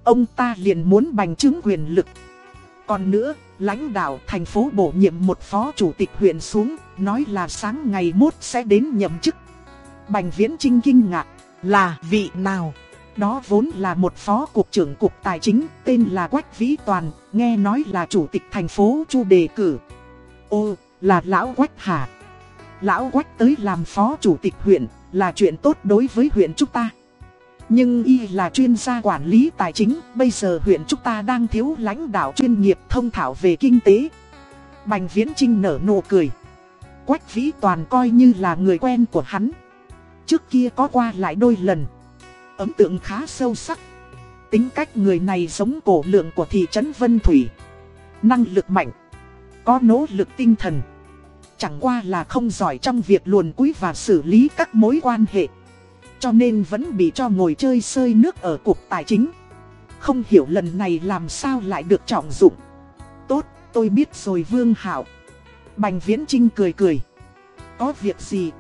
Ông ta liền muốn bành trướng quyền lực. Còn nữa, lãnh đạo thành phố bổ nhiệm một phó chủ tịch huyện xuống, nói là sáng ngày mốt sẽ đến nhậm chức. Bành Viễn Trinh kinh ngạc, là vị nào? Đó vốn là một phó cục trưởng cục tài chính, tên là Quách Vĩ Toàn, nghe nói là chủ tịch thành phố Chu đề cử. Ô, là Lão Quách hả? Lão Quách tới làm phó chủ tịch huyện, là chuyện tốt đối với huyện chúng ta. Nhưng y là chuyên gia quản lý tài chính, bây giờ huyện chúng ta đang thiếu lãnh đạo chuyên nghiệp thông thảo về kinh tế. Bành Viễn Trinh nở nụ cười. Quách Vĩ Toàn coi như là người quen của hắn. Trước kia có qua lại đôi lần. Ấn tượng khá sâu sắc. Tính cách người này giống cổ lượng của thị trấn Vân Thủy. Năng lực mạnh. Có nỗ lực tinh thần. Chẳng qua là không giỏi trong việc luồn quý và xử lý các mối quan hệ. Cho nên vẫn bị cho ngồi chơi sơi nước ở cục tài chính. Không hiểu lần này làm sao lại được trọng dụng. Tốt, tôi biết rồi Vương Hảo Bành Viễn Trinh cười cười. Có việc gì?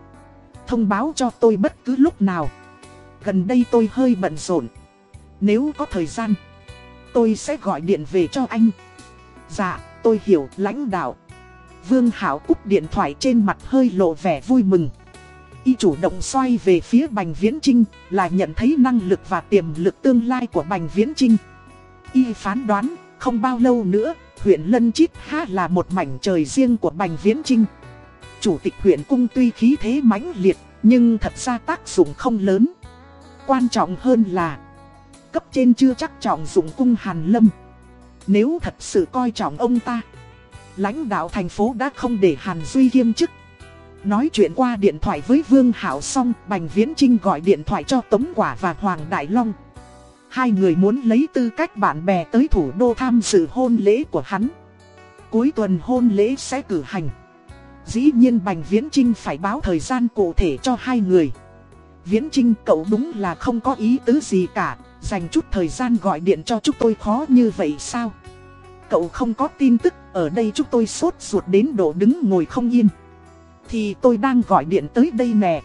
Thông báo cho tôi bất cứ lúc nào. Gần đây tôi hơi bận rộn. Nếu có thời gian Tôi sẽ gọi điện về cho anh. Dạ, tôi hiểu lãnh đạo. Vương Hảo cúp điện thoại trên mặt hơi lộ vẻ vui mừng. Y chủ động xoay về phía Bành Viễn Trinh là nhận thấy năng lực và tiềm lực tương lai của Bành Viễn Trinh. Y phán đoán, không bao lâu nữa, huyện Lân Chít Ha là một mảnh trời riêng của Bành Viễn Trinh. Chủ tịch huyện cung tuy khí thế mãnh liệt, nhưng thật ra tác dụng không lớn. Quan trọng hơn là, cấp trên chưa chắc trọng dụng cung Hàn Lâm. Nếu thật sự coi trọng ông ta, lãnh đạo thành phố đã không để Hàn Duy kiêm chức. Nói chuyện qua điện thoại với Vương Hảo xong, Bành Viễn Trinh gọi điện thoại cho Tống Quả và Hoàng Đại Long. Hai người muốn lấy tư cách bạn bè tới thủ đô tham dự hôn lễ của hắn. Cuối tuần hôn lễ sẽ cử hành. Dĩ nhiên Bành Viễn Trinh phải báo thời gian cụ thể cho hai người. Viễn Trinh cậu đúng là không có ý tứ gì cả, dành chút thời gian gọi điện cho chúng tôi khó như vậy sao? Cậu không có tin tức, ở đây chúng tôi sốt ruột đến độ đứng ngồi không yên. Thì tôi đang gọi điện tới đây nè.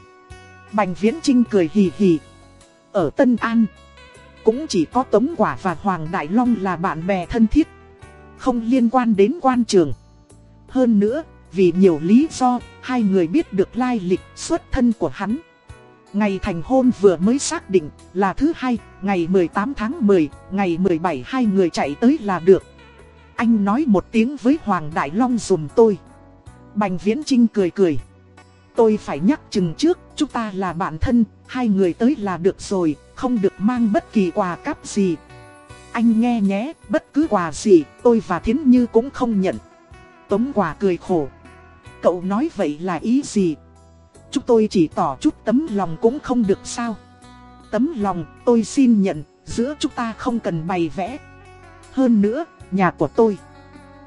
Bành Viễn Trinh cười hì hì. Ở Tân An, cũng chỉ có Tống Quả và Hoàng Đại Long là bạn bè thân thiết. Không liên quan đến quan trường. Hơn nữa, vì nhiều lý do, hai người biết được lai lịch xuất thân của hắn. Ngày thành hôn vừa mới xác định là thứ hai, ngày 18 tháng 10, ngày 17 hai người chạy tới là được. Anh nói một tiếng với Hoàng Đại Long dùm tôi. Bành Viễn Trinh cười cười. Tôi phải nhắc chừng trước, chúng ta là bạn thân, hai người tới là được rồi, không được mang bất kỳ quà cáp gì. Anh nghe nhé, bất cứ quà gì, tôi và Thiến Như cũng không nhận. Tống quà cười khổ. Cậu nói vậy là ý gì? Chúng tôi chỉ tỏ chút tấm lòng cũng không được sao. Tấm lòng, tôi xin nhận, giữa chúng ta không cần bày vẽ. Hơn nữa, nhà của tôi.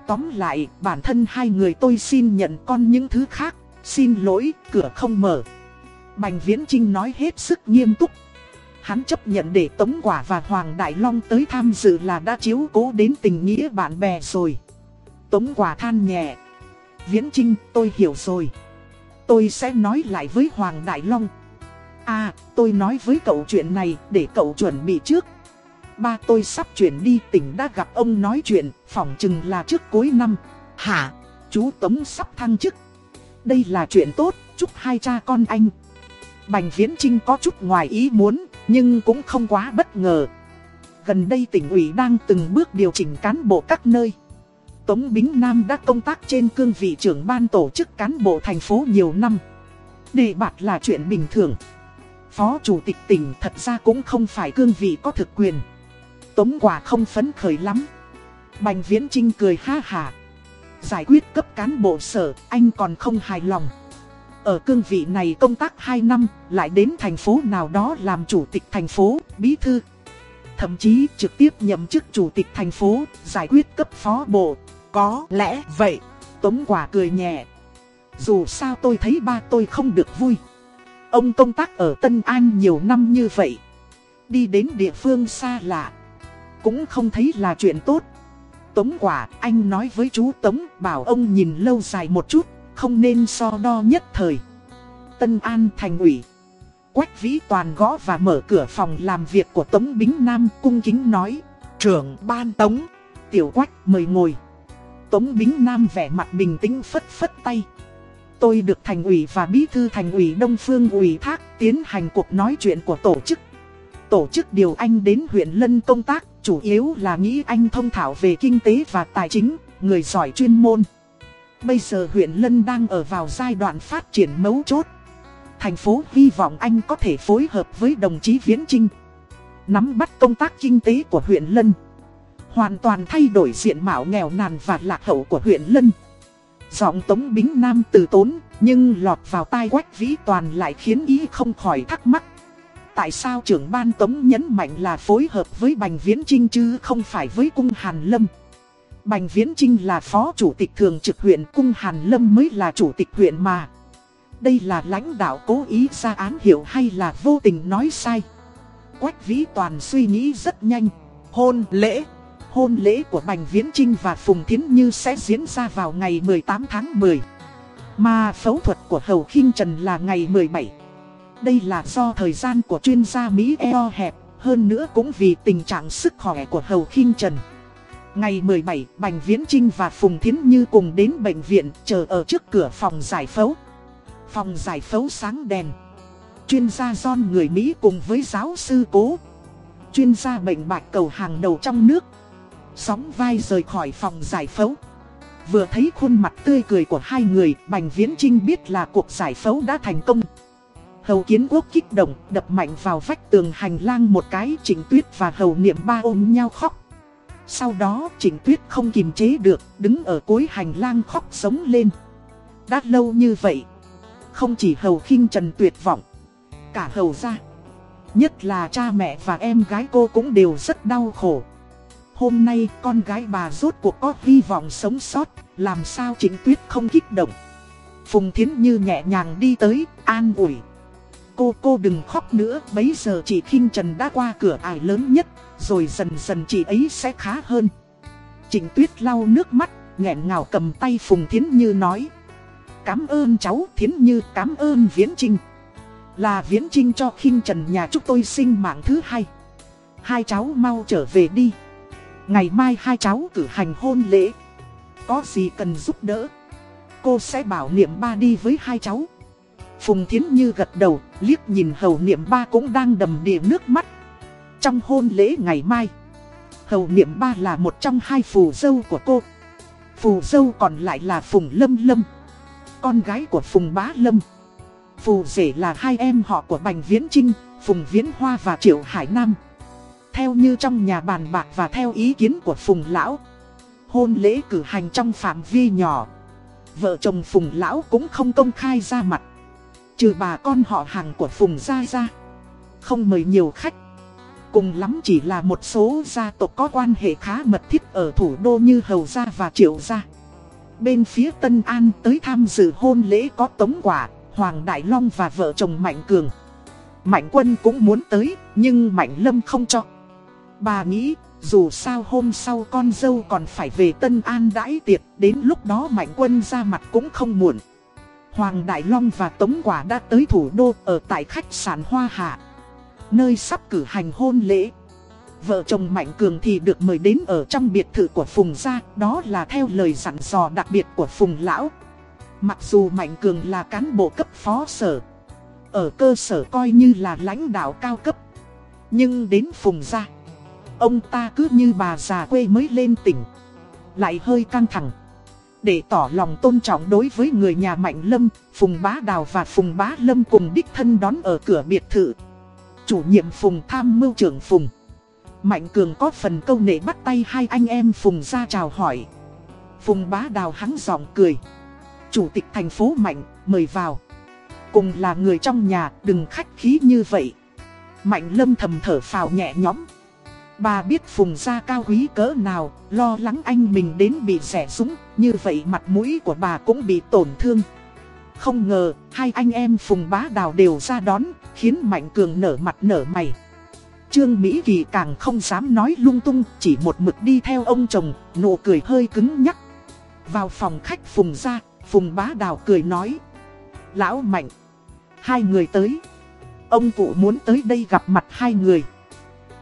Tóm lại, bản thân hai người tôi xin nhận con những thứ khác, xin lỗi, cửa không mở. Bành Viễn Trinh nói hết sức nghiêm túc. Hắn chấp nhận để Tống Quả và Hoàng Đại Long tới tham dự là đã chiếu cố đến tình nghĩa bạn bè rồi. Tống Quả than nhẹ. Viễn Trinh, tôi hiểu rồi. Tôi sẽ nói lại với Hoàng Đại Long. À, tôi nói với cậu chuyện này để cậu chuẩn bị trước ba tôi sắp chuyển đi tỉnh đã gặp ông nói chuyện, phỏng chừng là trước cuối năm. Hả? Chú Tống sắp thăng chức. đây là chuyện tốt, chúc hai cha con anh. Bành Viễn Trinh có chút ngoài ý muốn, nhưng cũng không quá bất ngờ. Gần đây tỉnh ủy đang từng bước điều chỉnh cán bộ các nơi. Tống Bính Nam đã công tác trên cương vị trưởng ban tổ chức cán bộ thành phố nhiều năm. Đề bạt là chuyện bình thường. Phó chủ tịch tỉnh thật ra cũng không phải cương vị có thực quyền. Tống quả không phấn khởi lắm. Bành Viễn Trinh cười ha hà. Giải quyết cấp cán bộ sở, anh còn không hài lòng. Ở cương vị này công tác 2 năm, lại đến thành phố nào đó làm chủ tịch thành phố, bí thư. Thậm chí trực tiếp nhậm chức chủ tịch thành phố, giải quyết cấp phó bộ. Có lẽ vậy, Tống Quả cười nhẹ. Dù sao tôi thấy ba tôi không được vui. Ông công tác ở Tân An nhiều năm như vậy. Đi đến địa phương xa lạ. Cũng không thấy là chuyện tốt. Tống quả, anh nói với chú Tống bảo ông nhìn lâu dài một chút, không nên so đo nhất thời. Tân An thành ủy. Quách Vĩ Toàn gõ và mở cửa phòng làm việc của Tống Bính Nam cung kính nói. Trưởng ban Tống, tiểu Quách mời ngồi. Tống Bính Nam vẻ mặt bình tĩnh phất phất tay. Tôi được thành ủy và bí thư thành ủy Đông Phương ủy thác tiến hành cuộc nói chuyện của tổ chức. Tổ chức điều anh đến huyện Lân công tác, chủ yếu là nghĩ anh thông thảo về kinh tế và tài chính, người giỏi chuyên môn. Bây giờ huyện Lân đang ở vào giai đoạn phát triển mấu chốt. Thành phố hy vọng anh có thể phối hợp với đồng chí Viễn Trinh. Nắm bắt công tác kinh tế của huyện Lân. Hoàn toàn thay đổi diện mạo nghèo nàn và lạc hậu của huyện Lân. Giọng Tống Bính Nam từ tốn, nhưng lọt vào tai quách vĩ toàn lại khiến ý không khỏi thắc mắc. Tại sao trưởng ban Tống nhấn mạnh là phối hợp với Bành Viễn Trinh chứ không phải với Cung Hàn Lâm? Bành Viễn Trinh là phó chủ tịch thường trực huyện, Cung Hàn Lâm mới là chủ tịch huyện mà. Đây là lãnh đạo cố ý ra án hiệu hay là vô tình nói sai? Quách Vĩ Toàn suy nghĩ rất nhanh. Hôn lễ Hôn lễ của Bành Viễn Trinh và Phùng Thiến Như sẽ diễn ra vào ngày 18 tháng 10. Mà phẫu thuật của Hầu Kinh Trần là ngày 17. Đây là do thời gian của chuyên gia Mỹ eo hẹp, hơn nữa cũng vì tình trạng sức khỏe của Hầu Kinh Trần. Ngày 17, Bành Viễn Trinh và Phùng Thiến Như cùng đến bệnh viện chờ ở trước cửa phòng giải phẫu. Phòng giải phẫu sáng đèn. Chuyên gia John người Mỹ cùng với giáo sư cố. Chuyên gia bệnh bạch cầu hàng đầu trong nước Sóng vai rời khỏi phòng giải phẫu Vừa thấy khuôn mặt tươi cười của hai người Bành Viễn Trinh biết là cuộc giải phẫu đã thành công Hầu Kiến Quốc kích động đập mạnh vào vách tường hành lang một cái Trịnh Tuyết và Hầu Niệm Ba ôm nhau khóc Sau đó Trịnh Tuyết không kìm chế được Đứng ở cuối hành lang khóc sống lên Đã lâu như vậy Không chỉ Hầu khinh Trần tuyệt vọng Cả Hầu ra Nhất là cha mẹ và em gái cô cũng đều rất đau khổ Hôm nay con gái bà rốt cuộc có hy vọng sống sót, làm sao Trịnh tuyết không kích động. Phùng Thiến Như nhẹ nhàng đi tới, an ủi. Cô cô đừng khóc nữa, bấy giờ chị khinh Trần đã qua cửa ải lớn nhất, rồi dần dần chị ấy sẽ khá hơn. Trịnh Tuyết lau nước mắt, nghẹn ngào cầm tay Phùng Thiến Như nói. Cám ơn cháu Thiến Như, cám ơn Viễn Trinh. Là Viễn Trinh cho khinh Trần nhà chúng tôi sinh mạng thứ hai. Hai cháu mau trở về đi. Ngày mai hai cháu cử hành hôn lễ. Có gì cần giúp đỡ? Cô sẽ bảo niệm ba đi với hai cháu. Phùng Thiến Như gật đầu, liếc nhìn hầu niệm ba cũng đang đầm đìa nước mắt. Trong hôn lễ ngày mai, hầu niệm ba là một trong hai phù dâu của cô. Phù dâu còn lại là Phùng Lâm Lâm, con gái của Phùng Bá Lâm. Phù rể là hai em họ của Bành Viễn Trinh, Phùng Viễn Hoa và Triệu Hải Nam theo như trong nhà bàn bạc và theo ý kiến của Phùng Lão. Hôn lễ cử hành trong phạm vi nhỏ. Vợ chồng Phùng Lão cũng không công khai ra mặt. Trừ bà con họ hàng của Phùng Gia Gia. Không mời nhiều khách. Cùng lắm chỉ là một số gia tộc có quan hệ khá mật thiết ở thủ đô như Hầu Gia và Triệu Gia. Bên phía Tân An tới tham dự hôn lễ có Tống Quả, Hoàng Đại Long và vợ chồng Mạnh Cường. Mạnh Quân cũng muốn tới, nhưng Mạnh Lâm không cho. Bà nghĩ, dù sao hôm sau con dâu còn phải về Tân An đãi tiệc, đến lúc đó Mạnh Quân ra mặt cũng không muộn. Hoàng Đại Long và Tống Quả đã tới thủ đô ở tại khách sạn Hoa Hạ, nơi sắp cử hành hôn lễ. Vợ chồng Mạnh Cường thì được mời đến ở trong biệt thự của Phùng Gia, đó là theo lời dặn dò đặc biệt của Phùng Lão. Mặc dù Mạnh Cường là cán bộ cấp phó sở Ở cơ sở coi như là lãnh đạo cao cấp Nhưng đến phùng gia Ông ta cứ như bà già quê mới lên tỉnh Lại hơi căng thẳng để tỏ lòng tôn trọng đối với người nhà Mạnh Lâm, Phùng Bá Đào và Phùng Bá Lâm cùng đích thân đón ở cửa biệt thự. Chủ nhiệm Phùng tham mưu trưởng Phùng. Mạnh Cường có phần câu nệ bắt tay hai anh em Phùng ra chào hỏi. Phùng Bá Đào hắng giọng cười. Chủ tịch thành phố Mạnh, mời vào. Cùng là người trong nhà, đừng khách khí như vậy. Mạnh Lâm thầm thở phào nhẹ nhõm. Bà biết Phùng gia cao quý cỡ nào, lo lắng anh mình đến bị rẻ súng, như vậy mặt mũi của bà cũng bị tổn thương. Không ngờ, hai anh em Phùng bá đào đều ra đón, khiến Mạnh Cường nở mặt nở mày. Trương Mỹ Kỳ càng không dám nói lung tung, chỉ một mực đi theo ông chồng, nụ cười hơi cứng nhắc. Vào phòng khách Phùng ra, Phùng bá đào cười nói. Lão Mạnh, hai người tới. Ông cụ muốn tới đây gặp mặt hai người.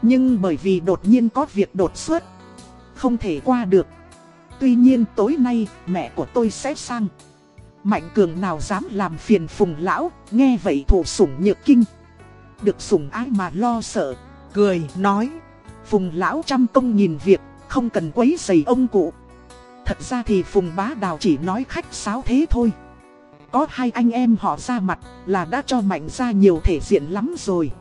Nhưng bởi vì đột nhiên có việc đột xuất, Không thể qua được. Tuy nhiên tối nay mẹ của tôi sẽ sang. Mạnh cường nào dám làm phiền phùng lão, Nghe vậy thủ sủng nhược kinh. Được sủng ai mà lo sợ, Cười, nói, Phùng lão trăm công nhìn việc, Không cần quấy giày ông cụ. Thật ra thì Phùng bá đào chỉ nói khách sáo thế thôi. Có hai anh em họ ra mặt là đã cho mạnh ra nhiều thể diện lắm rồi.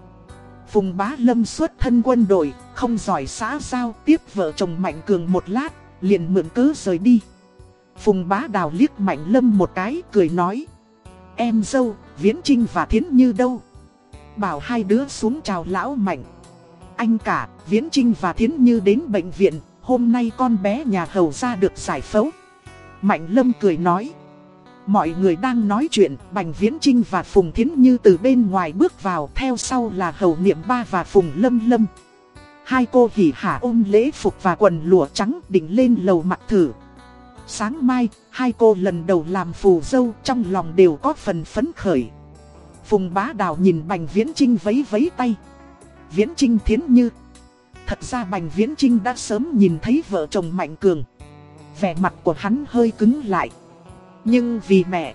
Phùng bá lâm xuất thân quân đội, không giỏi xã giao tiếp vợ chồng Mạnh Cường một lát, liền mượn cớ rời đi. Phùng bá đào liếc Mạnh Lâm một cái, cười nói. Em dâu, Viễn Trinh và Thiến Như đâu? Bảo hai đứa xuống chào lão Mạnh. Anh cả, Viễn Trinh và Thiến Như đến bệnh viện, hôm nay con bé nhà hầu ra được giải phẫu. Mạnh Lâm cười nói. Mọi người đang nói chuyện, Bành Viễn Trinh và Phùng Thiến Như từ bên ngoài bước vào, theo sau là Hầu Niệm Ba và Phùng Lâm Lâm. Hai cô hỉ hả ôm lễ phục và quần lụa trắng định lên lầu mặt thử. Sáng mai, hai cô lần đầu làm phù dâu trong lòng đều có phần phấn khởi. Phùng bá đào nhìn Bành Viễn Trinh vấy vấy tay. Viễn Trinh Thiến Như. Thật ra Bành Viễn Trinh đã sớm nhìn thấy vợ chồng Mạnh Cường. Vẻ mặt của hắn hơi cứng lại. Nhưng vì mẹ,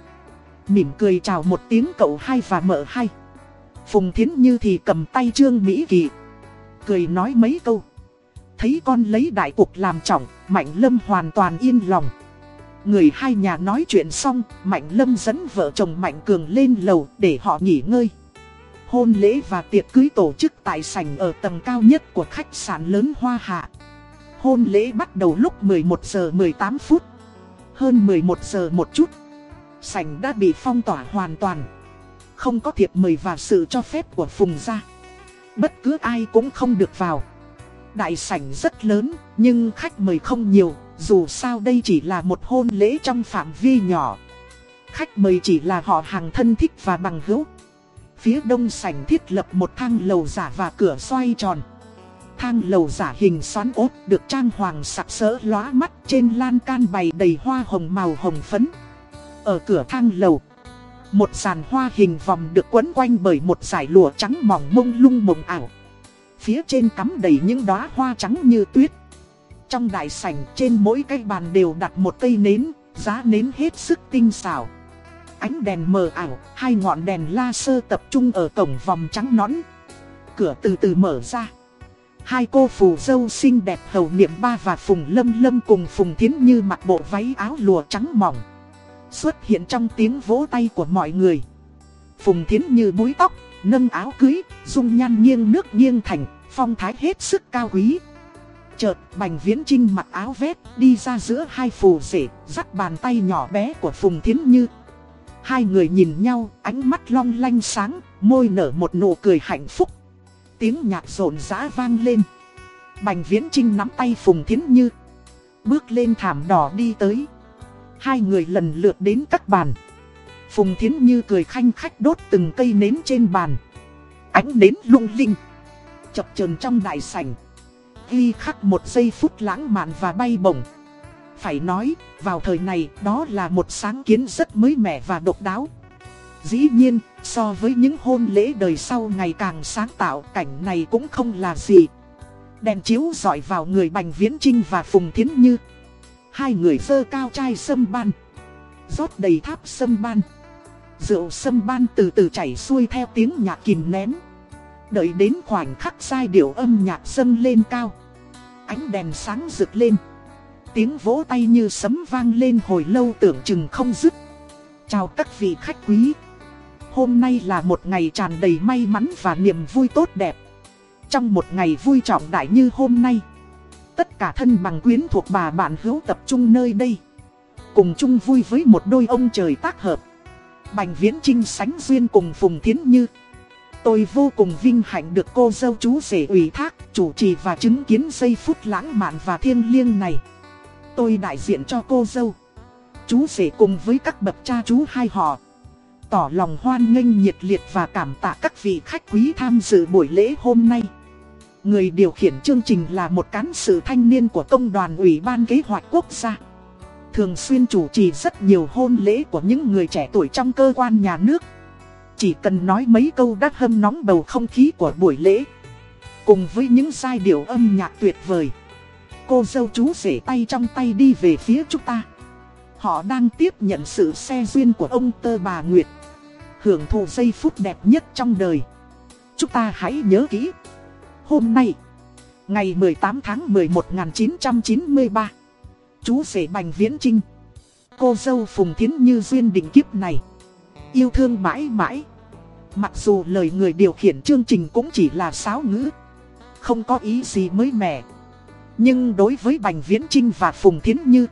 Mỉm cười chào một tiếng cậu hai và mợ hai. Phùng Thiến Như thì cầm tay Trương Mỹ Kỳ, Cười nói mấy câu. Thấy con lấy đại cục làm trọng, Mạnh Lâm hoàn toàn yên lòng. Người hai nhà nói chuyện xong, Mạnh Lâm dẫn vợ chồng Mạnh Cường lên lầu để họ nghỉ ngơi. Hôn lễ và tiệc cưới tổ chức tại sảnh ở tầng cao nhất của khách sạn lớn Hoa Hạ. Hôn lễ bắt đầu lúc 11 giờ 18 phút hơn 11 giờ một chút. Sảnh đã bị phong tỏa hoàn toàn. Không có thiệp mời và sự cho phép của Phùng gia. Bất cứ ai cũng không được vào. Đại sảnh rất lớn, Nhưng khách mời không nhiều, Dù sao đây chỉ là một hôn lễ trong phạm vi nhỏ. Khách mời chỉ là họ hàng thân thích và bằng hữu. Phía đông sảnh thiết lập một thang lầu giả và cửa xoay tròn thang lầu giả hình xoắn ốp được trang hoàng sặc sỡ lóa mắt trên lan can bày đầy hoa hồng màu hồng phấn. Ở cửa thang lầu, một sàn hoa hình vòng được quấn quanh bởi một dải lụa trắng mỏng mông lung mộng ảo. Phía trên cắm đầy những đóa hoa trắng như tuyết. Trong đại sảnh trên mỗi cái bàn đều đặt một cây nến, giá nến hết sức tinh xảo. Ánh đèn mờ ảo, hai ngọn đèn laser tập trung ở cổng vòng trắng nõn. Cửa từ từ mở ra. Hai cô phù dâu xinh đẹp hầu niệm ba và Phùng Lâm Lâm cùng Phùng Thiến Như mặc bộ váy áo lùa trắng mỏng. Xuất hiện trong tiếng vỗ tay của mọi người. Phùng Thiến Như búi tóc, nâng áo cưới, dung nhan nghiêng nước nghiêng thành, phong thái hết sức cao quý. Chợt Bành Viễn Trinh mặc áo vét đi ra giữa hai phù rể, dắt bàn tay nhỏ bé của Phùng Thiến Như. Hai người nhìn nhau, ánh mắt long lanh sáng, môi nở một nụ cười hạnh phúc tiếng nhạc rộn rã vang lên. Bành Viễn Trinh nắm tay Phùng Thiến Như. Bước lên thảm đỏ đi tới. Hai người lần lượt đến các bàn. Phùng Thiến Như cười khanh khách đốt từng cây nến trên bàn. Ánh nến lung linh. Chập chờn trong đại sảnh. Ghi khắc một giây phút lãng mạn và bay bổng. Phải nói, vào thời này đó là một sáng kiến rất mới mẻ và độc đáo. Dĩ nhiên, so với những hôn lễ đời sau ngày càng sáng tạo cảnh này cũng không là gì. Đèn chiếu dọi vào người Bành Viễn Trinh và Phùng Thiến Như. Hai người dơ cao chai sâm ban. rót đầy tháp sâm ban. Rượu sâm ban từ từ chảy xuôi theo tiếng nhạc kìm nén. Đợi đến khoảnh khắc sai điệu âm nhạc dâng lên cao. Ánh đèn sáng rực lên. Tiếng vỗ tay như sấm vang lên hồi lâu tưởng chừng không dứt. Chào các vị khách quý. Hôm nay là một ngày tràn đầy may mắn và niềm vui tốt đẹp. Trong một ngày vui trọng đại như hôm nay, tất cả thân bằng quyến thuộc bà bạn hữu tập trung nơi đây. Cùng chung vui với một đôi ông trời tác hợp. Bành Viễn Trinh sánh duyên cùng Phùng Thiến Như. Tôi vô cùng vinh hạnh được cô dâu chú rể ủy thác, chủ trì và chứng kiến giây phút lãng mạn và thiêng liêng này. Tôi đại diện cho cô dâu. Chú rể cùng với các bậc cha chú hai họ. Tỏ lòng hoan nghênh nhiệt liệt và cảm tạ các vị khách quý tham dự buổi lễ hôm nay. Người điều khiển chương trình là một cán sự thanh niên của công đoàn Ủy ban Kế hoạch Quốc gia. Thường xuyên chủ trì rất nhiều hôn lễ của những người trẻ tuổi trong cơ quan nhà nước. Chỉ cần nói mấy câu đắt hâm nóng bầu không khí của buổi lễ. Cùng với những giai điệu âm nhạc tuyệt vời. Cô dâu chú rể tay trong tay đi về phía chúng ta. Họ đang tiếp nhận sự xe duyên của ông tơ bà Nguyệt. Hưởng thụ giây phút đẹp nhất trong đời. Chúng ta hãy nhớ kỹ. Hôm nay, ngày 18 tháng 11 1993, chú rể Bành Viễn Trinh, cô dâu Phùng Thiến Như duyên định kiếp này. Yêu thương mãi mãi. Mặc dù lời người điều khiển chương trình cũng chỉ là sáo ngữ, không có ý gì mới mẻ. Nhưng đối với Bành Viễn Trinh và Phùng Thiến Như,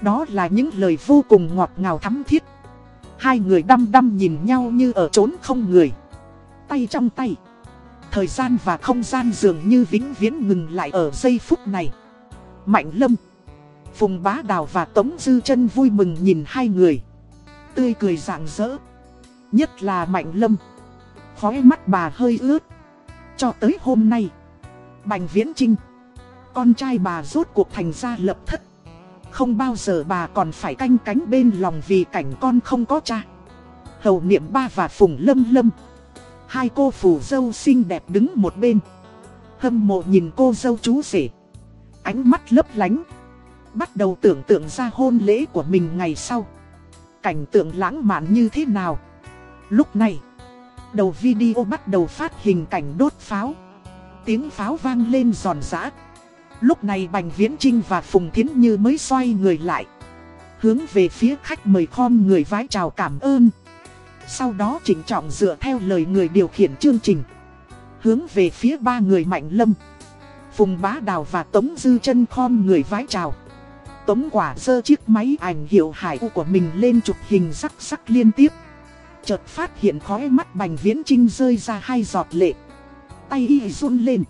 đó là những lời vô cùng ngọt ngào thắm thiết. Hai người đăm đăm nhìn nhau như ở trốn không người. Tay trong tay. Thời gian và không gian dường như vĩnh viễn ngừng lại ở giây phút này. Mạnh Lâm, Phùng Bá Đào và Tống Dư chân vui mừng nhìn hai người. Tươi cười rạng rỡ. Nhất là Mạnh Lâm. Khói mắt bà hơi ướt. Cho tới hôm nay, Bành Viễn Trinh, con trai bà rốt cuộc thành ra lập thất. Không bao giờ bà còn phải canh cánh bên lòng vì cảnh con không có cha. Hầu niệm ba và Phùng Lâm Lâm. Hai cô phù dâu xinh đẹp đứng một bên. Hâm mộ nhìn cô dâu chú rể. Ánh mắt lấp lánh. Bắt đầu tưởng tượng ra hôn lễ của mình ngày sau. Cảnh tượng lãng mạn như thế nào. Lúc này, đầu video bắt đầu phát hình cảnh đốt pháo. Tiếng pháo vang lên giòn giã. Lúc này Bành Viễn Trinh và Phùng Thiến Như mới xoay người lại. Hướng về phía khách mời khom người vái chào cảm ơn. Sau đó chỉnh trọng dựa theo lời người điều khiển chương trình. Hướng về phía ba người Mạnh Lâm. Phùng Bá Đào và Tống Dư chân khom người vái chào. Tống quả dơ chiếc máy ảnh hiệu hải u của mình lên chụp hình sắc sắc liên tiếp. Chợt phát hiện khói mắt Bành Viễn Trinh rơi ra hai giọt lệ. Tay y run lên.